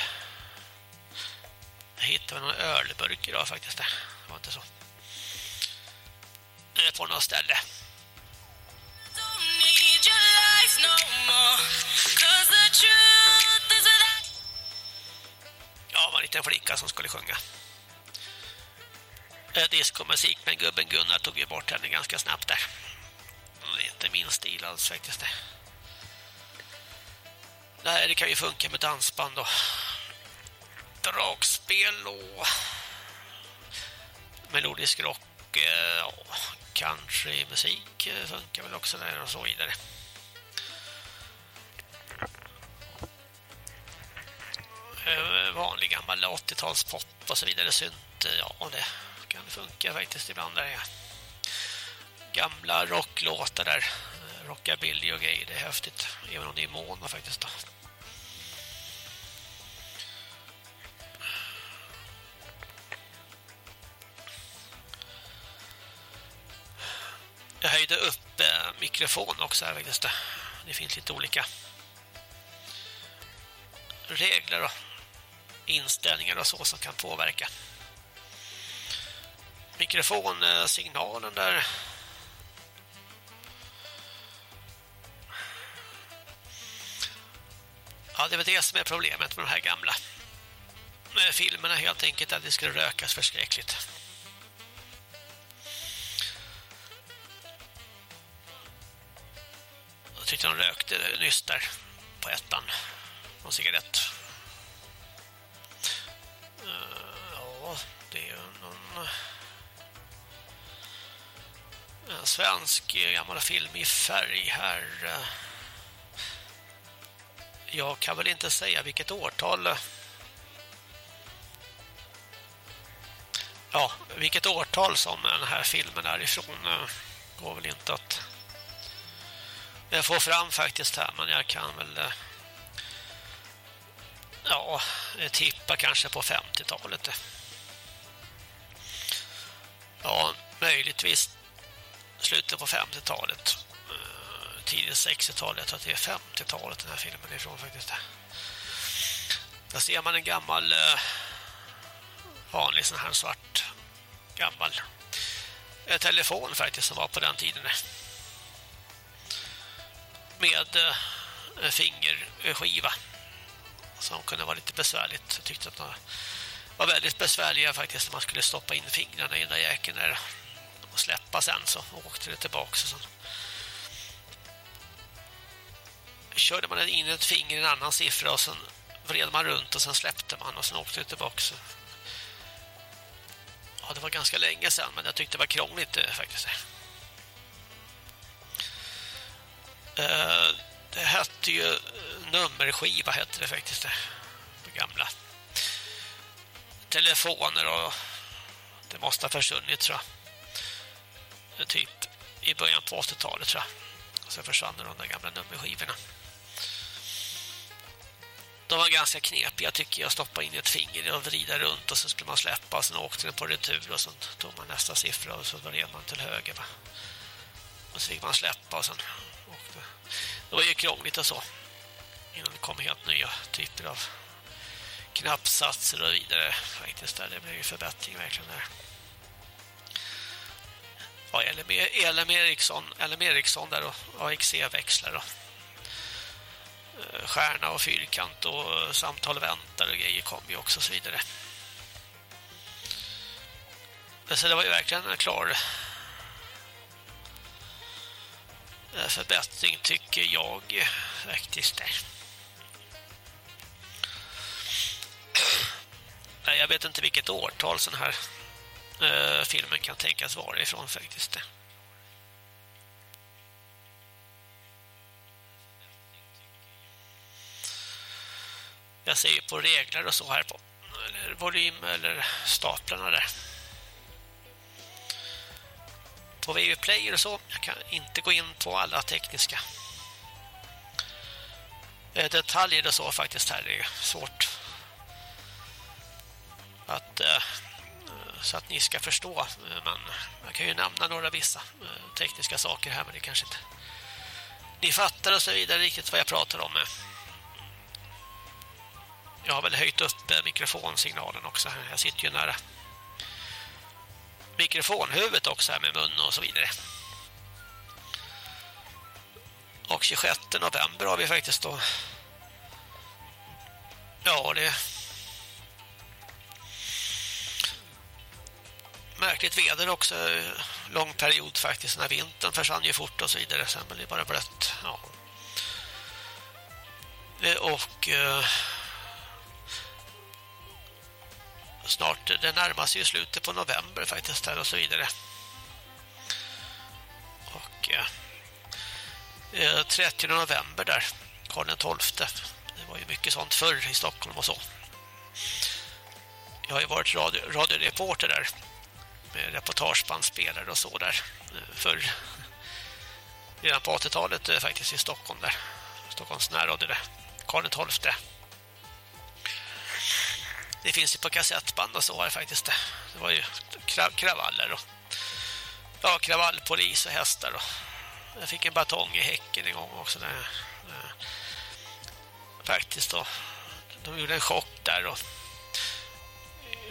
Jag hittade någon ölburk idag faktiskt. Det var inte så. På något ställe. Ja, var en liten flicka som skulle sjunga. Diskomusik, men gubben Gunnar tog ju bort henne ganska snabbt där. Det är inte min stil alls faktiskt det. Nej, det kan ju funka med dansband och dragspel och melodisk rock eh, och countrymusik eh, funkar väl också där och så vidare. Eh, vanlig gammal 80-talspop och så vidare synt, ja det kan funka faktiskt ibland där. gamla rocklåtar där. Rockabilly och grejer, det är häftigt. Även om det är mono faktiskt då. Jag höjde upp eh, mikrofonen också här faktiskt. Det finns lite olika regler och inställningar och så som kan påverka mikrofonsignalen eh, där. Ja, det är väl det som är problemet med de här gamla eh, filmerna helt enkelt att det skulle rökas förskräckligt. Tyckte de rökte nyss där på ettan. Någon cigarett. Uh, ja, det är ju någon... Eh, en svensk gammal film i färg här. Eh, jag kan väl inte säga vilket årtal. Ja, vilket årtal som den här filmen är ifrån går väl inte att få fram faktiskt här, men jag kan väl eh, ja, tippa kanske på 50-talet. Ja, möjligtvis slutet på 50-talet. Eh, tidigt 60-talet, att det är 50-talet den här filmen är ifrån faktiskt. Där ser man en gammal eh, vanlig sån här svart gammal telefon faktiskt som var på den tiden. Med eh, fingerskiva som kunde vara lite besvärligt. Jag tyckte att de var väldigt besvärliga faktiskt när man skulle stoppa in fingrarna i den där jäkeln där och släppa sen så åkte det tillbaka så sen körde man in ett finger i en annan siffra och sen vred man runt och sen släppte man och sen åkte det tillbaka. Ja, det var ganska länge sedan men jag tyckte det var krångligt eh, faktiskt. Eh, det hette ju eh, nummerskiva hette det faktiskt det gamla telefoner och det måste ha försvunnit tror jag. Eh, typ i början på 80-talet tror jag. Och sen försvann de där gamla nummerskivorna. De var ganska knepiga tycker jag. Stoppa in ett finger och vrida runt och så skulle man släppa och sen åkte den på retur och så tog man nästa siffra och så började man till höger. Va? Och så fick man släppa och sen. Det var ju krångligt alltså. Innan det kom helt nya typer av knappsatser och vidare faktiskt där. Det blev ju förbättring verkligen där. Ja, LM Ericsson, LM Ericsson där och AXE-växlar och eh, stjärna och fyrkant och eh, samtal väntar och grejer kom ju också och så vidare. Så det var ju verkligen en klar förbättring tycker jag faktiskt där. Jag vet inte vilket årtal sån här eh, filmen kan tänkas vara ifrån faktiskt. Jag ser ju på regler och så här på eller volym eller staplarna där. På VU Player och så. Jag kan inte gå in på alla tekniska eh, detaljer och så faktiskt här. Det är svårt att eh, så att ni ska förstå. Eh, men jag kan ju nämna några vissa tekniska saker här men det kanske inte ni fattar och så vidare riktigt vad jag pratar om. Jag har väl höjt upp mikrofonsignalen också. Jag sitter ju nära mikrofonhuvudet också här med mun och så vidare. Och 26 november har vi faktiskt då Ja, det märkligt väder också lång period faktiskt när vintern försvann ju fort och så vidare sen blev det bara blött ja. Eh, och eh, snart det närmar sig slutet på november faktiskt där och så vidare och eh, eh 30 november där Karl den 12 det var ju mycket sånt förr i Stockholm och så jag har ju varit radio, radioreporter där med reportagebandspelare och så där. Eh, För redan på 80-talet eh, faktiskt i Stockholm där. Stockholms närradio där. Karl XII. Det finns ju på kassettband och så var det faktiskt det. Det var ju kravaller och ja, kravallpolis och hästar och jag fick en batong i häcken en gång också där. Faktiskt då. De gjorde en chock där och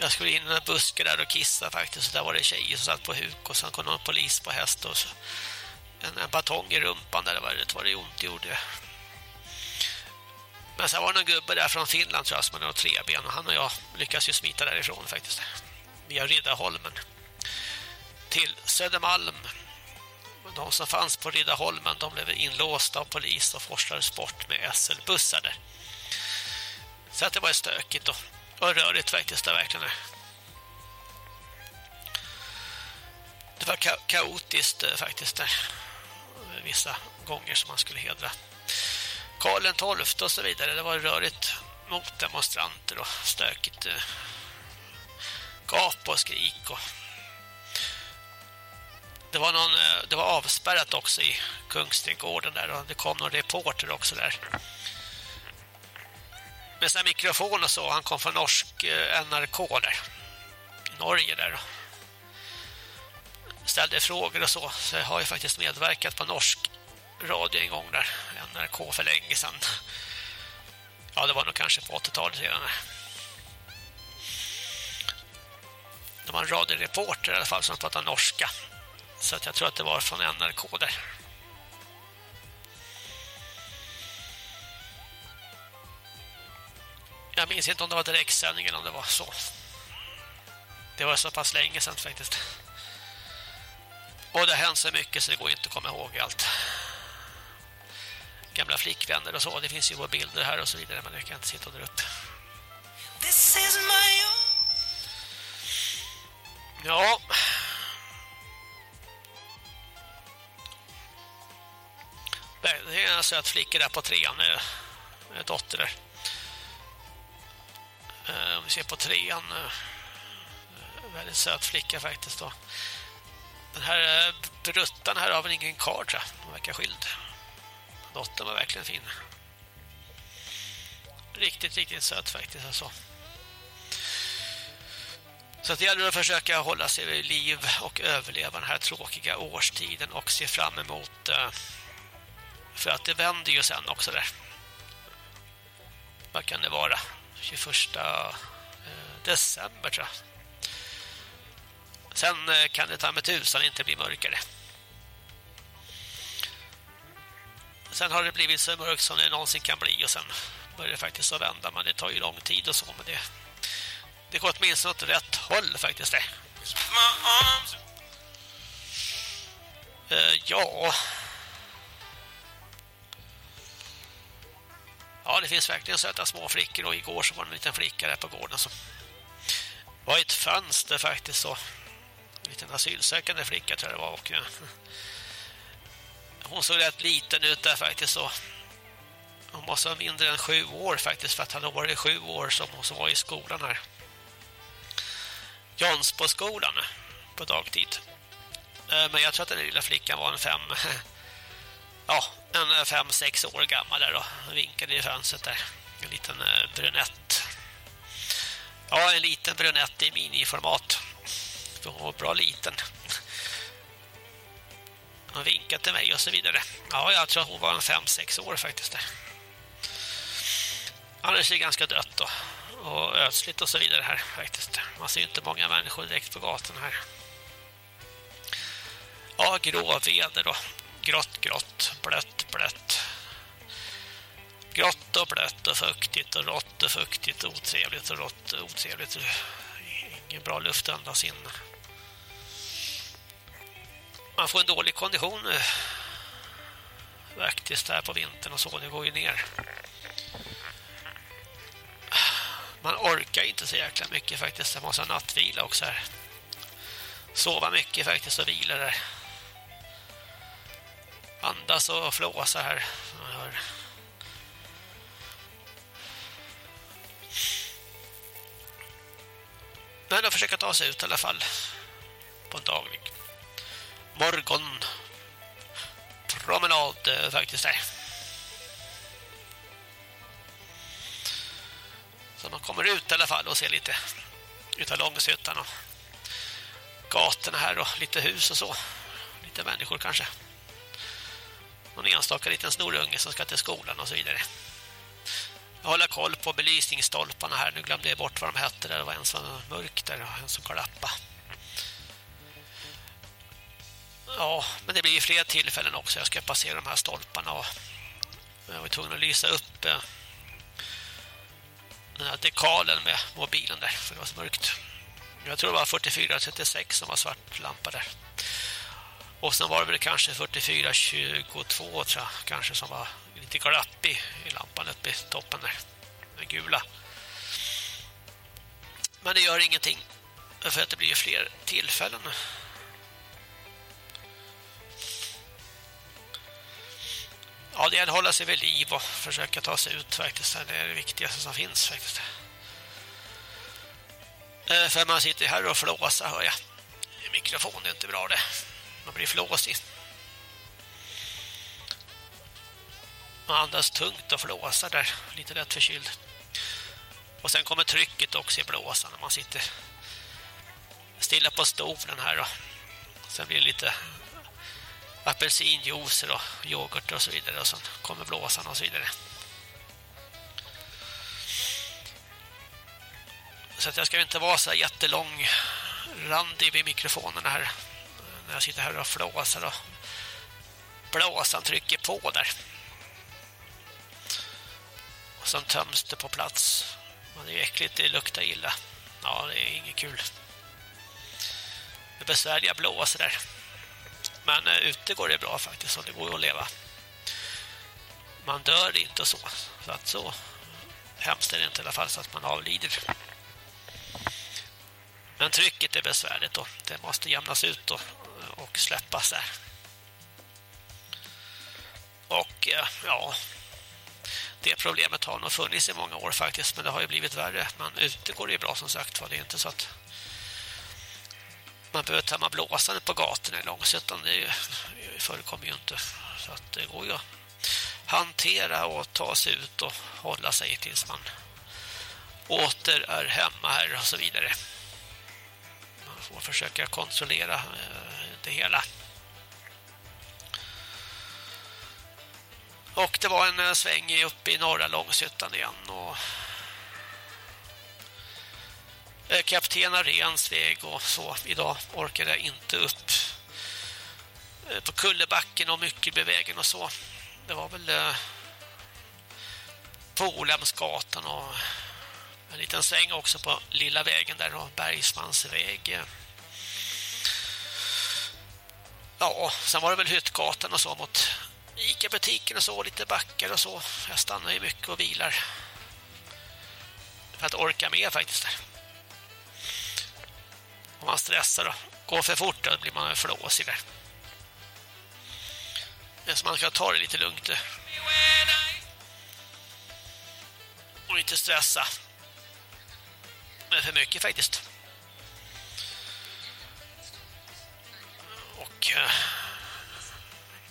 jag skulle in i en buske där och kissa faktiskt. Så där var det tjejer som satt på huk och sen kom någon polis på häst och så en, en batong i rumpan där det var, det var det ont gjorde. Men sen var det någon gubbe där från Finland tror jag som hade några treben och han och jag lyckades ju smita därifrån faktiskt. Via Riddarholmen till Södermalm. De som fanns på Riddarholmen de blev inlåsta av polis och forslades bort med SL-bussar där. Så att det var stökigt och, och rörigt faktiskt där verkligen. Det var ka kaotiskt eh, faktiskt där. Vissa gånger som man skulle hedra. Karl XII och så vidare. Det var rörigt mot demonstranter och stökigt. Eh, gap och skrik och det var någon eh, det var avspärrat också i Kungsträdgården där och det kom någon reporter också där. Med sin mikrofon och så, han kom från norsk eh, NRK där. I Norge där. Ställde frågor och så, så jag har ju faktiskt medverkat på norsk radio en gång där. NRK för länge sedan. Ja, det var nog kanske på 80-talet redan. Det var en radioreporter i alla fall som pratade norska. Så att jag tror att det var från NRK där. Jag minns inte om det var direktsändning eller om det var så. Det var så pass länge sedan faktiskt. Och det har hänt så mycket så det går inte att komma ihåg allt. Gamla flickvänner och så. Det finns ju på bilder här och så vidare men jag kan inte sitta dra upp. Ja. Det är en söt flicka där på trean. En dotter där. Eh, om vi ser på trean. Eh, väldigt söt flicka faktiskt då. Den här eh, bruttan här har väl ingen kard tror jag. Den verkar skild. Dottern var verkligen fin. Riktigt, riktigt söt faktiskt. Alltså. Så det gäller att försöka hålla sig vid liv och överleva den här tråkiga årstiden och se fram emot eh, för att det vänder ju sen också där. Vad kan det vara? 21 eh, december tror jag. Sen eh, kan det ta med tusan inte bli mörkare. Sen har det blivit så mörkt som det någonsin kan bli och sen börjar det faktiskt att vända men det tar ju lång tid och så men det det går åtminstone åt rätt håll faktiskt det. Uh, ja. Ja, det finns verkligen söta små flickor och igår så var det en liten flicka där på gården som var ett fönster faktiskt så. En liten asylsökande flicka tror jag det var och eh, hon såg rätt liten ut där faktiskt så. Hon måste vara mindre än sju år faktiskt för att han har varit sju år som hon som var i skolan här. Jansboskolan på dagtid. Eh, men jag tror att den lilla flickan var en fem ja, en fem, sex år gammal där och vinkade i fönstret där. En liten eh, brunett. Ja, en liten brunett i miniformat. Hon var bra liten. Hon vinkade till mig och så vidare. Ja, jag tror att hon var en fem, sex år faktiskt där. Annars är det ganska dött då och ödsligt och så vidare här faktiskt. Man ser inte många människor direkt på gatan här. Ja, gråväder då. Grått, grått, blött, blött. Grått och blött och fuktigt och rått och fuktigt, otrevligt och rått och otrevligt. Ingen bra luft att andas in. Man får en dålig kondition eh, faktiskt här på vintern och så, det går ju ner man orkar inte så jäkla mycket faktiskt. Man måste ha nattvila också här. Sova mycket faktiskt och vila där. Andas och flåsa här. Men att försöka ta sig ut i alla fall. på en daglig morgon promenad eh, faktiskt där. Så man kommer ut i alla fall och ser lite utav Långshyttan och gatorna här och lite hus och så. Lite människor kanske. Någon enstaka liten snorunge som ska till skolan och så vidare. Jag håller koll på belysningsstolparna här. Nu glömde jag bort vad de hette. Det var en som var mörk där och en som klappade. Ja, men det blir ju fler tillfällen också. Jag ska passera de här stolparna och eh, jag var tvungen att lysa upp eh, den här dekalen med mobilen där för det var så mörkt. Jag tror det var 4436 som var svart lampa där. Och sen var det väl kanske 4422 tror jag, kanske som var lite glappig i lampan uppe i toppen där. Den gula. Men det gör ingenting för att det blir fler tillfällen. Ja, det är att hålla sig vid liv och försöka ta sig ut faktiskt. Det är det viktigaste som finns faktiskt. Eh, för man sitter här och flåsar hör jag. Mikrofon är inte bra det. Man blir flåsig. Man andas tungt och flåsar där. Lite lätt förkyld. Och sen kommer trycket också i blåsan när man sitter stilla på stolen här då. Sen blir det lite apelsinjuicer och yoghurt och så vidare och sen kommer blåsan och så vidare. Så att jag ska inte vara så jättelång randig vid mikrofonen här när jag sitter här och flåsar och blåsan trycker på där. Och sen töms det på plats. Men det är äckligt, det luktar illa. Ja, det är inget kul. Det är besvärliga blåsar där. Men eh, ute går det bra faktiskt, och det går att leva. Man dör inte och så. Så att så hemskt är det inte i alla fall så att man avlider. Men trycket är besvärligt och det måste jämnas ut och, och släppas där. Och eh, ja, det problemet har nog funnits i många år faktiskt, men det har ju blivit värre. Men ute går det ju bra som sagt, det är inte så att man behöver tömma blåsande på gatorna i Långsötan. Det, det förekommer ju inte. Så att det går ju att hantera och ta sig ut och hålla sig tills man åter är hemma här och så vidare. Man får försöka kontrollera eh, det hela. Och det var en eh, sväng uppe i norra Långsötan igen och Eh, kapten Arens väg och så. Idag orkade jag inte upp eh, på Kullebacken och Myckelbevägen och så. Det var väl eh, på och en liten sväng också på Lilla vägen där och Bergsmansväg. Ja, sen var det väl Hyttgatan och så mot Ica-butiken och så, lite backar och så. Jag stannar ju mycket och vilar. För att orka med faktiskt där. Om man stressar och går för fort då blir man flåsig där. Men så man ska ta det lite lugnt. Och inte stressa. Men för mycket faktiskt. Och eh,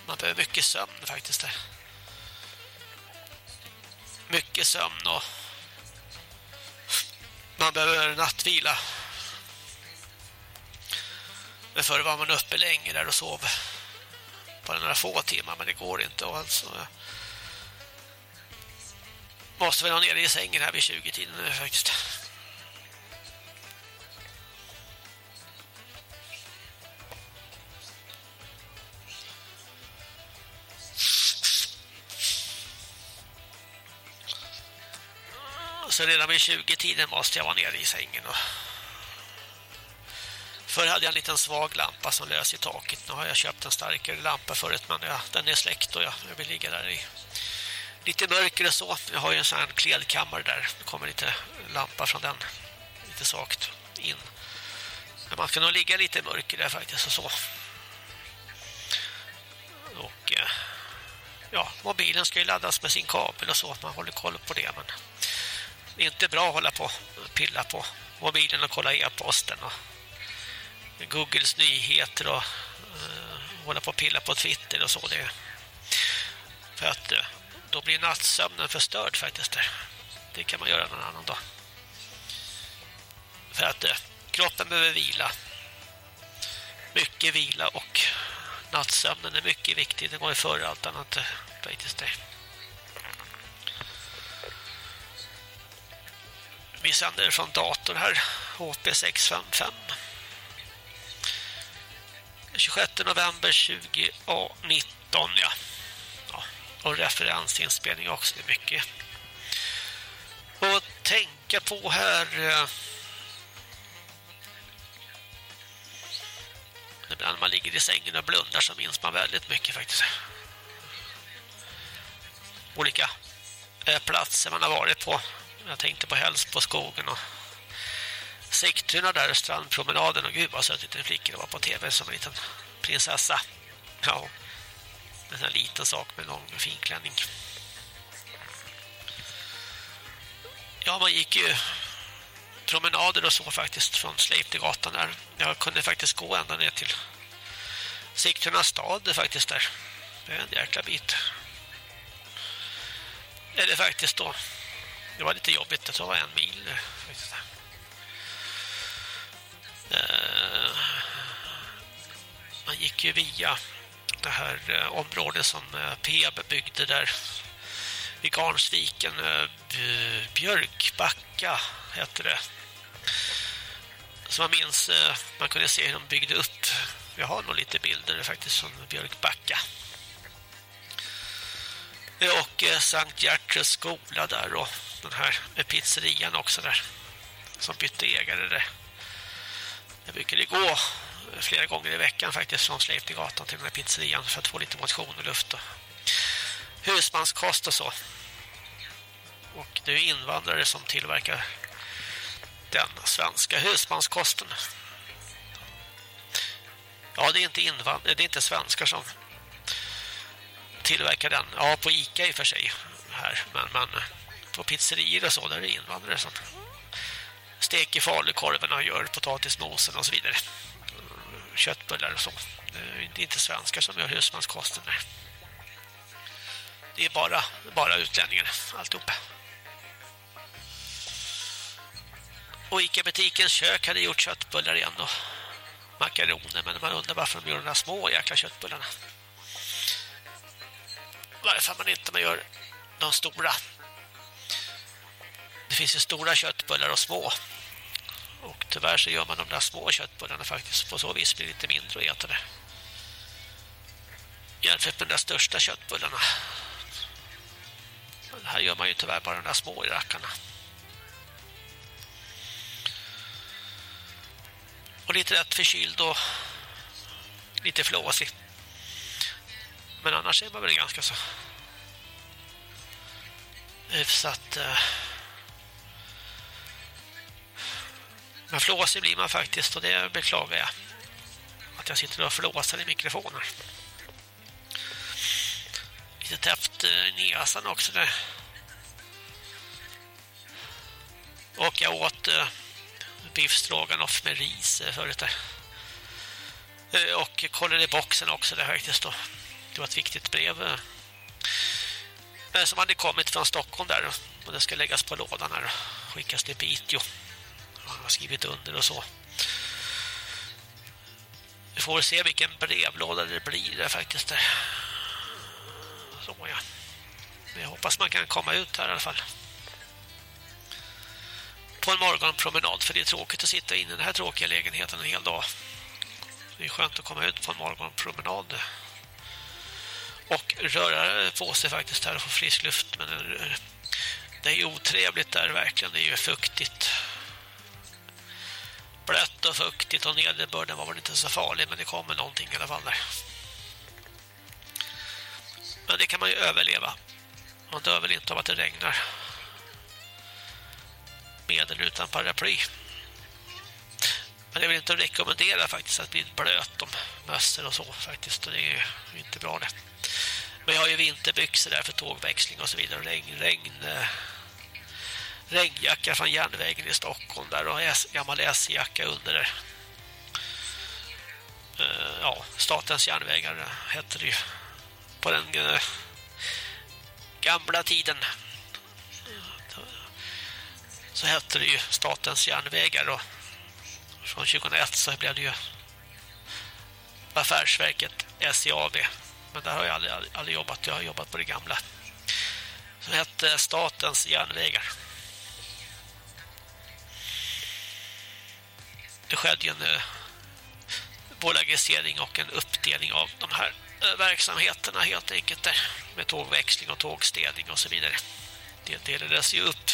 man behöver mycket sömn faktiskt där. Mycket sömn och man behöver nattvila men förr var man uppe länge där och sov. Bara några få timmar, men det går inte. Och alltså, måste väl ha nere i sängen här vid 20-tiden nu faktiskt. Så redan vid 20-tiden måste jag vara nere i sängen och Förr hade jag en liten svag lampa som lös i taket. Nu har jag köpt en starkare lampa förut men ja, den är släckt och jag, jag vill ligga där i lite mörker och så. Jag har ju en sån här klädkammare där. Det kommer lite lampa från den. Lite svagt in. Men man ska nog ligga lite mörker där faktiskt och så. Och eh, ja, mobilen ska ju laddas med sin kabel och så. Man håller koll på det men det är inte bra att hålla på och pilla på mobilen och kolla e-posten och Googles nyheter och eh, hålla på och pilla på Twitter och så. Det, för att eh, då blir nattsömnen förstörd faktiskt. Där. Det kan man göra någon annan dag. För att eh, kroppen behöver vila. Mycket vila och nattsömnen är mycket viktig. Det går ju före allt annat eh, faktiskt. Det. Vi sänder från datorn här. HP655. 26 november 2019, ja. ja. Och referensinspelning också, det är mycket. Och tänka på här... Eh, ibland när man ligger i sängen och blundar så minns man väldigt mycket faktiskt. Olika eh, platser man har varit på. Jag tänkte på Häls på skogen och Sigtuna där, strandpromenaden och gud vad söt liten flicka det var på tv som en liten prinsessa. Ja, en sån här liten sak med lång fin klänning. Ja, man gick ju promenader och så faktiskt från Sleipnergatan där. Jag kunde faktiskt gå ända ner till Sigtuna stad faktiskt där. Det är en jäkla bit. Eller faktiskt då. Det var lite jobbigt, jag tror det var en mil faktiskt. Eh, man gick ju via det här eh, området som eh, Peb byggde där vid Garnsviken. Eh, Björkbacka heter det. Som man minns eh, man kunde se hur de byggde upp. Jag har nog lite bilder faktiskt från Björkbacka. Eh, och Sankt Gertruds skola där och den här pizzerian också där som bytte ägare där jag brukade gå flera gånger i veckan faktiskt från Sleipnergatan till den här pizzerian för att få lite motion och luft och husmanskost och så. Och det är invandrare som tillverkar den svenska husmanskosten. Ja, det är inte invandrare, det är inte svenskar som tillverkar den. Ja, på Ica i och för sig här, men, men på pizzerier och så där är det invandrare som steker falukorven och gör potatismosen och så vidare. Köttbullar och så. Det är inte svenskar som gör husmanskosten. Det är bara, bara utlänningar, alltihop. Och Ica-butikens kök hade gjort köttbullar igen och makaroner, men man undrar varför de gör de där små jäkla köttbullarna. Varför man inte man gör de stora. Det finns ju stora köttbullar och små. Och tyvärr så gör man de där små köttbullarna faktiskt. På så vis blir det lite mindre att äta det. Jämfört med de där största köttbullarna. Men här gör man ju tyvärr bara de där små i rackarna. Och lite rätt förkyld och lite flåsig. Men annars är man väl ganska så hyfsat... Uh, Men flåsig blir man faktiskt och det beklagar jag. Att jag sitter och flåsar i mikrofonen. Lite täppt eh, näsan också där. Och jag åt eh, uh, biffstroganoff med ris uh, förut där. Uh, och kollade boxen också där faktiskt då. Det var ett viktigt brev. Uh, som hade kommit från Stockholm där och det ska läggas på lådan här och skickas till Piteå har skrivit under och så. Vi får se vilken brevlåda det blir där faktiskt. Där. Så ja. Men jag hoppas man kan komma ut här i alla fall. På en morgonpromenad för det är tråkigt att sitta inne i den här tråkiga lägenheten en hel dag. Det är skönt att komma ut på en morgonpromenad. Och röra på sig faktiskt här och få frisk luft. Men det är otrevligt där verkligen. Det är ju fuktigt blött och fuktigt och nederbörden var väl inte så farlig men det kommer någonting i alla fall där. Men det kan man ju överleva. Man dör väl inte av att det regnar. Med eller utan paraply. Men det är väl inte att rekommendera faktiskt att bli blöt om mössor och så faktiskt. Det är ju inte bra det. Men jag har ju vinterbyxor där för tågväxling och så vidare. Regn, regn eh, regnjacka från järnvägen i Stockholm där och gammal S-jacka under där. Eh, ja, Statens järnvägar hette det ju på den eh, gamla tiden. Så hette det ju Statens järnvägar och från 2001 så blev det ju affärsverket SJAB men där har jag aldrig, aldrig jobbat, jag har jobbat på det gamla. Som hette Statens järnvägar. Det skedde en eh, bolagisering och en uppdelning av de här eh, verksamheterna helt enkelt där med tågväxling och tågstädning och så vidare. Det delades ju upp.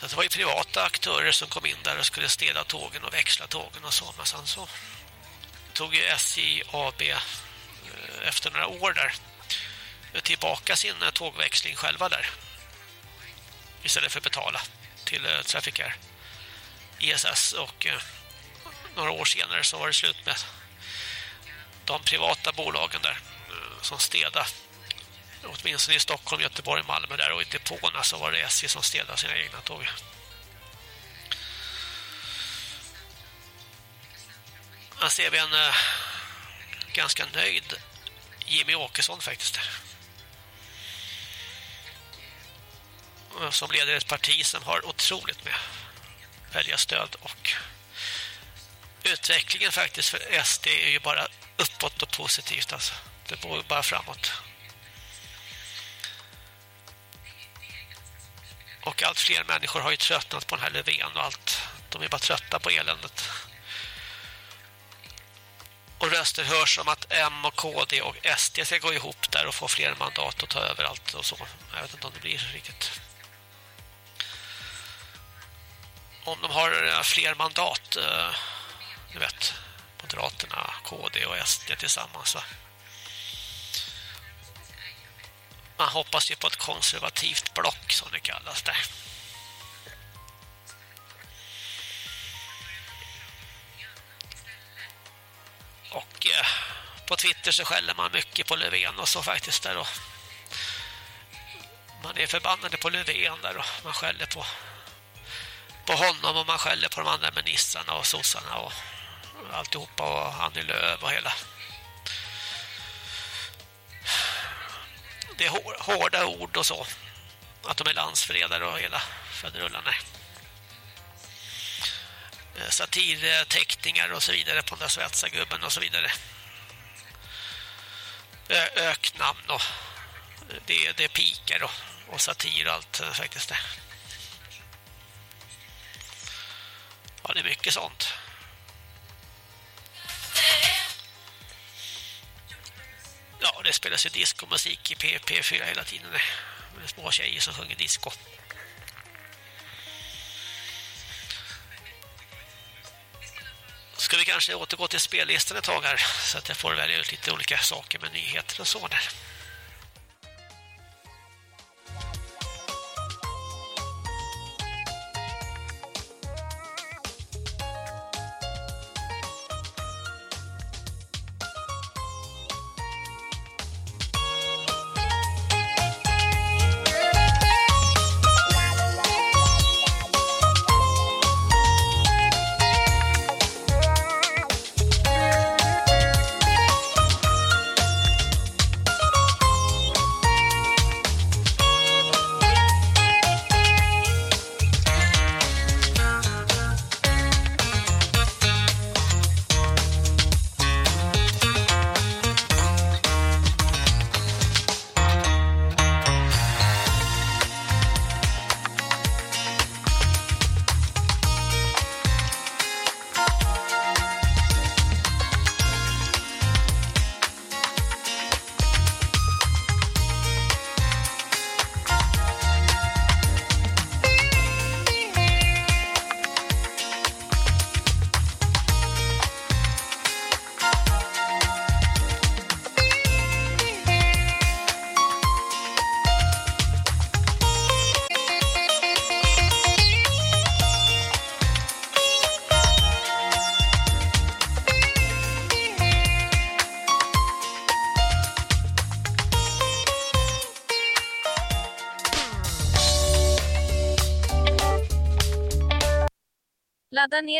Så det var ju privata aktörer som kom in där och skulle städa tågen och växla tågen och så. Men sen så tog ju SJ AB eh, efter några år där tillbaka sin eh, tågväxling själva där. Istället för att betala till eh, Trafikär. ISS och eh, några år senare så var det slut med de privata bolagen där eh, som städa. åtminstone i Stockholm, Göteborg, Malmö där och i depåerna så var det SJ som städade sina egna tåg. Här ser vi en äh, ganska nöjd Jimmy Åkesson faktiskt. Som leder ett parti som har otroligt med väljarstöd och utvecklingen faktiskt för SD är ju bara uppåt och positivt alltså. Det går bara framåt. Och allt fler människor har ju tröttnat på den här Löfven och allt. De är bara trötta på eländet. Och röster hörs om att M och KD och SD ska gå ihop där och få fler mandat och ta över allt och så. Jag vet inte om det blir riktigt. Om de har eh, fler mandat, eh, du vet, Moderaterna, KD och SD tillsammans va? Man hoppas ju på ett konservativt block som det kallas där. Och eh, på Twitter så skäller man mycket på Löfven och så faktiskt där då. man är förbannade på Löfven där och man skäller på på honom och man skäller på de andra ministrarna och sossarna och alltihopa och Annie Lööf och hela. Det är hårda ord och så. Att de är landsfredare och hela faderullan eh, satirteckningar och så vidare på den där svetsagubben och så vidare. Öknamn och eh, det, det är pikar och, och satir och allt eh, faktiskt det. Ja, det är mycket sånt. Ja, det spelas ju diskomusik i PP4 hela tiden. Med små tjejer som sjunger disco. Ska vi kanske återgå till spellistan ett tag här så att jag får välja ut lite olika saker med nyheter och så där.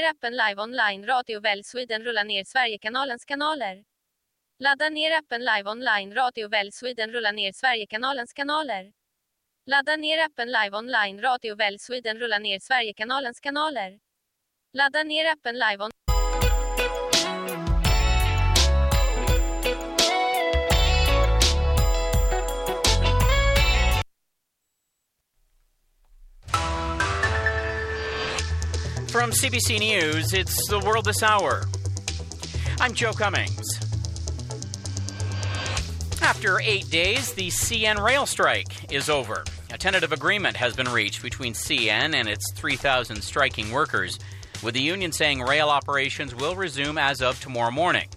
Ladda ner appen Live Online Radio Väl Sweden rulla ner Sverigekanalens kanaler. Ladda ner appen Live Online Radio Väl Sweden rulla ner Sverigekanalens kanaler. Ladda ner appen Live Online Radio Väl Sweden rulla ner Sverigekanalens kanaler. Ladda ner appen Live On From CBC News, it's the world this hour. I'm Joe Cummings. After eight days, the CN rail strike is over. A tentative agreement has been reached between CN and its 3,000 striking workers, with the union saying rail operations will resume as of tomorrow morning.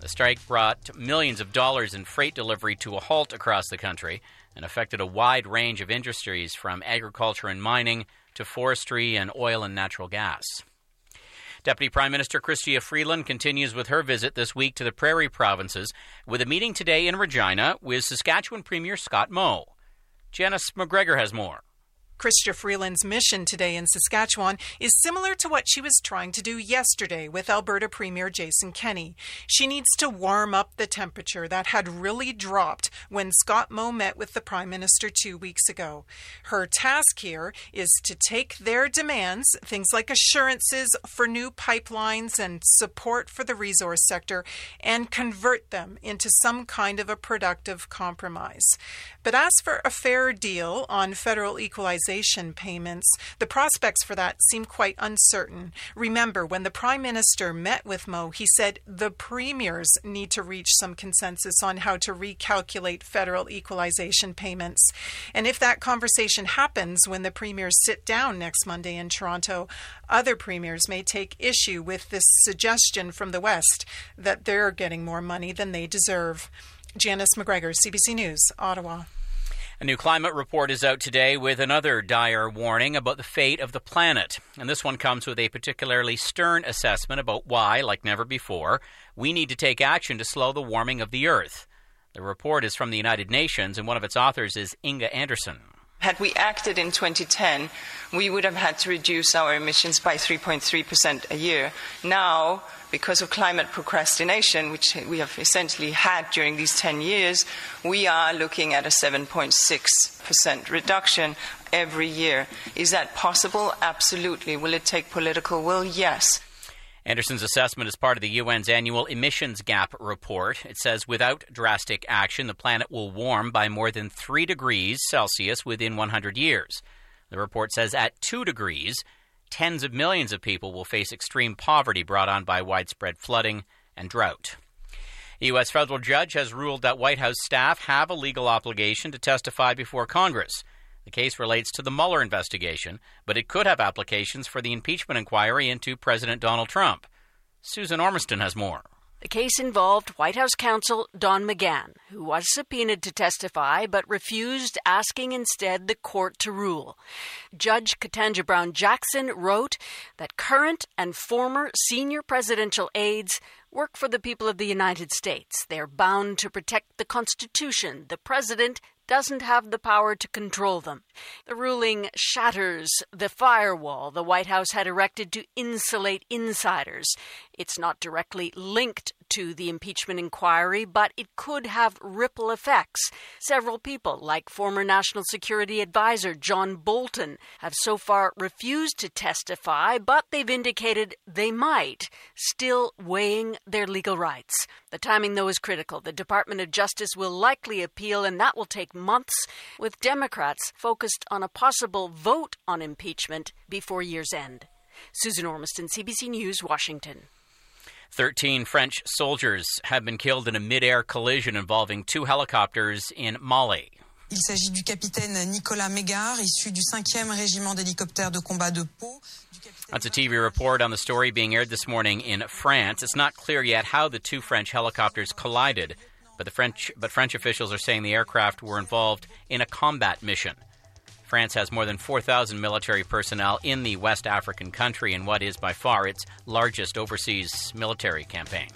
The strike brought millions of dollars in freight delivery to a halt across the country and affected a wide range of industries from agriculture and mining to forestry and oil and natural gas. Deputy Prime Minister Chrystia Freeland continues with her visit this week to the Prairie provinces with a meeting today in Regina with Saskatchewan Premier Scott Moe. Janice McGregor has more. Chrystia Freeland's mission today in Saskatchewan is similar to what she was trying to do yesterday with Alberta Premier Jason Kenney. She needs to warm up the temperature that had really dropped when Scott Moe met with the Prime Minister two weeks ago. Her task here is to take their demands, things like assurances for new pipelines and support for the resource sector, and convert them into some kind of a productive compromise. But as for a fair deal on federal equalization payments, the prospects for that seem quite uncertain. Remember, when the Prime Minister met with Moe, he said the premiers need to reach some consensus on how to recalculate federal equalization payments. And if that conversation happens when the premiers sit down next Monday in Toronto, other premiers may take issue with this suggestion from the West that they're getting more money than they deserve. Janice McGregor, CBC News, Ottawa. A new climate report is out today with another dire warning about the fate of the planet. And this one comes with a particularly stern assessment about why, like never before, we need to take action to slow the warming of the Earth. The report is from the United Nations, and one of its authors is Inga Anderson. Had we acted in 2010, we would have had to reduce our emissions by 3.3% a year. Now, because of climate procrastination, which we have essentially had during these 10 years, we are looking at a 7.6% reduction every year. Is that possible? Absolutely. Will it take political will? Yes. Anderson's assessment is part of the UN's annual emissions gap report. It says without drastic action, the planet will warm by more than 3 degrees Celsius within 100 years. The report says at 2 degrees, tens of millions of people will face extreme poverty brought on by widespread flooding and drought. A U.S. federal judge has ruled that White House staff have a legal obligation to testify before Congress. The case relates to the Mueller investigation, but it could have applications for the impeachment inquiry into President Donald Trump. Susan Ormiston has more. The case involved White House counsel Don McGahn, who was subpoenaed to testify but refused, asking instead the court to rule. Judge Katanja Brown Jackson wrote that current and former senior presidential aides work for the people of the United States. They're bound to protect the Constitution. The president doesn't have the power to control them. The ruling shatters the firewall the White House had erected to insulate insiders. It's not directly linked to the impeachment inquiry, but it could have ripple effects. Several people, like former National Security Advisor John Bolton, have so far refused to testify, but they've indicated they might, still weighing their legal rights. The timing, though, is critical. The Department of Justice will likely appeal, and that will take months, with Democrats focused on a possible vote on impeachment before year's end. Susan Ormiston, CBC News, Washington. 13 French soldiers have been killed in a mid-air collision involving two helicopters in Mali. Il s'agit du capitaine Nicolas Mégard, issu du 5e régiment d'hélicoptères de combat de Pau. That's a TV report on the story being aired this morning in France. It's not clear yet how the two French helicopters collided, but the French but French officials are saying the aircraft were involved in a combat mission. France has more than 4,000 military personnel in the West African country in what is by far its largest overseas military campaign.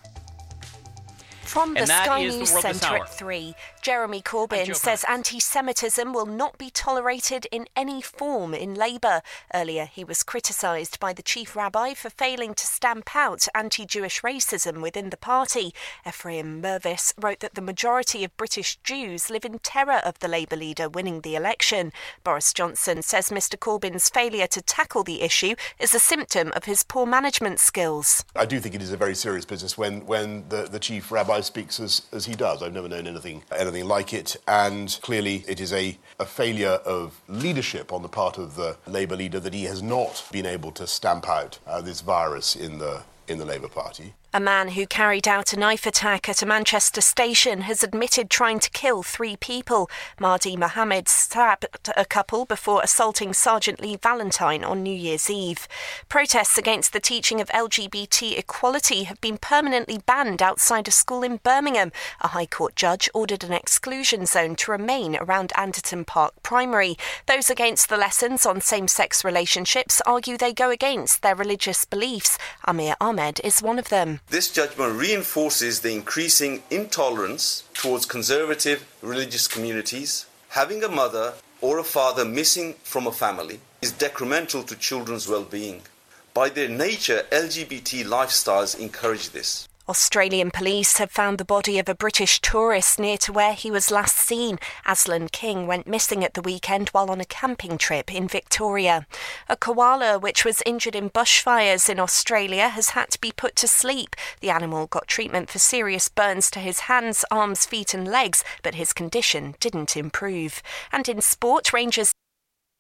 From the Sky is the News Centre at 3, Jeremy Corbyn says anti Semitism will not be tolerated in any form in Labour. Earlier, he was criticised by the chief rabbi for failing to stamp out anti Jewish racism within the party. Ephraim Mervis wrote that the majority of British Jews live in terror of the Labour leader winning the election. Boris Johnson says Mr Corbyn's failure to tackle the issue is a symptom of his poor management skills. I do think it is a very serious business when, when the, the chief rabbi speaks as, as he does. I've never known anything anything like it, and clearly it is a, a failure of leadership on the part of the Labour leader that he has not been able to stamp out uh, this virus in the in the Labour Party. A man who carried out a knife attack at a Manchester station has admitted trying to kill three people. Mahdi Mohammed stabbed a couple before assaulting Sergeant Lee Valentine on New Year's Eve. Protests against the teaching of LGBT equality have been permanently banned outside a school in Birmingham. A High Court judge ordered an exclusion zone to remain around Anderton Park Primary. Those against the lessons on same sex relationships argue they go against their religious beliefs. Amir Ahmed is one of them. This judgment reinforces the increasing intolerance towards conservative religious communities. Having a mother or a father missing from a family is detrimental to children's well being. By their nature, LGBT lifestyles encourage this. Australian police have found the body of a British tourist near to where he was last seen. Aslan King went missing at the weekend while on a camping trip in Victoria. A koala, which was injured in bushfires in Australia, has had to be put to sleep. The animal got treatment for serious burns to his hands, arms, feet, and legs, but his condition didn't improve. And in sport, Rangers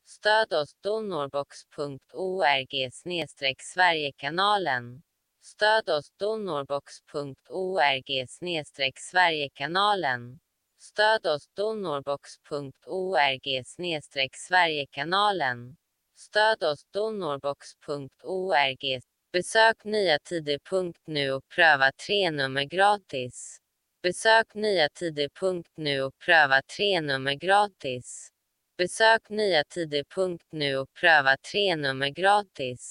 Stöd oss donorbox.org Sverigekanalen. Stöd oss donorbox.org Sverigekanalen. Stöd oss donorbox.org Sverigekanalen. Stöd oss donorbox.org. Besök nyatider.nu och pröva tre nummer gratis. Besök nyatider.nu och pröva tre nummer gratis. Besök nyatider.nu och pröva tre nummer gratis.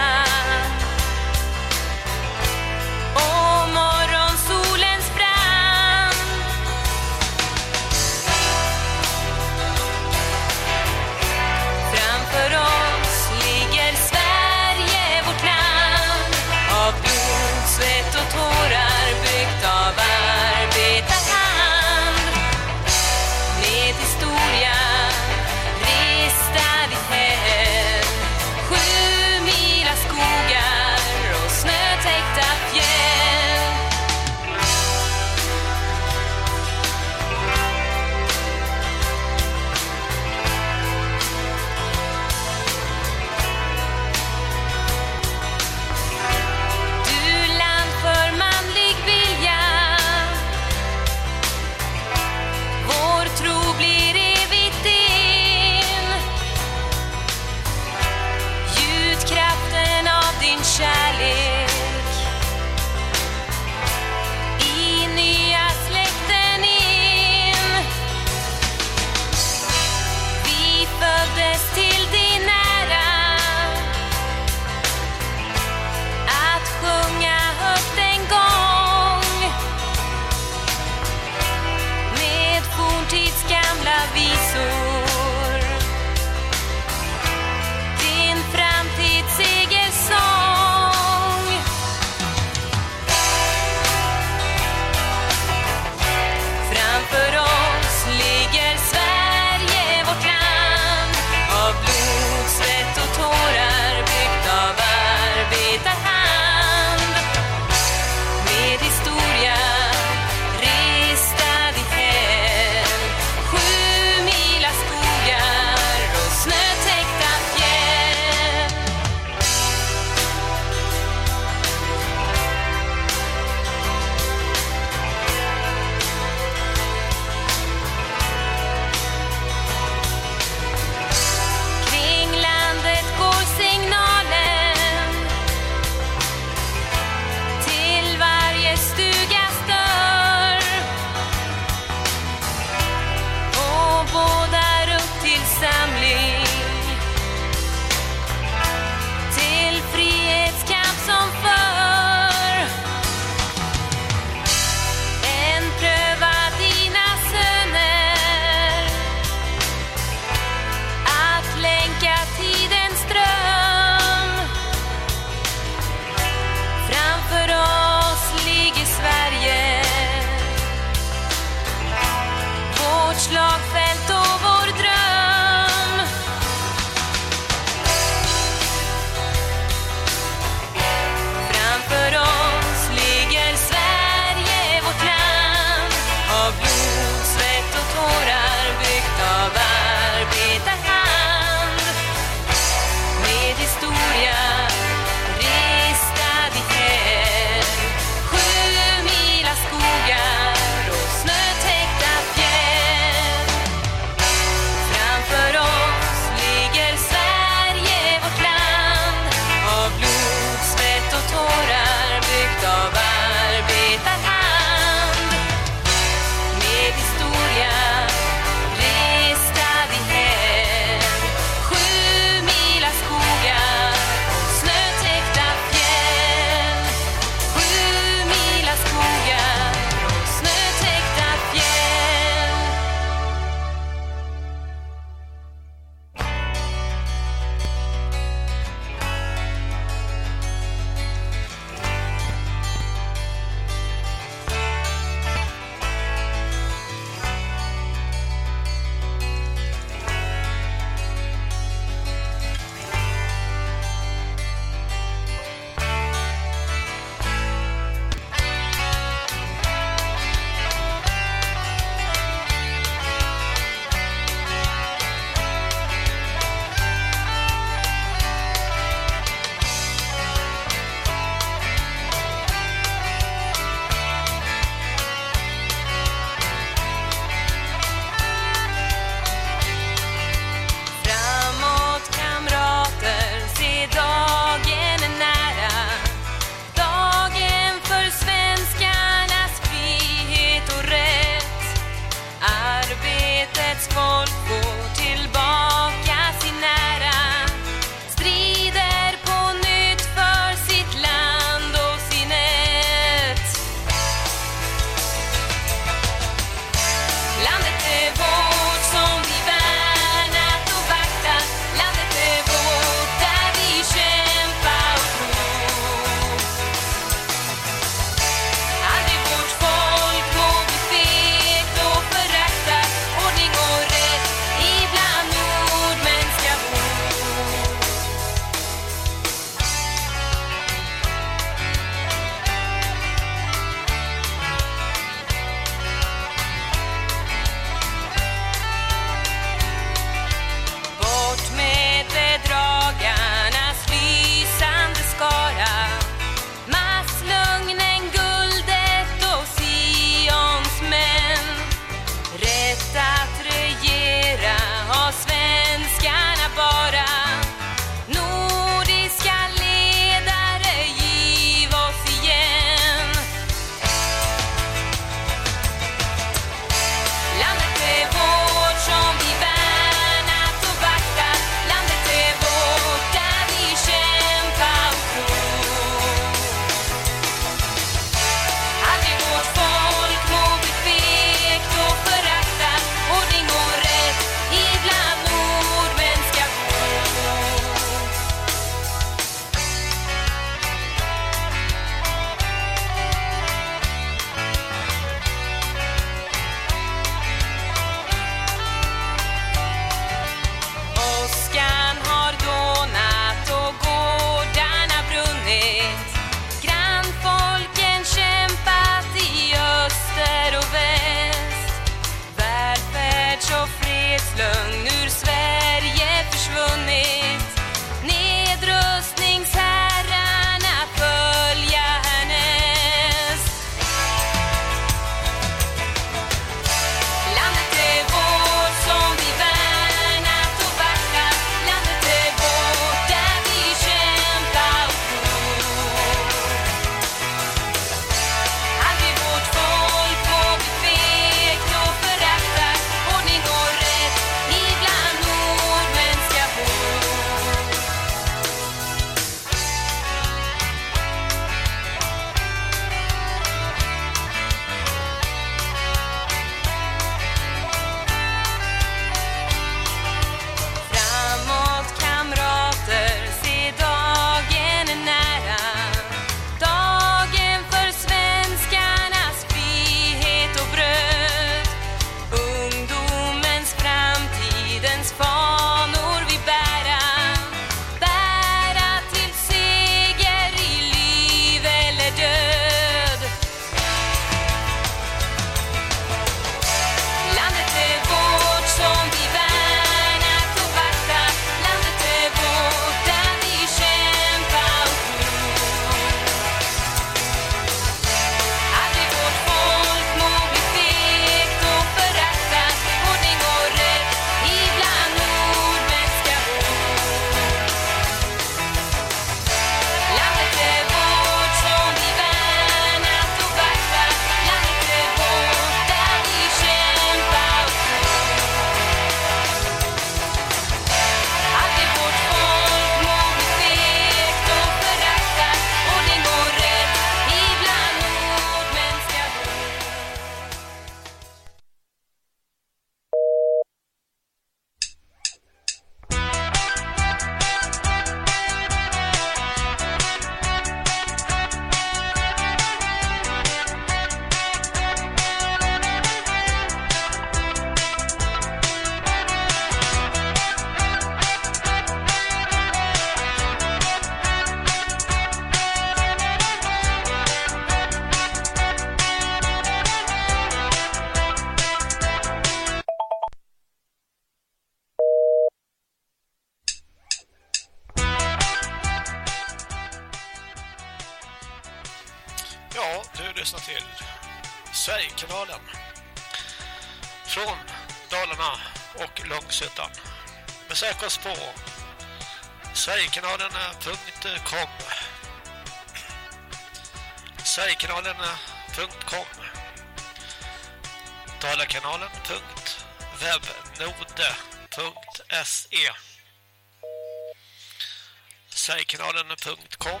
sverigekanalen.com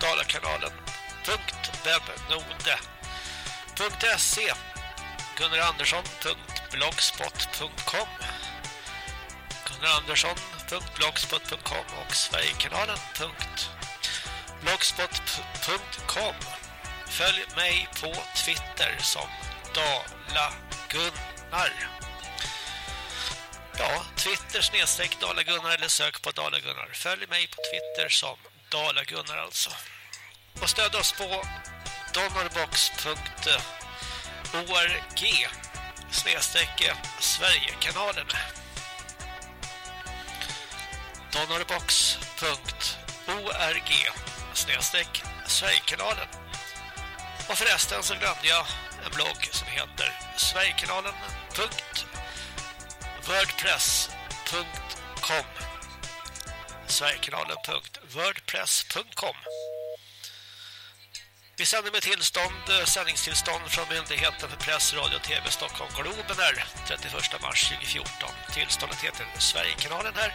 dalakanalen.webnode.se gunnarandersson.blogspot.com gunnarandersson.blogspot.com och sverigekanalen.blogspot.com Följ mig på Twitter som Dala Gunnar. Ja, Twitter snedstreck Dalagunnar eller sök på Dalagunnar. Följ mig på Twitter som Dalagunnar alltså. Och stöd oss på donorbox.org snedstreck Sverigekanalen. donorbox.org snedstreck Sverigekanalen. Och förresten så glömde jag en blogg som heter wordpress.com sverigekanalen.wordpress.com Vi sänder med tillstånd, eh, sändningstillstånd från Myndigheten för press, radio och tv Stockholm Globen här 31 mars 2014. Tillståndet heter Sverigekanalen här.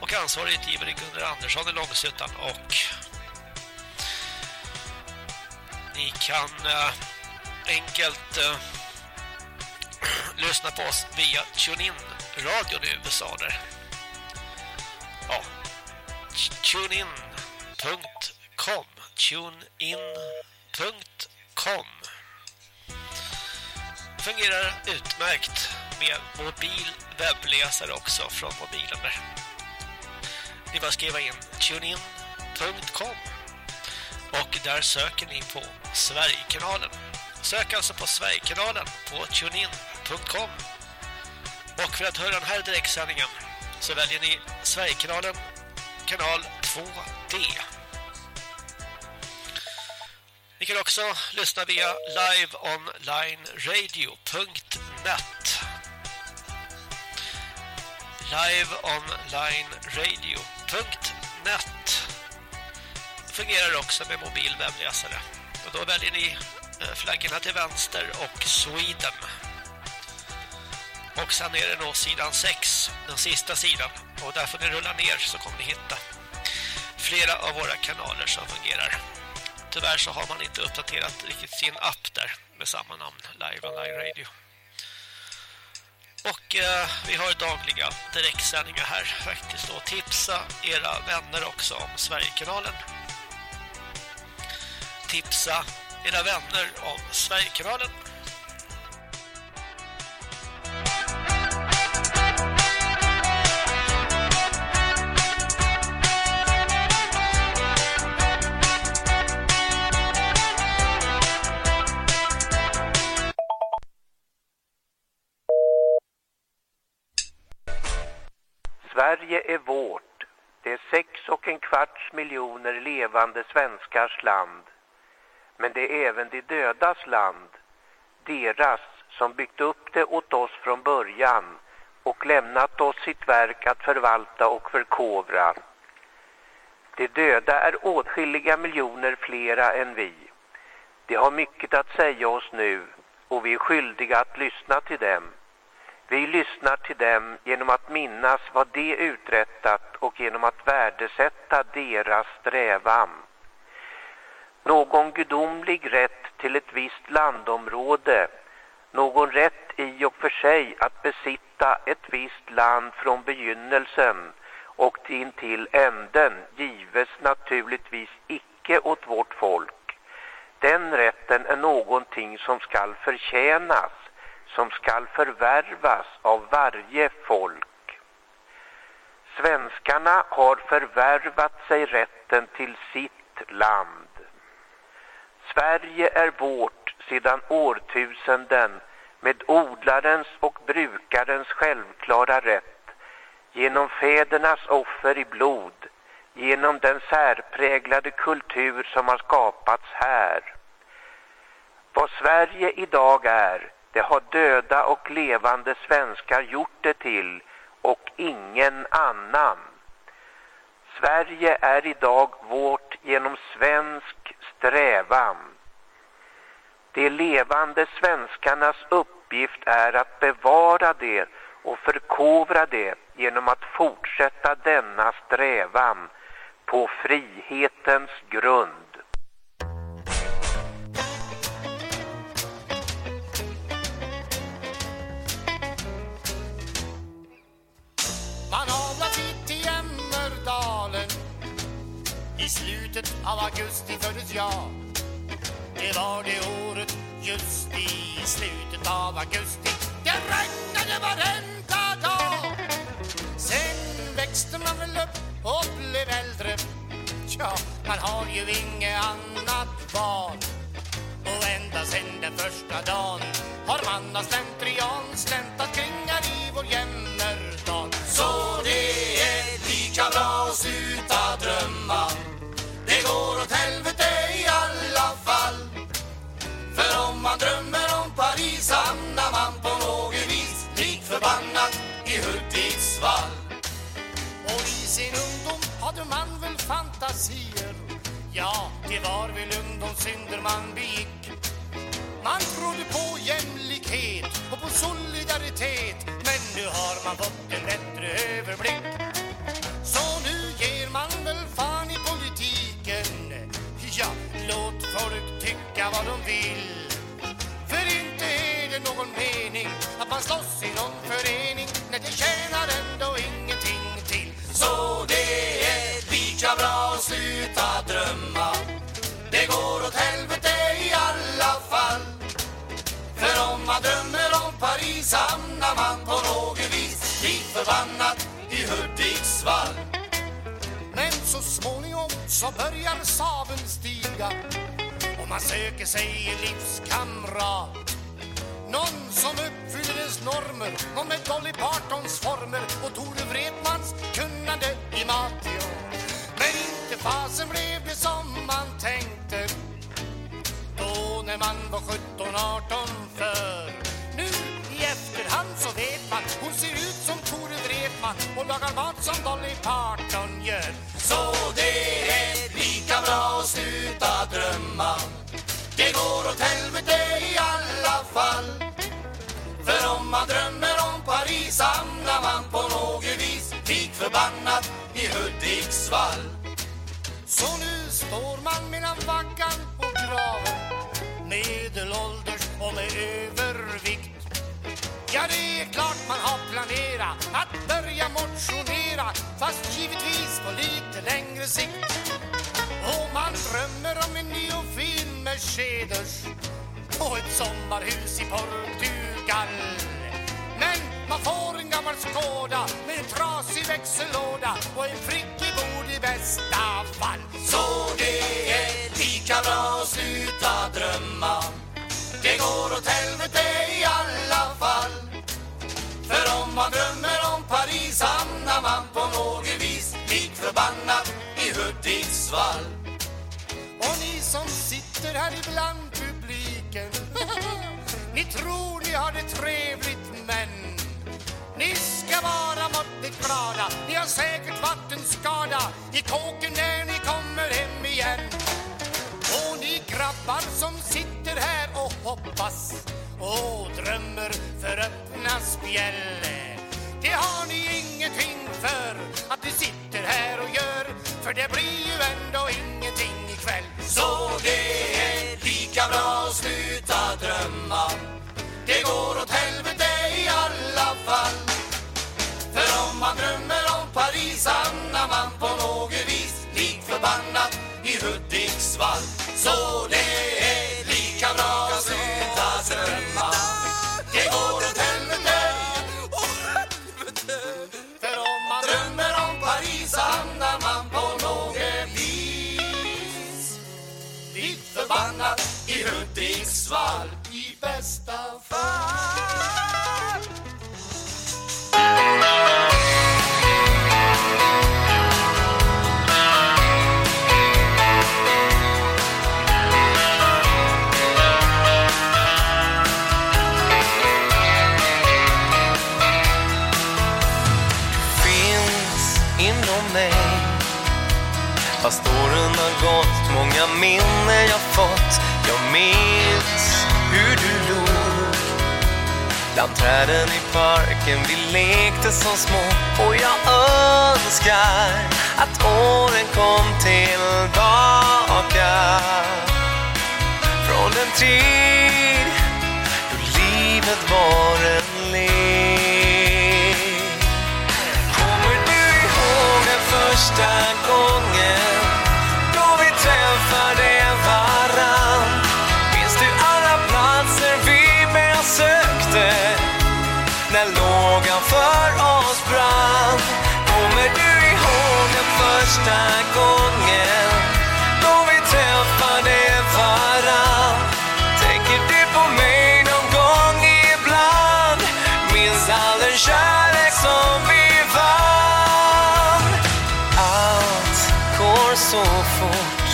Och ansvarig utgivare Gunnar Andersson i Långsuttan och ni kan eh, enkelt eh, lyssna på oss via TuneIn-radion i USA där. Ja, tunein.com tunein.com Fungerar utmärkt med mobil webbläsare också från mobilen där. Ni bara skriva in tunein.com och där söker ni på Sverigekanalen. Sök alltså på Sverigekanalen på tunein.com och för att höra den här direktsändningen så väljer ni Sverigekanalen kanal 2D. Ni kan också lyssna via liveonlineradio.net liveonlineradio.net fungerar också med mobil webbläsare. Och då väljer ni flaggorna till vänster och Sweden. Och sen är det då sidan 6, den sista sidan. Och där får ni rulla ner så kommer ni hitta flera av våra kanaler som fungerar. Tyvärr så har man inte uppdaterat riktigt sin app där med samma namn, Live Online Radio. Och eh, vi har dagliga direktsändningar här faktiskt. Och tipsa era vänner också om Sverigekanalen. Tipsa era vänner om Sverigekanalen. Sverige är vårt. Det är sex och en kvarts miljoner levande svenskars land. Men det är även de dödas land. Deras som byggt upp det åt oss från början och lämnat oss sitt verk att förvalta och förkovra. De döda är åtskilliga miljoner flera än vi. De har mycket att säga oss nu och vi är skyldiga att lyssna till dem. Vi lyssnar till dem genom att minnas vad de uträttat och genom att värdesätta deras strävan. Någon gudomlig rätt till ett visst landområde, någon rätt i och för sig att besitta ett visst land från begynnelsen och in till änden gives naturligtvis icke åt vårt folk. Den rätten är någonting som skall förtjänas som skall förvärvas av varje folk. Svenskarna har förvärvat sig rätten till sitt land. Sverige är vårt sedan årtusenden med odlarens och brukarens självklara rätt genom fädernas offer i blod, genom den särpräglade kultur som har skapats här. Vad Sverige idag är, det har döda och levande svenskar gjort det till och ingen annan. Sverige är idag vårt genom svensk strävan. De levande svenskarnas uppgift är att bevara det och förkovra det genom att fortsätta denna strävan på frihetens grund. Slutet av augusti föddes jag Det var det året just i slutet av augusti. Det regnade varenda dag. Sen växte man väl upp och blev äldre. Ja, man har ju inget annat val. Och ända sen den första dagen har man av slentrian släntat kring Hudiksvall. Och i sin ungdom hade man väl fantasier. Ja, det var väl ungdomssynder man begick Man trodde på jämlikhet och på solidaritet. Men nu har man fått en bättre överblick. Så nu ger man väl fan i politiken. Ja, låt folk tycka vad de vill. För inte är det någon mening att man slåss i någon förening. Givetvis hamnar man på något vis lik förbannat i Hudiksvall. Men så småningom så börjar saven stiga och man söker sig en livskamrat. Någon som uppfyller ens normer, någon med Dolly Partons former och Tore Wretmans kunnande i mat. Men inte fasen blev det som man tänkte då när man var 17, 18 Wretman Och lagar mat som Dolly Parton gör. Så det är lika bra att sluta drömma. Det går åt helvete i alla fall. För om man drömmer om Paris hamnar man på något vis lik förbannat i Hudiksvall. Så nu står man mellan vaggan och graven Medelålders och med övervikt Ja, det är klart man har planerat att börja motionera Fast givetvis på lite längre sikt. Och man drömmer om en ny och fin Mercedes Och ett sommarhus i Portugal. Men man får en gammal Skoda Med en trasig växellåda Och en prickig bord i bästa fall. Så det är lika bra att sluta drömma. Det går åt helvete i alla fall. För om man drömmer om Paris hamnar man på något vis lik förbannat i Hudiksvall. Och ni som sitter här ibland publiken Ni tror ni har det trevligt men Ni ska vara måttligt glada Ni har säkert vattenskada I kåken när ni kommer hem igen. Och ni grabbar som sitter här och hoppas och drömmer för öppna spjäll Det har ni ingenting för Att ni sitter här och gör För det blir ju ändå ingenting ikväll. Så det är lika bra att sluta drömma. Det går åt helvete i alla fall. För om man drömmer om Paris hamnar man på något vis lik förbannat i Hudiksvall. Så det i Hudiksvall i bästa fall. Finns inom mig. Fast åren har gått, många minnen jag fått minns hur du log. Bland träden i parken vi lekte som små. Och jag önskar att åren kom tillbaka. Från den tid då livet var en lek. Kommer du ihåg den första första gången då vi träffade varann. Tänker du på mig någon gång ibland? Minns all den kärlek som vi vann. Allt går så fort.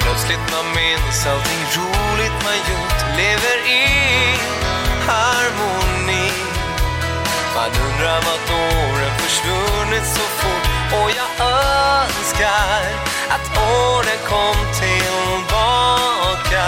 Plötsligt man minns allting roligt man gjort. Lever i harmoni. Man undrar vart åren försvunnit så fort och jag önskar att åren kom tillbaka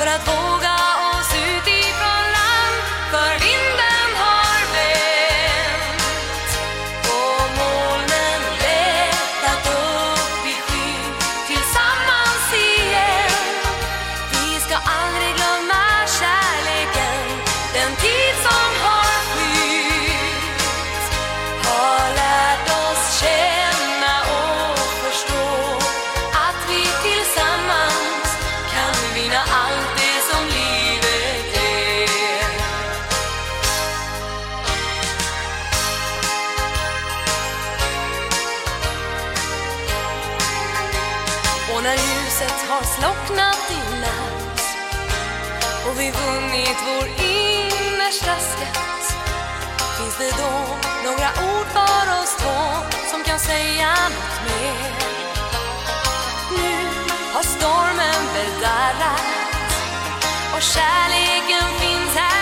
för att våga säga nåt mer. Nu har stormen bedarrat och kärleken finns här.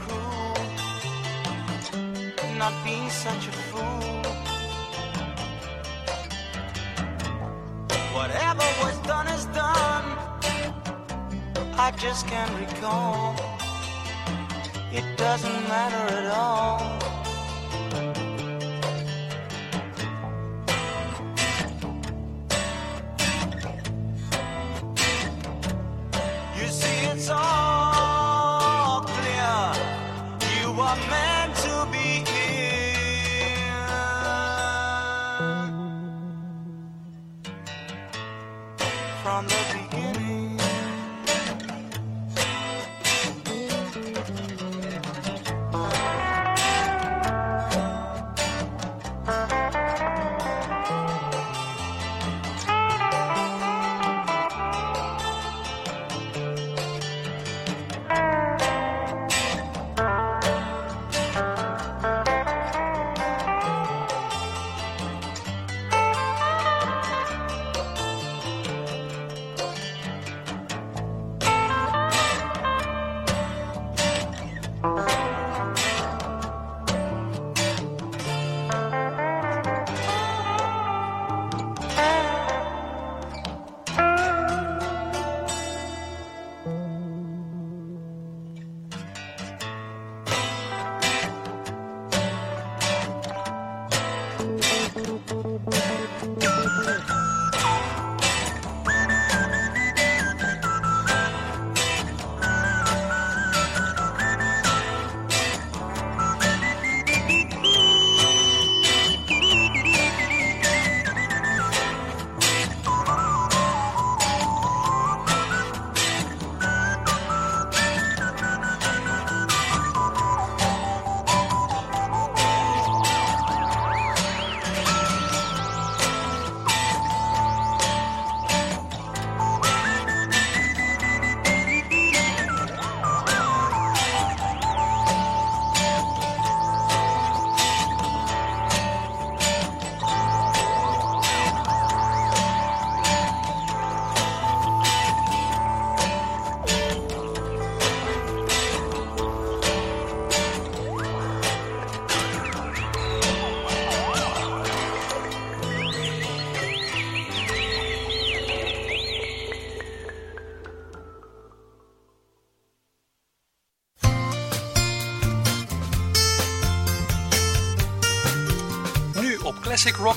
Cruel, not being such a fool. Whatever was done is done. I just can't recall. It doesn't matter at all.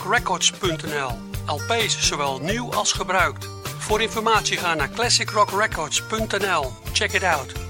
classicrockrecords.nl. LP's zowel nieuw als gebruikt. Voor informatie ga naar classicrockrecords.nl. Check it out.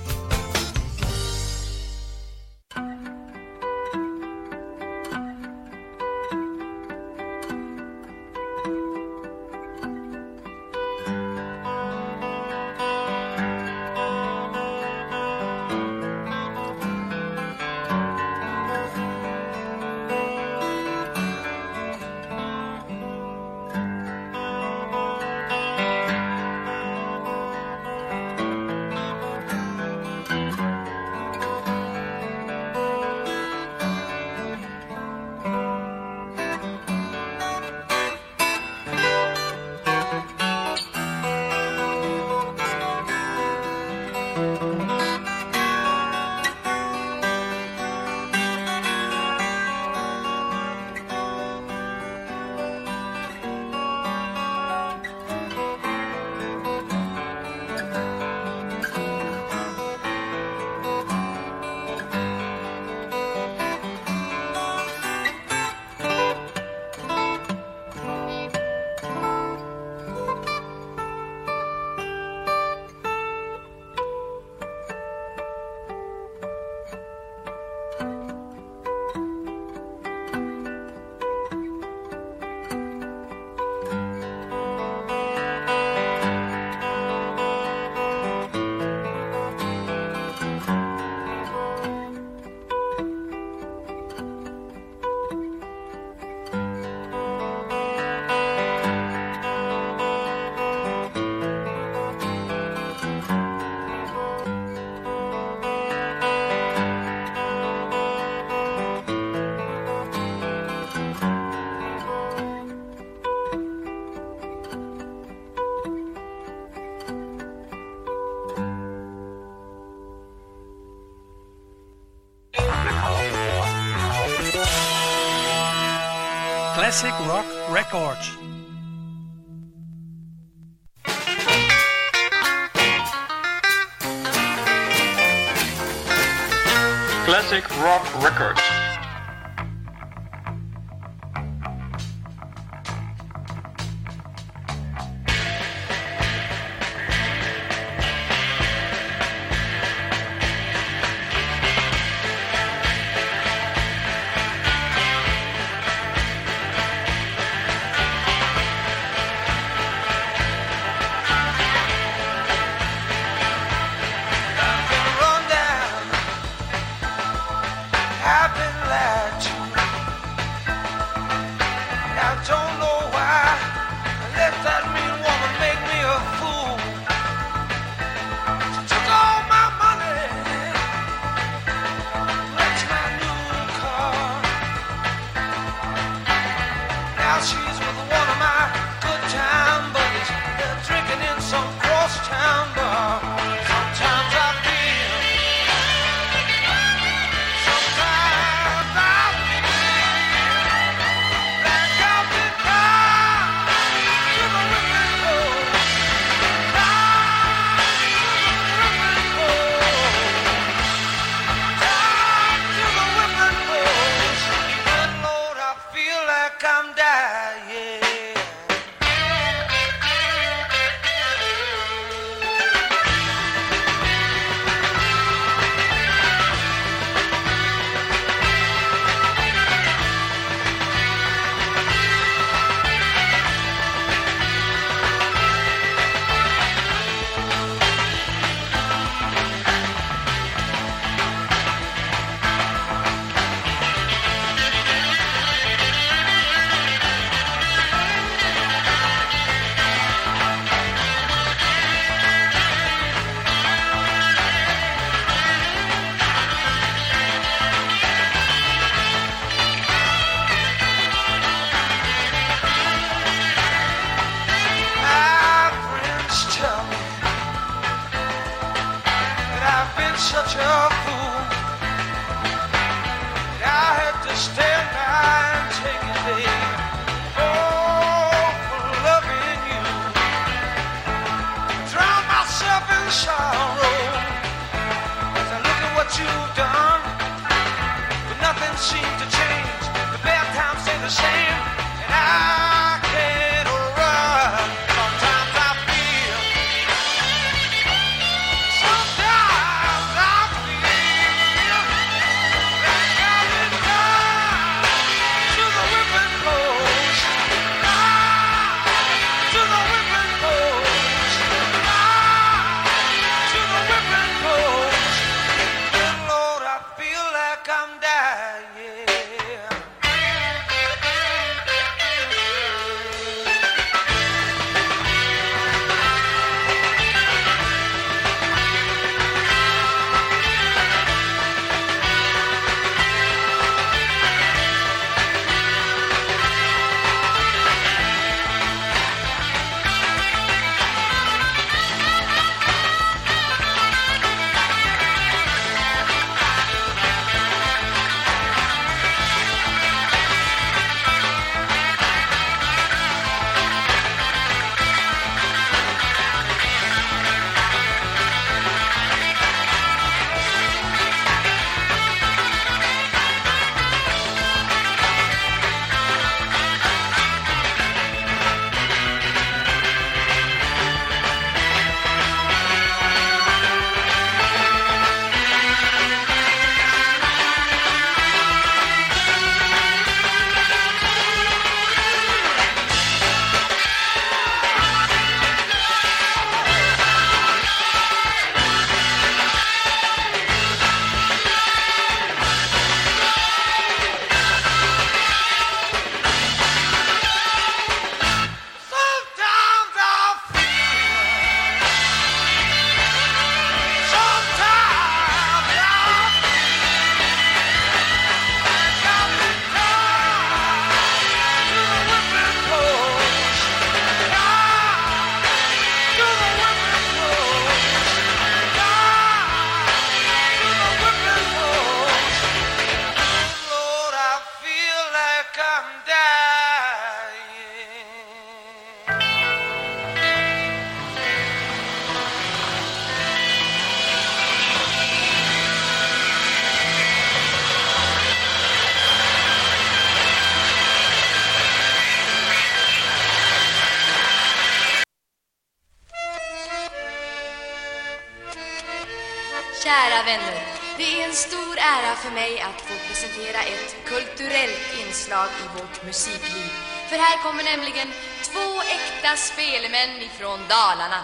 Musikliv. För här kommer nämligen två äkta spelemän ifrån Dalarna.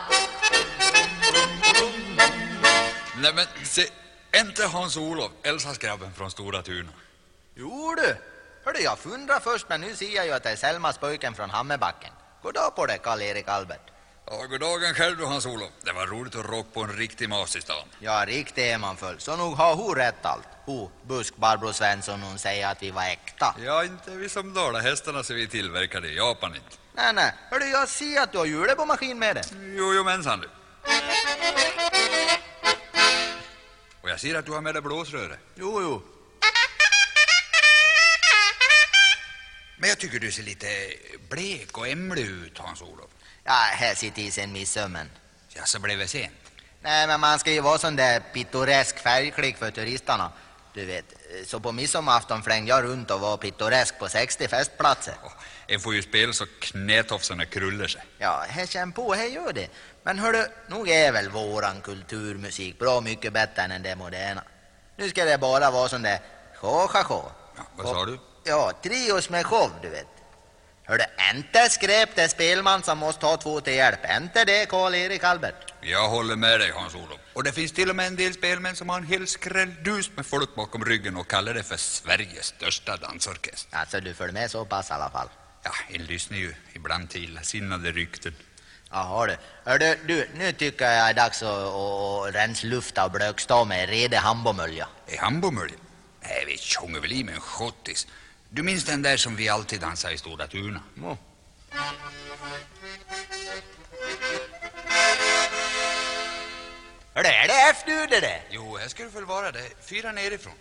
Nej men se, inte Hans-Olof, Elsas grabben från Stora Tuna. Jo du, hörde jag fundrade först men nu ser jag ju att det är Selmas pojken från Hammerbacken. God dag på dig Karl-Erik Albert. Ja, god dagen själv du Hans-Olof. Det var roligt att råka på en riktig mas i stan. Ja, riktigt är man full. Så nog har hon rätt allt. Hon, busk Barbro Svensson, hon säger att vi var äkta. Ja, inte vi som dalahästarna så vi tillverkade i Japan inte. Nej, nej. Hördu, jag ser att du har hjulet på maskin med dig. Jo, jo mensan du. Och jag ser att du har med dig blåsröret. Jo, jo. Men jag tycker du ser lite blek och ämlig ut, Hans-Olof. Ja, här sitter i sen midsömmen. Ja, så blev det sent. Nej, men man ska ju vara sån där pittoresk färgklick för turisterna. Du vet, så på midsommarafton flängde jag runt och var pittoresk på 60 festplatser. En får ju spela så knätofsarna krullar sig. Ja, här känn på, här gör det. Men hördu, nog är väl våran kulturmusik bra mycket bättre än det moderna. Nu ska det bara vara sån där sjå, sjå, sjå. Ja, vad sa du? Ja, trios med show, du vet. Hördu, inte skräp det spelman som måste ha två till hjälp. Inte det, Karl-Erik Albert. Jag håller med dig, Hans-Olof. Och det finns till och med en del spelmän som har en hel skrälldus med folk bakom ryggen och kallar det för Sveriges största dansorkester. Alltså, du följer med så pass i alla fall. Ja, en lyssnar ju ibland till illasinnade rykten. Jaha du. Hördu, du, nu tycker jag det är dags att, att, rensa lufta och blökstå med redig hambomölja. Är hambomölja? Nej, vi tjongar väl i med en schottis. Du minns den där som vi alltid dansade i Stora Tuna? Ja. Är det F-du det där? Jo, här ska det väl vara det. Fyra nerifrån.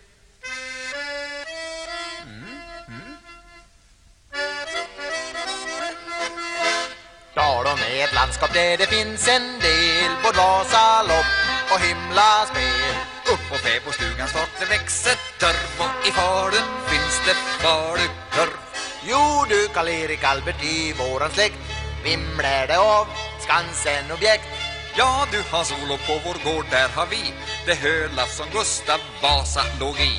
Dalom är ett landskap där det finns en del både Vasalopp och himlaspel. Upp på fäbodstugan snart det växer törv och i Falun finns det falukorv. Jo du Karl-Erik Albert i våran släkt vimlar det av Skansen-objekt. Ja du Hans-Olof, på vår gård där har vi det hölaff som Gustav Vasa låg i.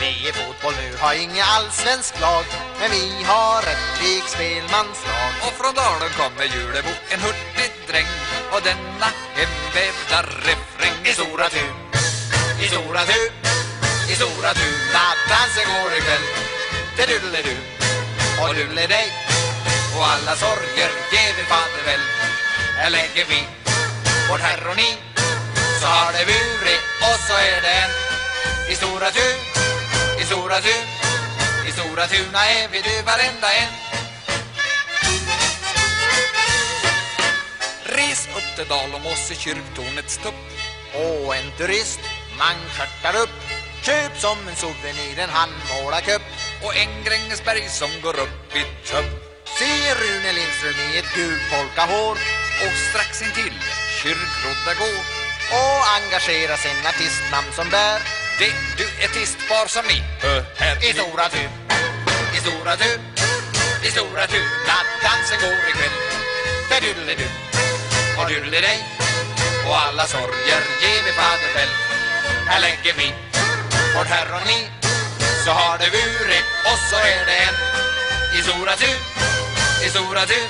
Vi i fotboll nu har inga allsvensk lag Men vi har ett lik spelmanslag Och från Dalen kommer Julebo, en hurtig dräng Och denna hemvävda refräng I Stora tur i Stora Tu, i Stora Tun Nattdansen går ikväll Diddle-du och dulle-dig Och alla sorger ger vi fader väl. Här lägger vi vårt herr och ni, Så har det burit och så är det en. I Stora Tu, i Stora Tu, I Stora Tuna är vi du varenda en. Res upp till Dalåmås i kyrktornets tupp Och en turist, man skörtar upp. Köp som en souvenir en handmålarkupp Och en Grängesberg som går upp i tupp Se Rune Lindström i ett gult polkahår. Och strax intill kyrkrodda gå. Och engagera sin artistnamn som bär. Det du är tistbar som ni hör här. I Stora tur, i Stora tur i Stora Tun Nattdansen går ikväll Där du och dulle-dig Och alla sorger ger vi fader väl här lägger vi vårt herroni Så har det burit och så är det en I Stora Tun, i Stora Tun,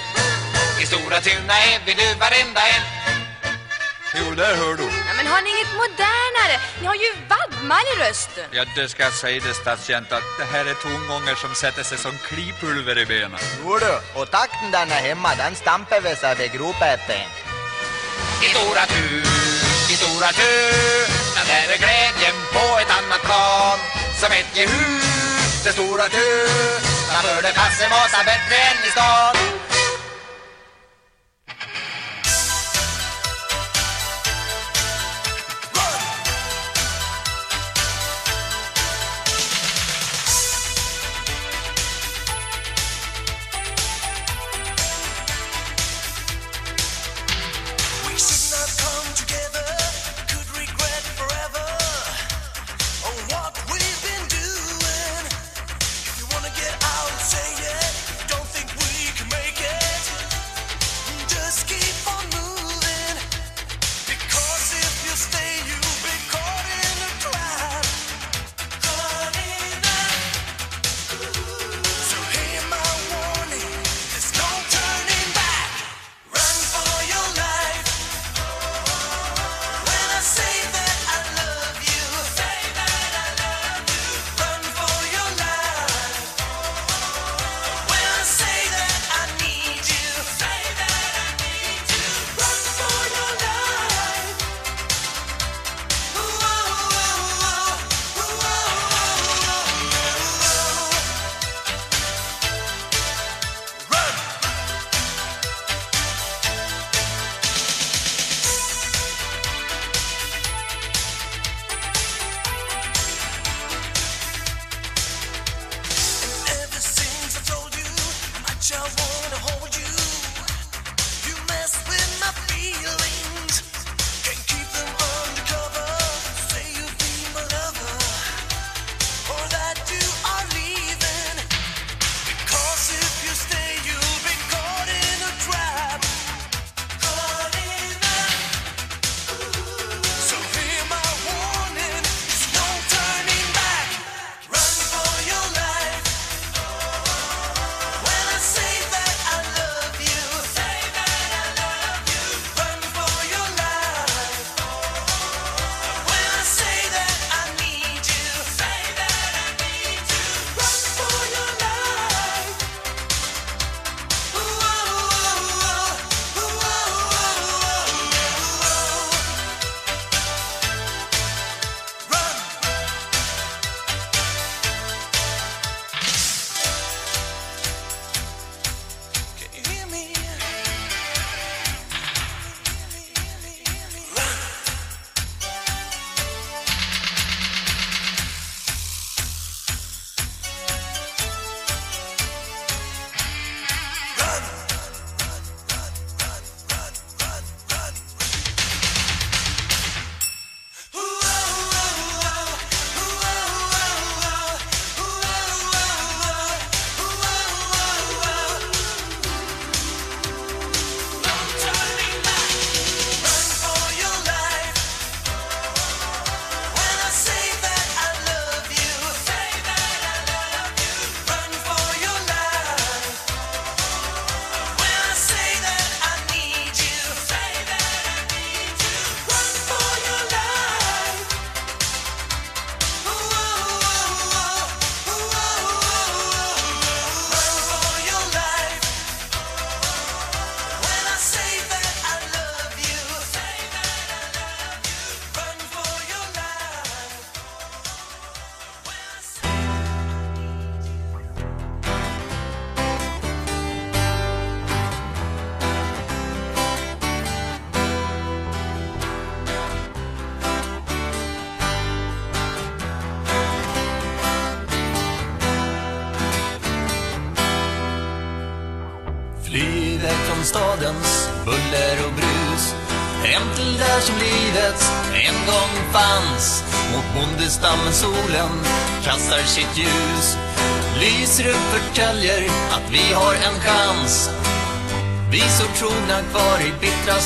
i Stora Tuna är vi du varenda en Jo, där hör du. Ja, men har ni inget modernare? Ni har ju vaddmar i rösten. Ja, det ska jag säga det stadskänt att det här är tongångar som sätter sig som klipulver i benen. Jo du, och takten den är hemma, den stampar vi sig vid gropeten I Stora Tun, i Stora Tun där är glädjen på ett annat plan? Som ett gehus, det Stora Tun För det passar Vasa bättre än i stan?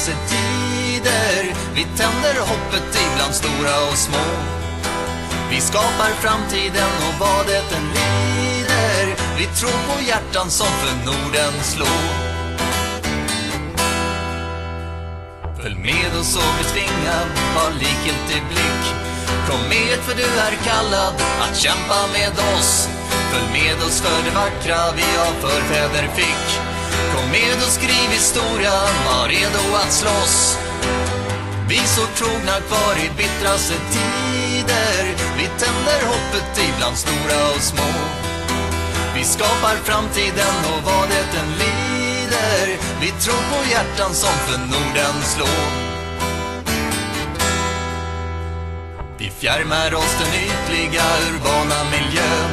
Tider. Vi tänder hoppet ibland stora och små. Vi skapar framtiden och vad det än lider Vi tror på hjärtan som för Norden slår. Följ med oss och bli tvingad, ha likgiltig blick. Kom med för du är kallad att kämpa med oss. Följ med oss för det vackra vi av förfäder fick. Kom med och skriv historia, var redo att slåss. Vi så trogna kvar i bittraste tider. Vi tänder hoppet ibland stora och små. Vi skapar framtiden och vad det än lider. Vi tror på hjärtan som för Norden slår. Vi fjärmar oss den ytliga urbana miljön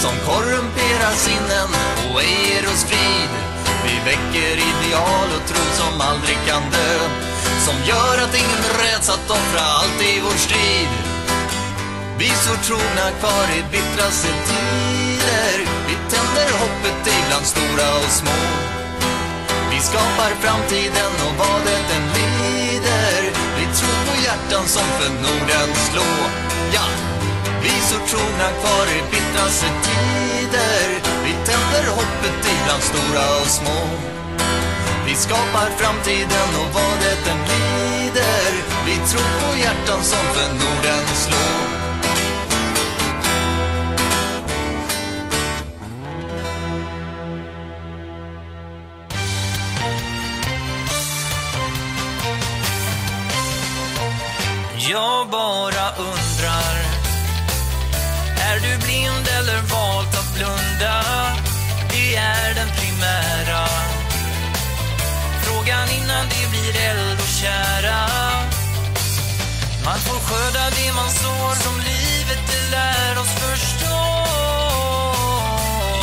Som korrumperar sinnen och ej ger oss frid. Vi väcker ideal och tro som aldrig kan dö Som gör att ingen räds att offra allt i vår strid. Vi står trogna kvar i bittraste tider. Vi tänder hoppet ibland stora och små. Vi skapar framtiden och vad det än lider. Vi tror på hjärtan som för Norden slå Ja, vi så trogna kvar i bittraste tider lever hoppet ibland stora och små. Vi skapar framtiden och vad det än lider. Vi tror på hjärtan som för Norden slå Jag bara undrar Är du blind eller valt att blunda? Nära. Frågan innan det blir eld och kära. Man får skörda det man sår som livet det lär oss förstå.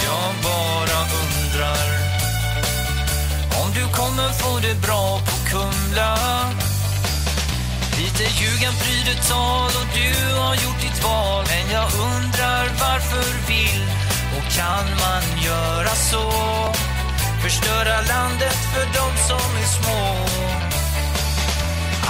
Jag bara undrar Om du kommer få det bra på Kumla. Lite ljugen pryder tal och du har gjort ditt val. Men jag undrar varför vill och kan man göra så? Förstöra landet för de som är små.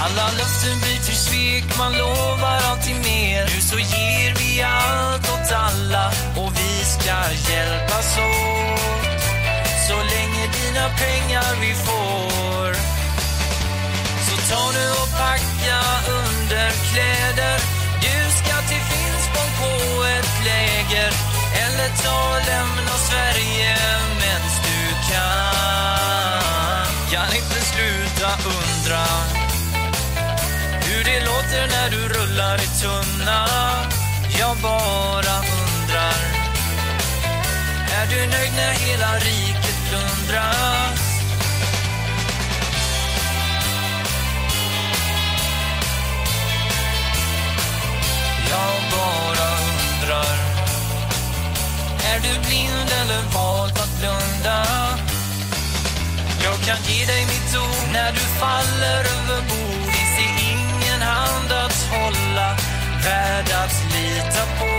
Alla löften blir till svek, man lovar alltid mer. Nu så ger vi allt åt alla och vi ska hjälpas åt. Så länge dina pengar vi får. Så ta nu och packa underkläder Du ska till Finspång på ett läger. Eller ta och lämna Sverige medan kan Kan inte sluta undra Hur det låter när du rullar i tunna Jag bara undrar Är du nöjd när hela riket plundras? jag bara undrar är du blind eller valt att blunda? Jag kan ge dig mitt ord när du faller över bord Finns ser ingen hand att hålla, värd att lita på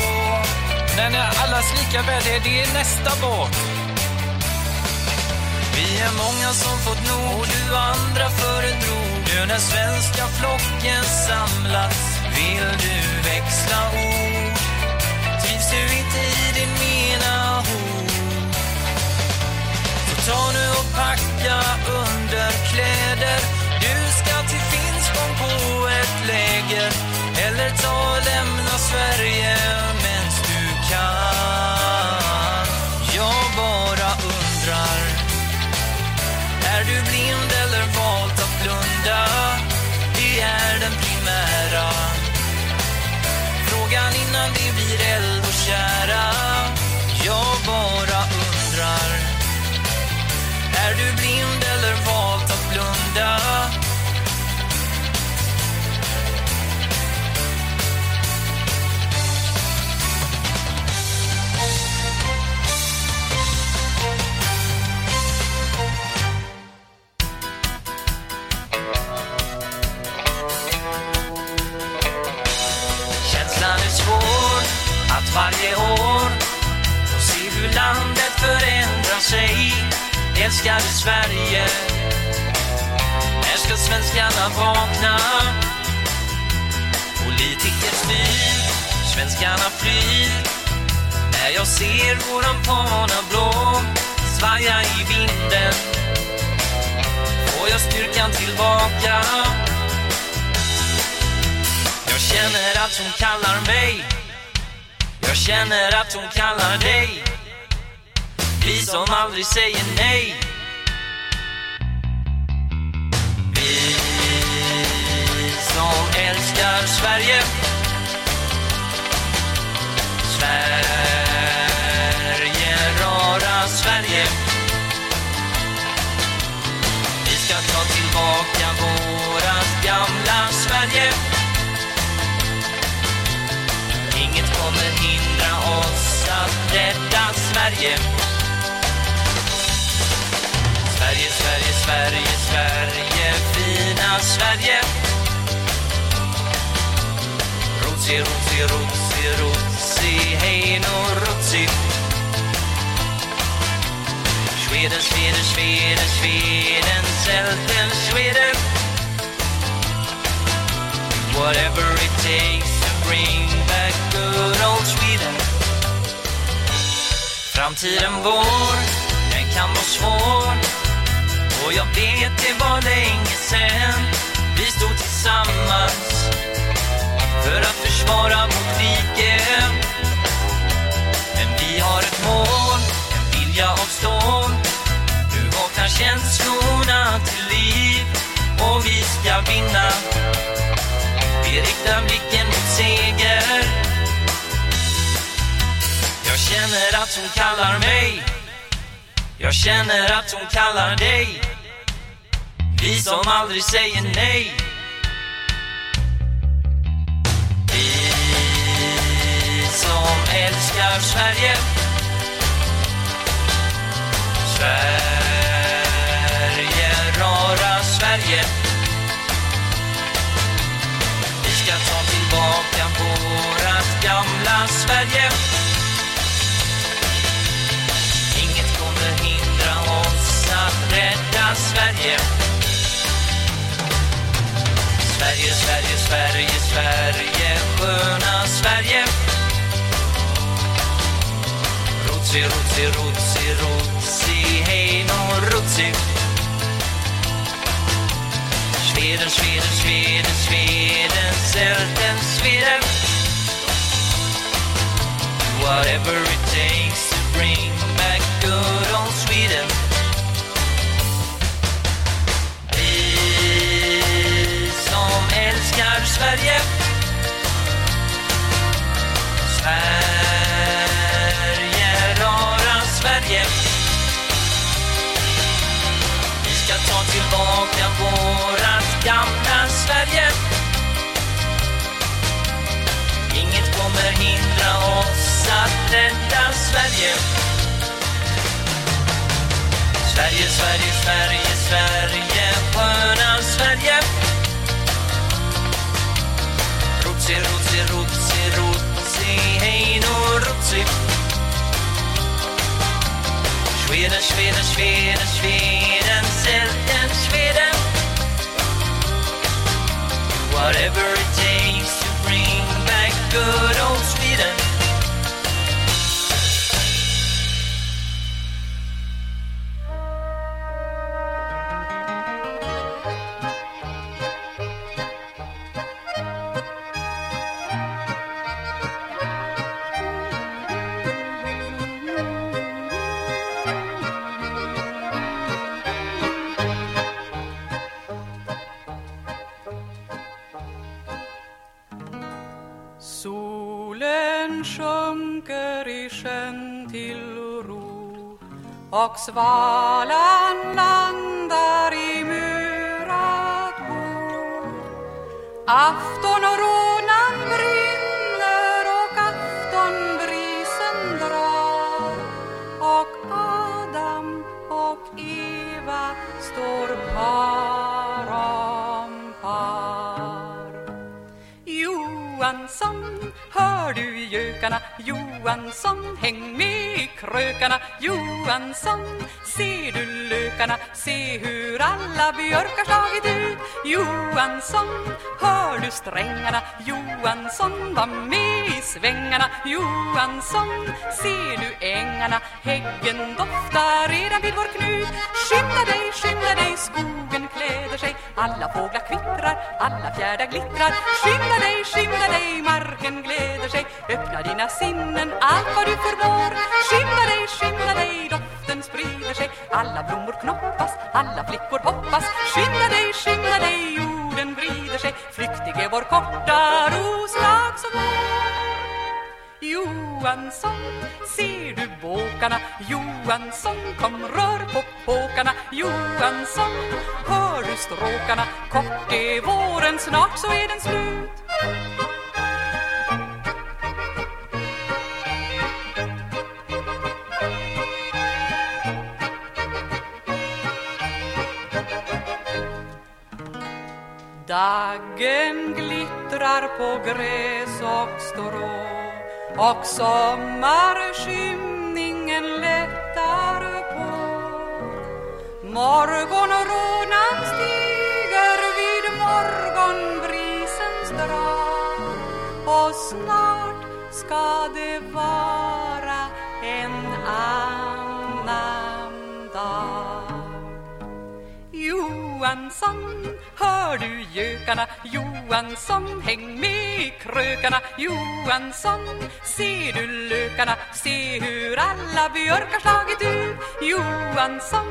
Men när allas lika värde, det är nästa båt Vi är många som fått nog och du andra föredrog Nu när svenska flocken samlats vill du växla ord? Sitter du inte i din mina hord? Så ta nu och packa underkläder. Du ska till Finspång på ett läger. Eller ta och lämna Sverige mens du kan. Jag bara undrar Är du blind eller valt att blunda? Det är den primära. Frågan innan det blir eld. Älskade Sverige? När ska svenskarna vakna? Politiker styr, svenskarna flyr. När jag ser våran fana blå svaja i vinden Får jag styrkan tillbaka. Jag känner att hon kallar mig. Jag känner att hon kallar dig. Vi som aldrig säger nej. Vi som älskar Sverige. Sverige, rara Sverige. Vi ska ta tillbaka vårat gamla Sverige. Inget kommer hindra oss att rädda Sverige. Sverige, Sverige, Sverige, Sverige, fina Sverige. Rotsi, rotsi, rotsi, rotsi, hej nå rotsi. Sweden, Sweden, Sweden, Sweden, Selten, Sweden Whatever it takes to bring back good old Sweden. Framtiden vår, den kan vara svår. Och jag vet det var länge sen Vi stod tillsammans För att försvara vårt rike Men vi har ett mål, en vilja av stål. Nu vaknar känslorna till liv Och vi ska vinna. Vi riktar blicken mot seger. Jag känner att hon kallar mig. Jag känner att hon kallar dig. Vi som aldrig säger nej. Vi som älskar Sverige. Sverige, rara Sverige. Vi ska ta tillbaka vårat gamla Sverige. Inget kommer hindra oss att rädda Sverige. Sverige, Sverige, Sverige, Sverige, sköna Sverige. Rotsi, rotsi, rotsi, rotsi, hej nå rotsi. Sveden, Sveden, Sveden, Sveden, sälten Sveden. Whatever it takes to bring back good Sverige. Sverige, rara Sverige. Vi ska ta tillbaka vårat gamla Sverige. Inget kommer hindra oss att rädda Sverige. Sverige, Sverige, Sverige, Sverige, sköna Sverige. Rotsi, rotsi, rotsi, rotsi, hej nå rotsi Sweden, Sweden, Sweden, Sweden, Selten, Sweden Whatever it takes to bring back good old och svalan landar i murat bo. Afton och ro Johansson Häng med i krökarna. Johansson Ser du lökarna Se hur alla björkar slagit ut Johansson Hör du strängarna Johansson Var med i svängarna Johansson Ser du ängarna Häggen doftar redan vid vår knut Skynda dig, skynda dig Skogen kläder sig. Alla fåglar kvittrar Alla fjärdar glittrar. Skynda dig, skynda dig Marken gläder sig. Öppna dina sinnen Allt vad du förmår. Skynda dig, skynda dig Doften sprider sig. Alla blommor knoppas Alla flickor hoppas. Skynda dig, skynda dig Jorden vrider sig. Flyktig är vår korta roslag som vår Johansson, ser du båkarna? Johansson, kom rör på påkarna Johansson, hör du stråkarna? Kort är våren, snart så är den slut. Daggen glittrar på gräs och strå och sommarskymningen lättar på. Morgonrodnad stiger vid morgonbrisens drag. Och snart ska det vara en annan dag. Johansson, hör du gökarna? Johansson, häng med i krökarna Johansson, ser du lökarna? Se hur alla björkar slagit ut Johansson,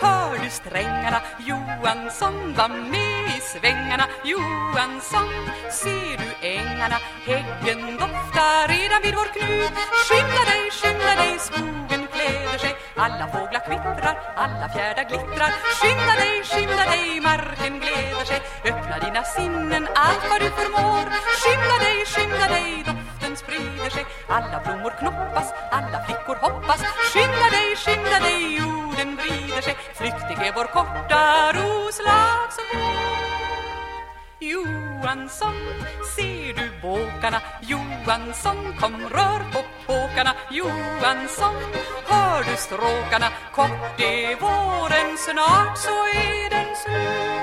hör du strängarna? Johansson, var med i svängarna Johansson, ser du ängarna? Häggen doftar redan vid vår knut Skynda dig, skynda dig, skogen kläder sig Alla fåglar kvittrar, alla fjärdar glittrar Skynda dig, skynda dig, marken gläder sig. Öppna dina sinnen, allt vad du förmår. Skynda dig, skynda dig, doften sprider sig. Alla blommor knoppas, alla flickor hoppas. Skynda dig, skynda dig, jorden vrider sig. Flyktig är vår korta roslag som Johansson, ser du båkarna? Johansson, kom rör på påkarna Johansson, hör du stråkarna? Kort är våren, snart så är den slut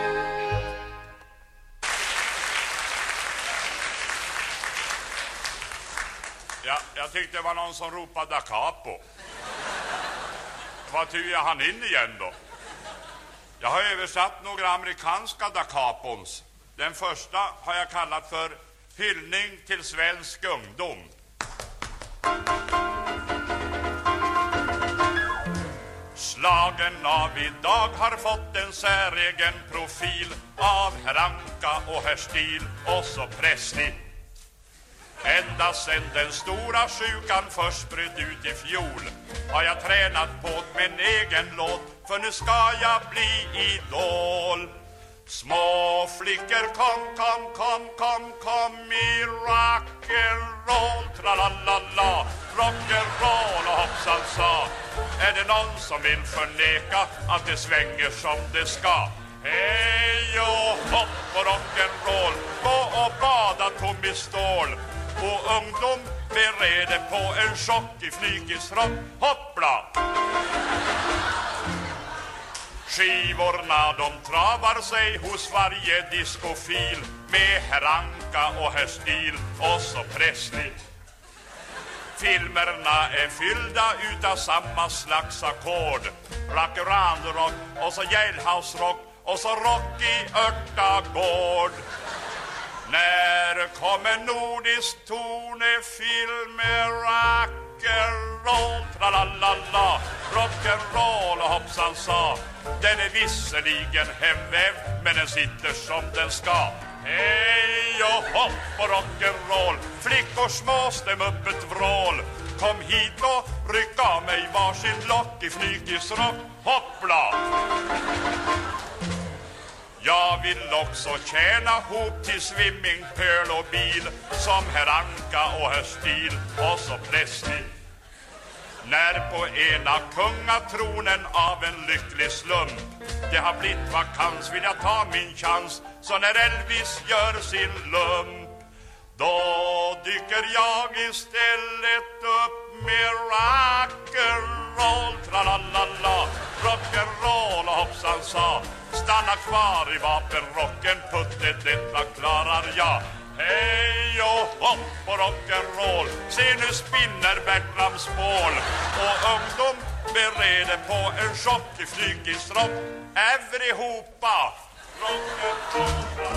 Ja, jag tyckte det var någon som ropade da capo. Vad tur jag han in igen då. Jag har översatt några amerikanska da capons. Den första har jag kallat för Hyllning till svensk ungdom. Slagen av idag har fått en säregen profil av herr Anka och herr Stil och så Pressli. Ända sen den stora sjukan först bröt ut i fjol har jag tränat på min egen låt för nu ska jag bli idol. Små flickor kom, kom, kom, kom, kom i rock'n'roll. Tra-la-la-la, rock'n'roll och hoppsan sa. Är det någon som vill förneka att det svänger som det ska? Hej och hopp och rock'n'roll. Gå och bada Tommy Stål Och ungdom bereder på en tjockig fnykisrock Hoppla! Skivorna de travar sig hos varje discofil med herr Anka och herr Stil och så Presley. Filmerna är fyllda utav samma slags ackord. Rock around rock och så jailhouse rock och så rock i örtagård. När kommer nordisk tonefilm med rock'n'roll Tra-la-la-la, rock'n'roll och hoppsan sa. Den är visserligen hemvävd men den sitter som den ska. Hej och hopp och rock'n'roll. Flickor små stäm upp ett vrål. Kom hit och ryck av mig varsin lock i flygisrock Hoppla! Jag vill också tjäna ihop till swimming, pöl och bil Som herr Anka och herr Stil och så Presley När på ena kungatronen av en lycklig slump Det har blivit vakans vill jag ta min chans Så när Elvis gör sin lump Då dyker jag istället upp med rock'n'roll Tra-la-la-la, rock'n'roll och hoppsan sa Stanna kvar i vapenrocken, putte detta klarar jag. Hej och hopp på rock'n'roll Se nu spinner Bertrams mål Och ungdom bereder på en chock i flygisrock Everyhopa rock'n'roll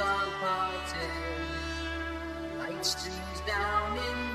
are parted, Light streams down in